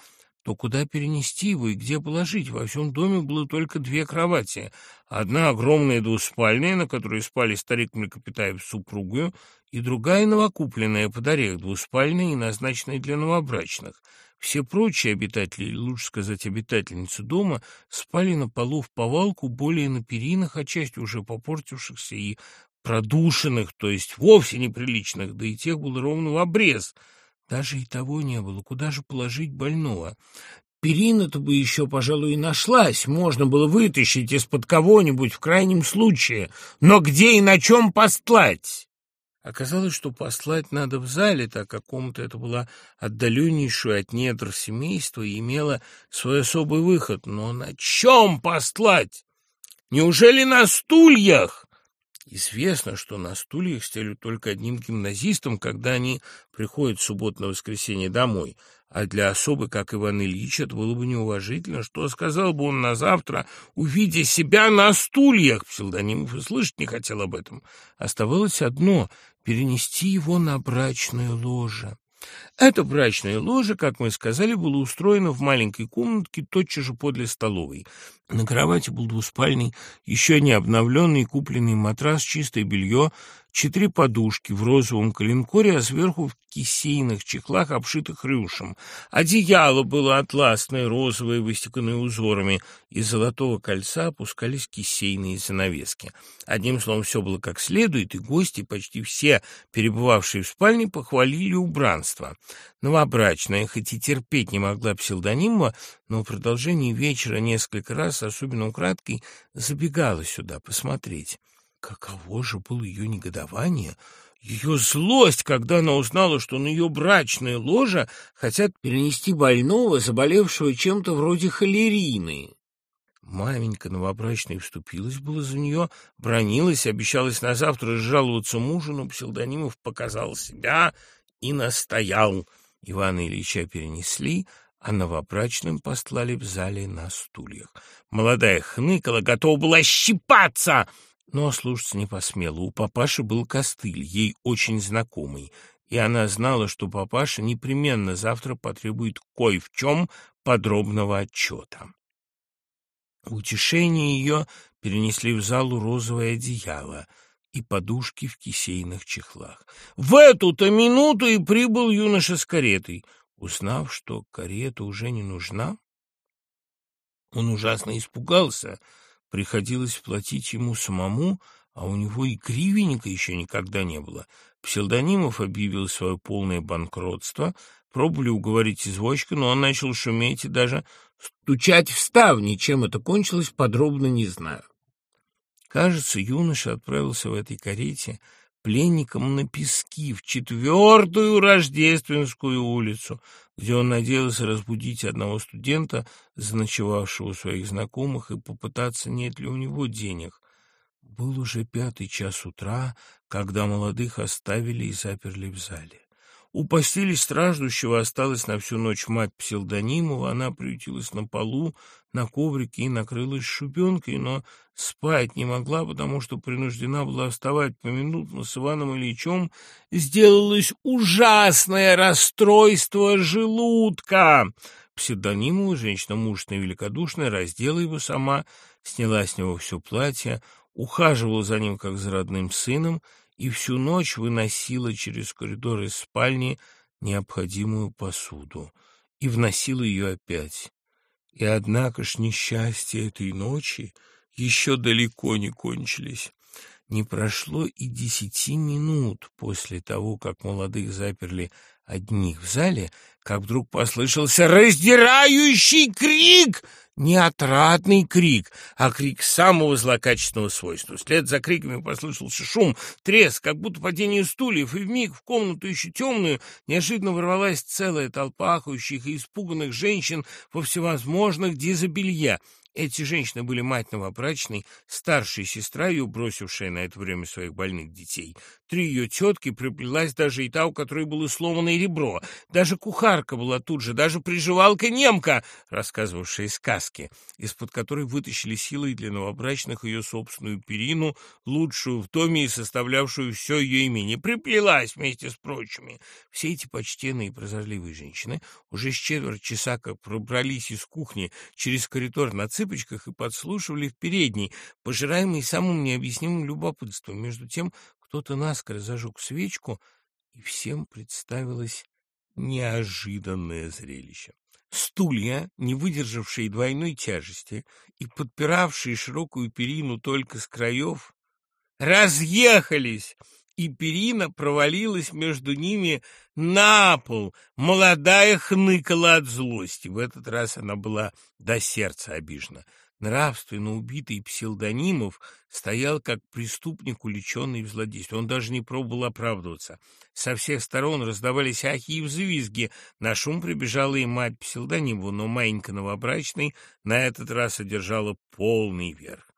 то куда перенести его и где положить? Во всем доме было только две кровати. Одна огромная двуспальная, на которой спали старик Млекопитаев с супругою, и другая новокупленная под орех, двуспальная и назначенная для новобрачных. Все прочие обитатели, или лучше сказать обитательницы дома, спали на полу в повалку, более на перинах, отчасти уже попортившихся и продушенных, то есть вовсе неприличных, да и тех было ровно в обрез — даже и того не было. Куда же положить больного? Перина-то бы еще, пожалуй, и нашлась. Можно было вытащить из-под кого-нибудь в крайнем случае. Но где и на чем постлать? Оказалось, что послать надо в зале, так как комната эта была отдаленнейшую от недр семейства и имела свой особый выход. Но на чем послать? Неужели на стульях? Известно, что на стульях стелют только одним гимназистам, когда они приходят в субботу-воскресенье домой. А для особы, как Иван Ильич, это было бы неуважительно. Что сказал бы он на завтра, увидя себя на стульях? Псевдонимов и слышать не хотел об этом. Оставалось одно — перенести его на брачное ложе. Это брачное ложе, как мы сказали, было устроено в маленькой комнатке тотчас же подле столовой. На кровати был двуспальный, еще не обновленный, купленный матрас, чистое белье, четыре подушки в розовом коленкоре, а сверху в кисейных чехлах, обшитых рюшем. Одеяло было атласное, розовое, выстеканное узорами. Из золотого кольца опускались кисейные занавески. Одним словом, все было как следует, и гости, почти все перебывавшие в спальне, похвалили убранство. Новобрачная, хоть и терпеть не могла псевдонима, но в продолжении вечера несколько раз, особенно украдкой, забегала сюда посмотреть. Каково же было ее негодование, ее злость, когда она узнала, что на ее брачное ложе хотят перенести больного, заболевшего чем-то вроде холерины. Маменька новобрачная вступилась было за нее, бронилась, обещалась на завтра жаловаться мужу, но Псилдонимов показал себя и настоял. Ивана Ильича перенесли, а новобрачным послали в зале на стульях. Молодая хныкала, готова была щипаться — но слушаться не посмела. У папаши был костыль, ей очень знакомый, и она знала, что папаша непременно завтра потребует кое в чем подробного отчета. утешение ее перенесли в залу розовое одеяло и подушки в кисейных чехлах. В эту-то минуту и прибыл юноша с каретой. Узнав, что карета уже не нужна, он ужасно испугался — Приходилось платить ему самому, а у него и гривенника еще никогда не было. Псевдонимов объявил свое полное банкротство, пробовали уговорить извозчика, но он начал шуметь и даже стучать в ставни. Чем это кончилось, подробно не знаю. Кажется, юноша отправился в этой карете пленником на пески в четвертую Рождественскую улицу, где он надеялся разбудить одного студента, заночевавшего у своих знакомых, и попытаться, нет ли у него денег. Был уже пятый час утра, когда молодых оставили и заперли в зале. У постели страждущего осталась на всю ночь мать Псилдонимова, она приютилась на полу, на коврике и накрылась шубенкой, но спать не могла, потому что принуждена была вставать поминутно с Иваном Ильичем, сделалось ужасное расстройство желудка. Псевдонимова, женщина мужественная и великодушная, раздела его сама, сняла с него все платье, ухаживала за ним, как за родным сыном, и всю ночь выносила через коридор из спальни необходимую посуду и вносила ее опять. И однако ж несчастья этой ночи еще далеко не кончились. Не прошло и десяти минут после того, как молодых заперли одних в зале, как вдруг послышался раздирающий крик — не отрадный крик, а крик самого злокачественного свойства. Вслед за криками послышался шум, треск, как будто падение стульев, и вмиг в комнату еще темную неожиданно ворвалась целая толпа ахающих и испуганных женщин во всевозможных дизобелья. Эти женщины были мать новобрачной, старшая сестра ее, бросившая на это время своих больных детей. Три ее тетки, приплелась даже и та, у которой было сломанное ребро. Даже кухарка была тут же, даже приживалка немка, рассказывавшая сказки, из-под которой вытащили силой для новобрачных ее собственную перину, лучшую в доме и составлявшую все ее имение. Приплелась вместе с прочими. Все эти почтенные и прозорливые женщины уже с четверть часа как пробрались из кухни через коридор на цыпочках, и подслушивали в передней, пожираемые самым необъяснимым любопытством. Между тем кто-то наскоро зажег свечку, и всем представилось неожиданное зрелище. Стулья, не выдержавшие двойной тяжести и подпиравшие широкую перину только с краев, разъехались, и перина провалилась между ними на пол. Молодая хныкала от злости. В этот раз она была до сердца обижена. Нравственно убитый псилдонимов стоял как преступник, уличенный в злодействе. Он даже не пробовал оправдываться. Со всех сторон раздавались ахи и взвизги. На шум прибежала и мать псилдонимова, но маленько новобрачный на этот раз одержала полный верх.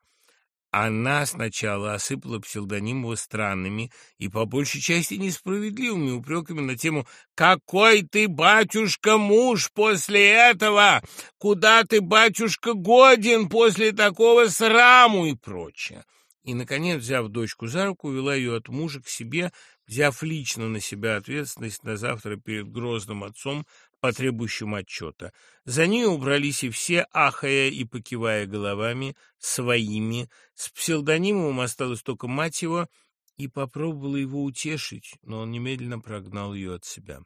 Она сначала осыпала псевдонимова странными и по большей части несправедливыми упреками на тему «Какой ты, батюшка, муж после этого? Куда ты, батюшка, годен после такого сраму?» и прочее. И, наконец, взяв дочку за руку, вела ее от мужа к себе, взяв лично на себя ответственность на завтра перед грозным отцом, по требующим отчета. За ней убрались и все, ахая и покивая головами, своими. С псевдонимом осталась только мать его, и попробовала его утешить, но он немедленно прогнал ее от себя.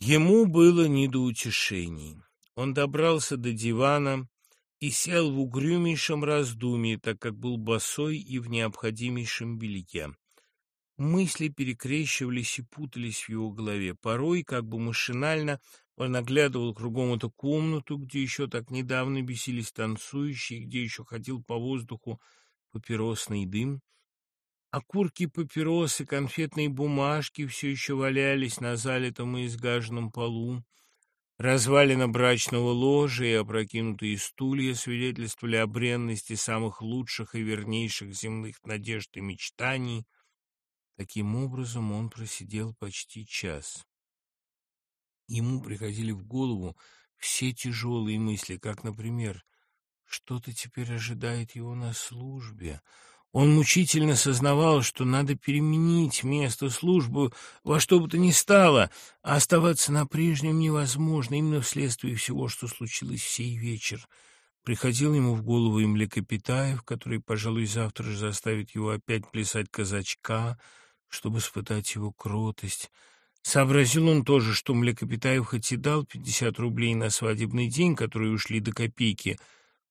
Ему было не до утешений. Он добрался до дивана и сел в угрюмейшем раздумье, так как был босой и в необходимейшем белье. Мысли перекрещивались и путались в его голове. Порой, как бы машинально, он оглядывал кругом эту комнату, где еще так недавно бесились танцующие, где еще ходил по воздуху папиросный дым. Окурки папиросы, конфетные бумажки все еще валялись на залитом и изгаженном полу. Развалина брачного ложа и опрокинутые стулья свидетельствовали о бренности самых лучших и вернейших земных надежд и мечтаний — Таким образом он просидел почти час. Ему приходили в голову все тяжелые мысли, как, например, что-то теперь ожидает его на службе. Он мучительно сознавал, что надо переменить место службы во что бы то ни стало, а оставаться на прежнем невозможно, именно вследствие всего, что случилось в сей вечер. Приходил ему в голову и Млекопитаев, который, пожалуй, завтра же заставит его опять плясать казачка — чтобы испытать его кротость. Сообразил он тоже, что Млекопитаев хоть и дал пятьдесят рублей на свадебный день, которые ушли до копейки,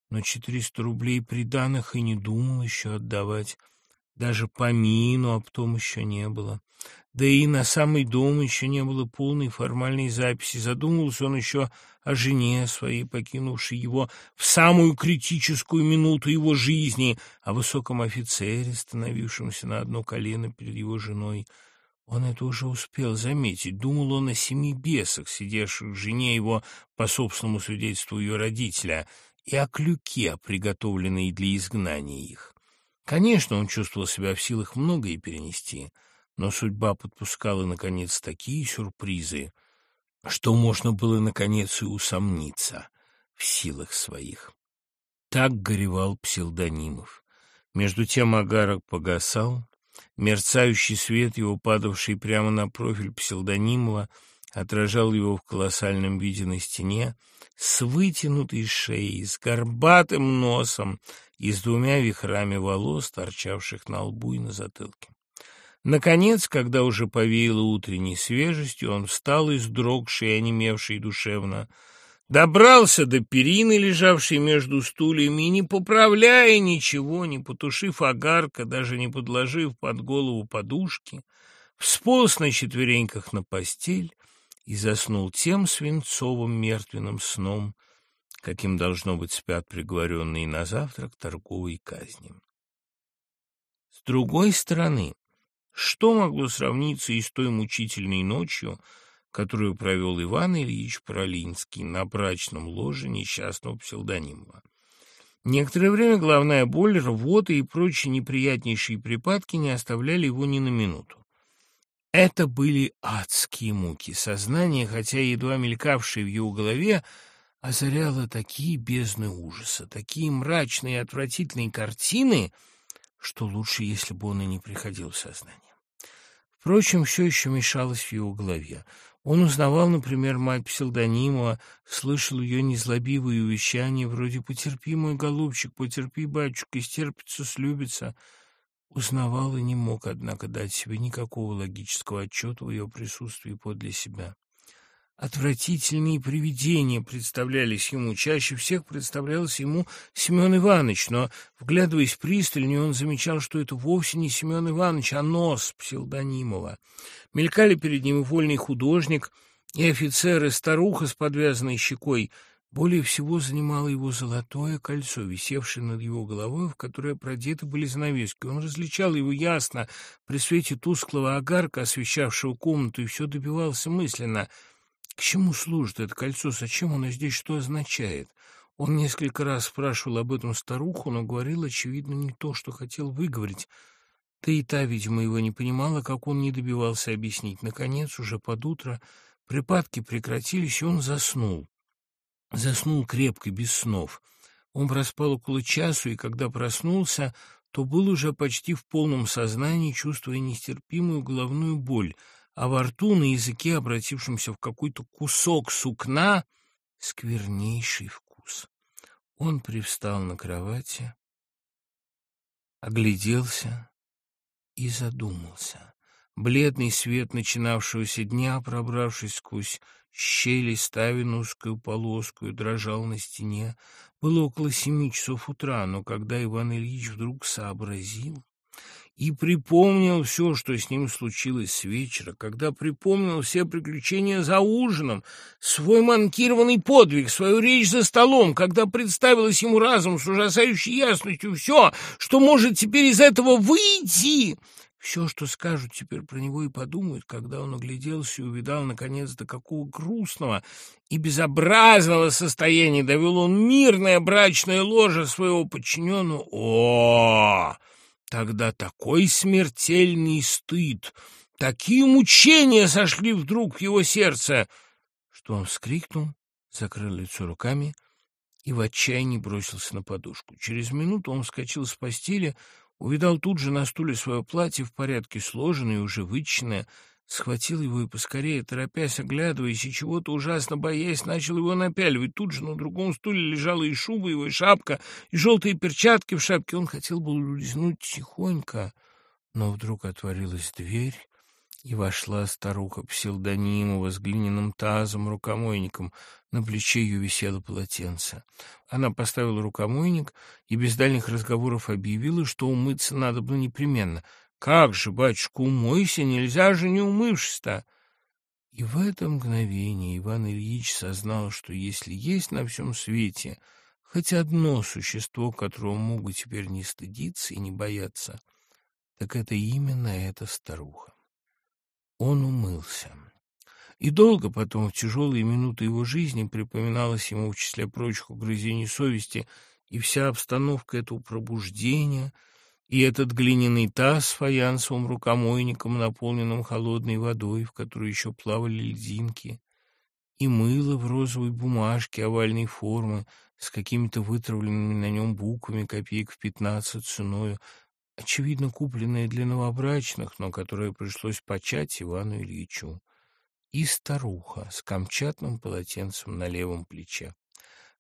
но четыреста рублей приданых и не думал еще отдавать. Даже помину об том еще не было. Да и на самый дом еще не было полной формальной записи. Задумывался он еще о жене своей, покинувшей его в самую критическую минуту его жизни, о высоком офицере, становившемся на одно колено перед его женой. Он это уже успел заметить. Думал он о семи бесах, сидевших жене его по собственному свидетельству ее родителя, и о клюке, приготовленной для изгнания их. Конечно, он чувствовал себя в силах многое перенести, но судьба подпускала, наконец, такие сюрпризы, что можно было, наконец, и усомниться в силах своих. Так горевал псилдонимов. Между тем агарок погасал, мерцающий свет его, падавший прямо на профиль псилдонимова, отражал его в колоссальном виде на стене, с вытянутой шеей, с горбатым носом и с двумя вихрами волос, торчавших на лбу и на затылке. Наконец, когда уже повеяло утренней свежестью, он встал издрогший и онемевший душевно, добрался до перины, лежавшей между стульями, и, не поправляя ничего, не потушив огарка, даже не подложив под голову подушки, всполз на четвереньках на постель и заснул тем свинцовым мертвенным сном, каким, должно быть, спят приговоренные на завтрак торговой казни. С другой стороны, что могло сравниться и с той мучительной ночью, которую провел Иван Ильич Пролинский на брачном ложе несчастного псевдонима. Некоторое время головная боль, рвота и прочие неприятнейшие припадки не оставляли его ни на минуту. Это были адские муки. Сознание, хотя едва мелькавшее в его голове, озаряло такие бездны ужаса, такие мрачные и отвратительные картины, что лучше, если бы он и не приходил в сознание. Впрочем, все еще мешалось в его голове. Он узнавал, например, мать псевдонимова, слышал ее незлобивые увещания вроде «Потерпи, мой голубчик, потерпи, батюшка, стерпится, слюбится». Узнавал и не мог, однако, дать себе никакого логического отчета в ее присутствии подле себя. Отвратительные привидения представлялись ему. Чаще всех представлялся ему Семен Иванович, но, вглядываясь пристальнее, он замечал, что это вовсе не Семен Иванович, а нос псевдонимова. Мелькали перед ним и вольный художник, и офицер, и старуха с подвязанной щекой. Более всего занимало его золотое кольцо, висевшее над его головой, в которое продеты были занавески. Он различал его ясно при свете тусклого огарка, освещавшего комнату, и все добивался мысленно — к чему служит это кольцо? Зачем оно здесь? Что означает? Он несколько раз спрашивал об этом старуху, но говорил, очевидно, не то, что хотел выговорить. Да и та, видимо, его не понимала, как он не добивался объяснить. Наконец, уже под утро, припадки прекратились, и он заснул. Заснул крепко, без снов. Он проспал около часу, и когда проснулся, то был уже почти в полном сознании, чувствуя нестерпимую головную боль — а во рту на языке, обратившемся в какой-то кусок сукна, сквернейший вкус. Он привстал на кровати, огляделся и задумался. Бледный свет начинавшегося дня, пробравшись сквозь щели, ставя узкую полоску и дрожал на стене. Было около семи часов утра, но когда Иван Ильич вдруг сообразил, и припомнил все, что с ним случилось с вечера, когда припомнил все приключения за ужином, свой манкированный подвиг, свою речь за столом, когда представилось ему разом с ужасающей ясностью все, что может теперь из этого выйти. Все, что скажут теперь про него и подумают, когда он огляделся и увидал, наконец, до какого грустного и безобразного состояния довел он мирное брачное ложе своего подчиненного. О! Тогда такой смертельный стыд, такие мучения сошли вдруг в его сердце, что он вскрикнул, закрыл лицо руками и в отчаянии бросился на подушку. Через минуту он вскочил с постели, увидал тут же на стуле свое платье в порядке сложенное и уже вычищенное, Схватил его и поскорее, торопясь, оглядываясь и чего-то ужасно боясь, начал его напяливать. Тут же на другом стуле лежала и шуба его, и шапка, и желтые перчатки в шапке. Он хотел был улизнуть тихонько, но вдруг отворилась дверь, и вошла старуха псевдонимова с глиняным тазом, рукомойником. На плече ее висело полотенце. Она поставила рукомойник и без дальних разговоров объявила, что умыться надо было непременно — как же, батюшка, умойся, нельзя же не умывшись-то. И в это мгновение Иван Ильич сознал, что если есть на всем свете хоть одно существо, которого мог бы теперь не стыдиться и не бояться, так это именно эта старуха. Он умылся. И долго потом, в тяжелые минуты его жизни, припоминалось ему в числе прочих угрызений совести и вся обстановка этого пробуждения — и этот глиняный таз с фаянсовым рукомойником, наполненным холодной водой, в которой еще плавали льдинки, и мыло в розовой бумажке овальной формы с какими-то вытравленными на нем буквами копеек в пятнадцать ценою, очевидно, купленное для новобрачных, но которое пришлось почать Ивану Ильичу, и старуха с камчатным полотенцем на левом плече.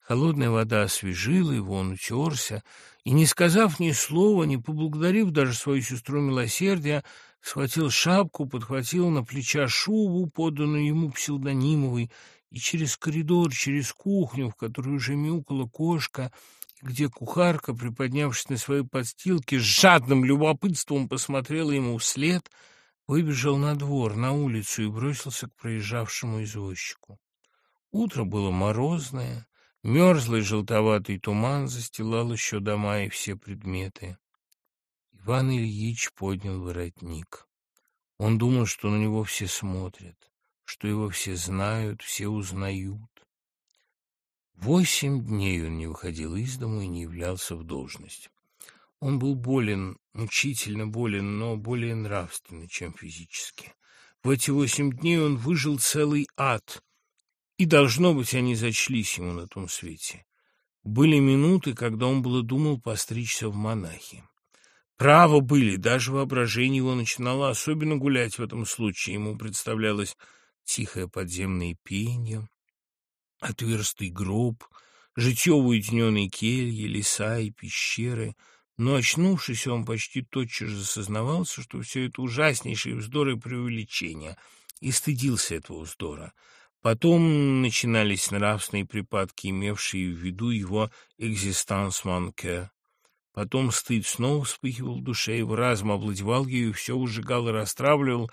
Холодная вода освежила его, он утерся, и, не сказав ни слова, не поблагодарив даже свою сестру милосердия, схватил шапку, подхватил на плеча шубу, поданную ему псевдонимовой, и через коридор, через кухню, в которой уже мяукала кошка, где кухарка, приподнявшись на своей подстилке, с жадным любопытством посмотрела ему вслед, выбежал на двор, на улицу и бросился к проезжавшему извозчику. Утро было морозное, Мерзлый желтоватый туман застилал еще дома и все предметы. Иван Ильич поднял воротник. Он думал, что на него все смотрят, что его все знают, все узнают. Восемь дней он не выходил из дому и не являлся в должность. Он был болен, мучительно болен, но более нравственно, чем физически. В эти восемь дней он выжил целый ад, и, должно быть, они зачлись ему на том свете. Были минуты, когда он было думал постричься в монахи. Право были, даже воображение его начинало особенно гулять в этом случае. Ему представлялось тихое подземное пение, отверстый гроб, житье уединенной келье, леса и пещеры — но, очнувшись, он почти тотчас же сознавался, что все это ужаснейшие вздоры и преувеличения, и стыдился этого вздора. Потом начинались нравственные припадки, имевшие в виду его «экзистанс манке». Потом стыд снова вспыхивал в душе, его разум овладевал ею, все ужигал и расстравливал.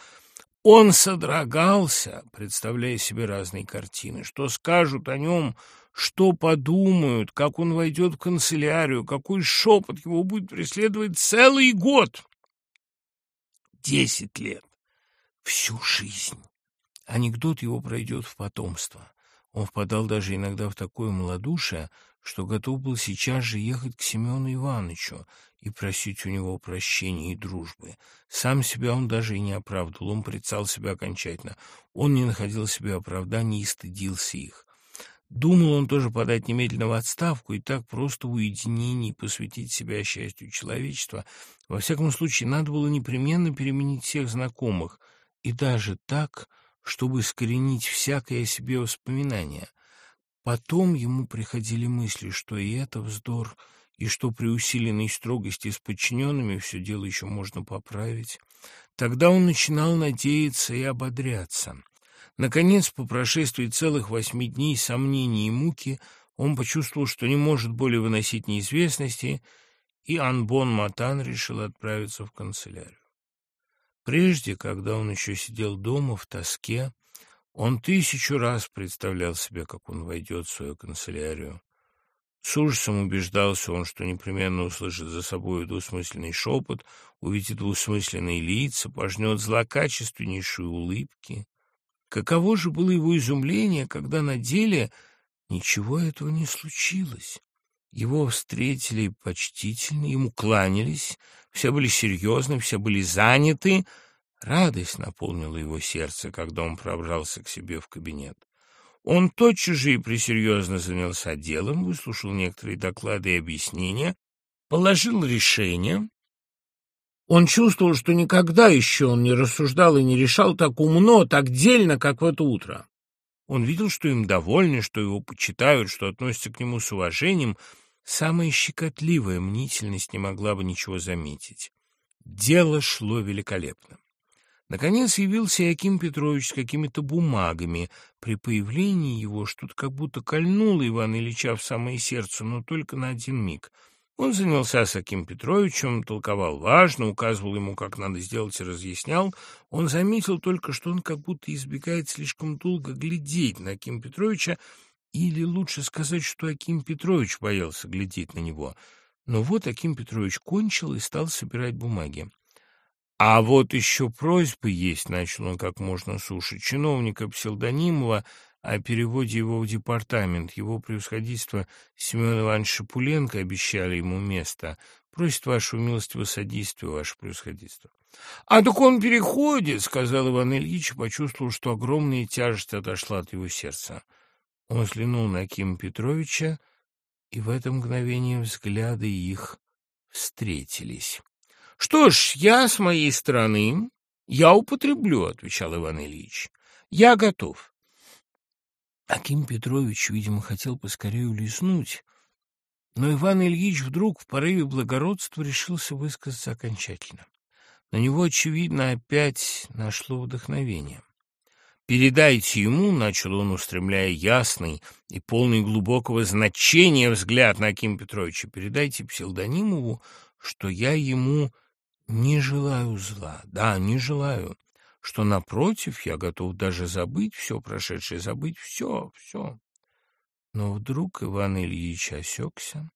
Он содрогался, представляя себе разные картины. Что скажут о нем что подумают, как он войдет в канцелярию, какой шепот его будет преследовать целый год. Десять лет. Всю жизнь. Анекдот его пройдет в потомство. Он впадал даже иногда в такое малодушие, что готов был сейчас же ехать к Семену Ивановичу и просить у него прощения и дружбы. Сам себя он даже и не оправдывал, он прицал себя окончательно. Он не находил себе оправданий и стыдился их. Думал он тоже подать немедленно в отставку и так просто в уединении посвятить себя счастью человечества. Во всяком случае, надо было непременно переменить всех знакомых, и даже так, чтобы искоренить всякое о себе воспоминание. Потом ему приходили мысли, что и это вздор, и что при усиленной строгости с подчиненными все дело еще можно поправить. Тогда он начинал надеяться и ободряться. Наконец, по прошествии целых восьми дней сомнений и муки, он почувствовал, что не может более выносить неизвестности, и Анбон Матан решил отправиться в канцелярию. Прежде, когда он еще сидел дома в тоске, он тысячу раз представлял себе, как он войдет в свою канцелярию. С ужасом убеждался он, что непременно услышит за собой двусмысленный шепот, увидит двусмысленные лица, пожнет злокачественнейшие улыбки. Каково же было его изумление, когда на деле ничего этого не случилось. Его встретили почтительно, ему кланялись, все были серьезны, все были заняты. Радость наполнила его сердце, когда он пробрался к себе в кабинет. Он тотчас же и пресерьезно занялся делом, выслушал некоторые доклады и объяснения, положил решение, он чувствовал, что никогда еще он не рассуждал и не решал так умно, так дельно, как в это утро. Он видел, что им довольны, что его почитают, что относятся к нему с уважением. Самая щекотливая мнительность не могла бы ничего заметить. Дело шло великолепно. Наконец явился Яким Петрович с какими-то бумагами. При появлении его что-то как будто кольнуло Ивана Ильича в самое сердце, но только на один миг — он занялся с Аким Петровичем, толковал важно, указывал ему, как надо сделать, и разъяснял. Он заметил только, что он как будто избегает слишком долго глядеть на Аким Петровича, или лучше сказать, что Аким Петрович боялся глядеть на него. Но вот Аким Петрович кончил и стал собирать бумаги. «А вот еще просьбы есть», — начал он как можно суше, чиновника Псилдонимова о переводе его в департамент. Его превосходительство Семен Иванович Шапуленко обещали ему место. Просит вашего милостивого содействия, ваше превосходительство. — А так он переходит, — сказал Иван Ильич почувствовал, что огромная тяжесть отошла от его сердца. Он взглянул на Акима Петровича, и в это мгновение взгляды их встретились. — Что ж, я с моей стороны, я употреблю, — отвечал Иван Ильич. — Я готов. Аким Петрович, видимо, хотел поскорее улизнуть, но Иван Ильич вдруг в порыве благородства решился высказаться окончательно. На него, очевидно, опять нашло вдохновение. «Передайте ему», — начал он, устремляя ясный и полный глубокого значения взгляд на Аким Петровича, «передайте псевдонимову, что я ему не желаю зла, да, не желаю, что, напротив, я готов даже забыть все прошедшее, забыть все, все. Но вдруг Иван Ильич осекся,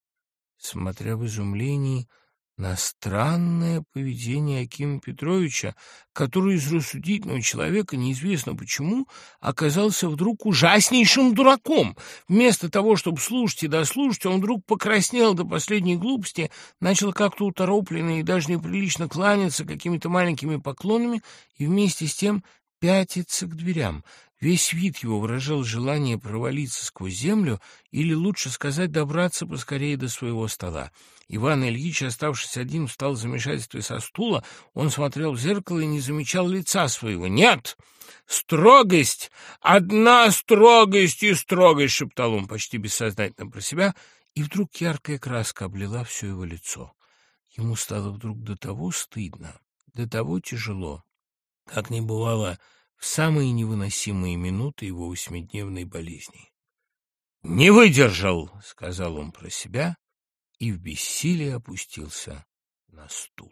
смотря в изумлении на странное поведение Акима Петровича, который из рассудительного человека, неизвестно почему, оказался вдруг ужаснейшим дураком. Вместо того, чтобы слушать и дослушать, он вдруг покраснел до последней глупости, начал как-то уторопленно и даже неприлично кланяться какими-то маленькими поклонами и вместе с тем пятиться к дверям. Весь вид его выражал желание провалиться сквозь землю или, лучше сказать, добраться поскорее до своего стола. Иван Ильич, оставшись один, встал в замешательстве со стула. Он смотрел в зеркало и не замечал лица своего. «Нет! Строгость! Одна строгость и строгость!» — шептал он почти бессознательно про себя, и вдруг яркая краска облила все его лицо. Ему стало вдруг до того стыдно, до того тяжело, как не бывало в самые невыносимые минуты его восьмидневной болезни. «Не выдержал!» — сказал он про себя и в бессилии опустился на стул.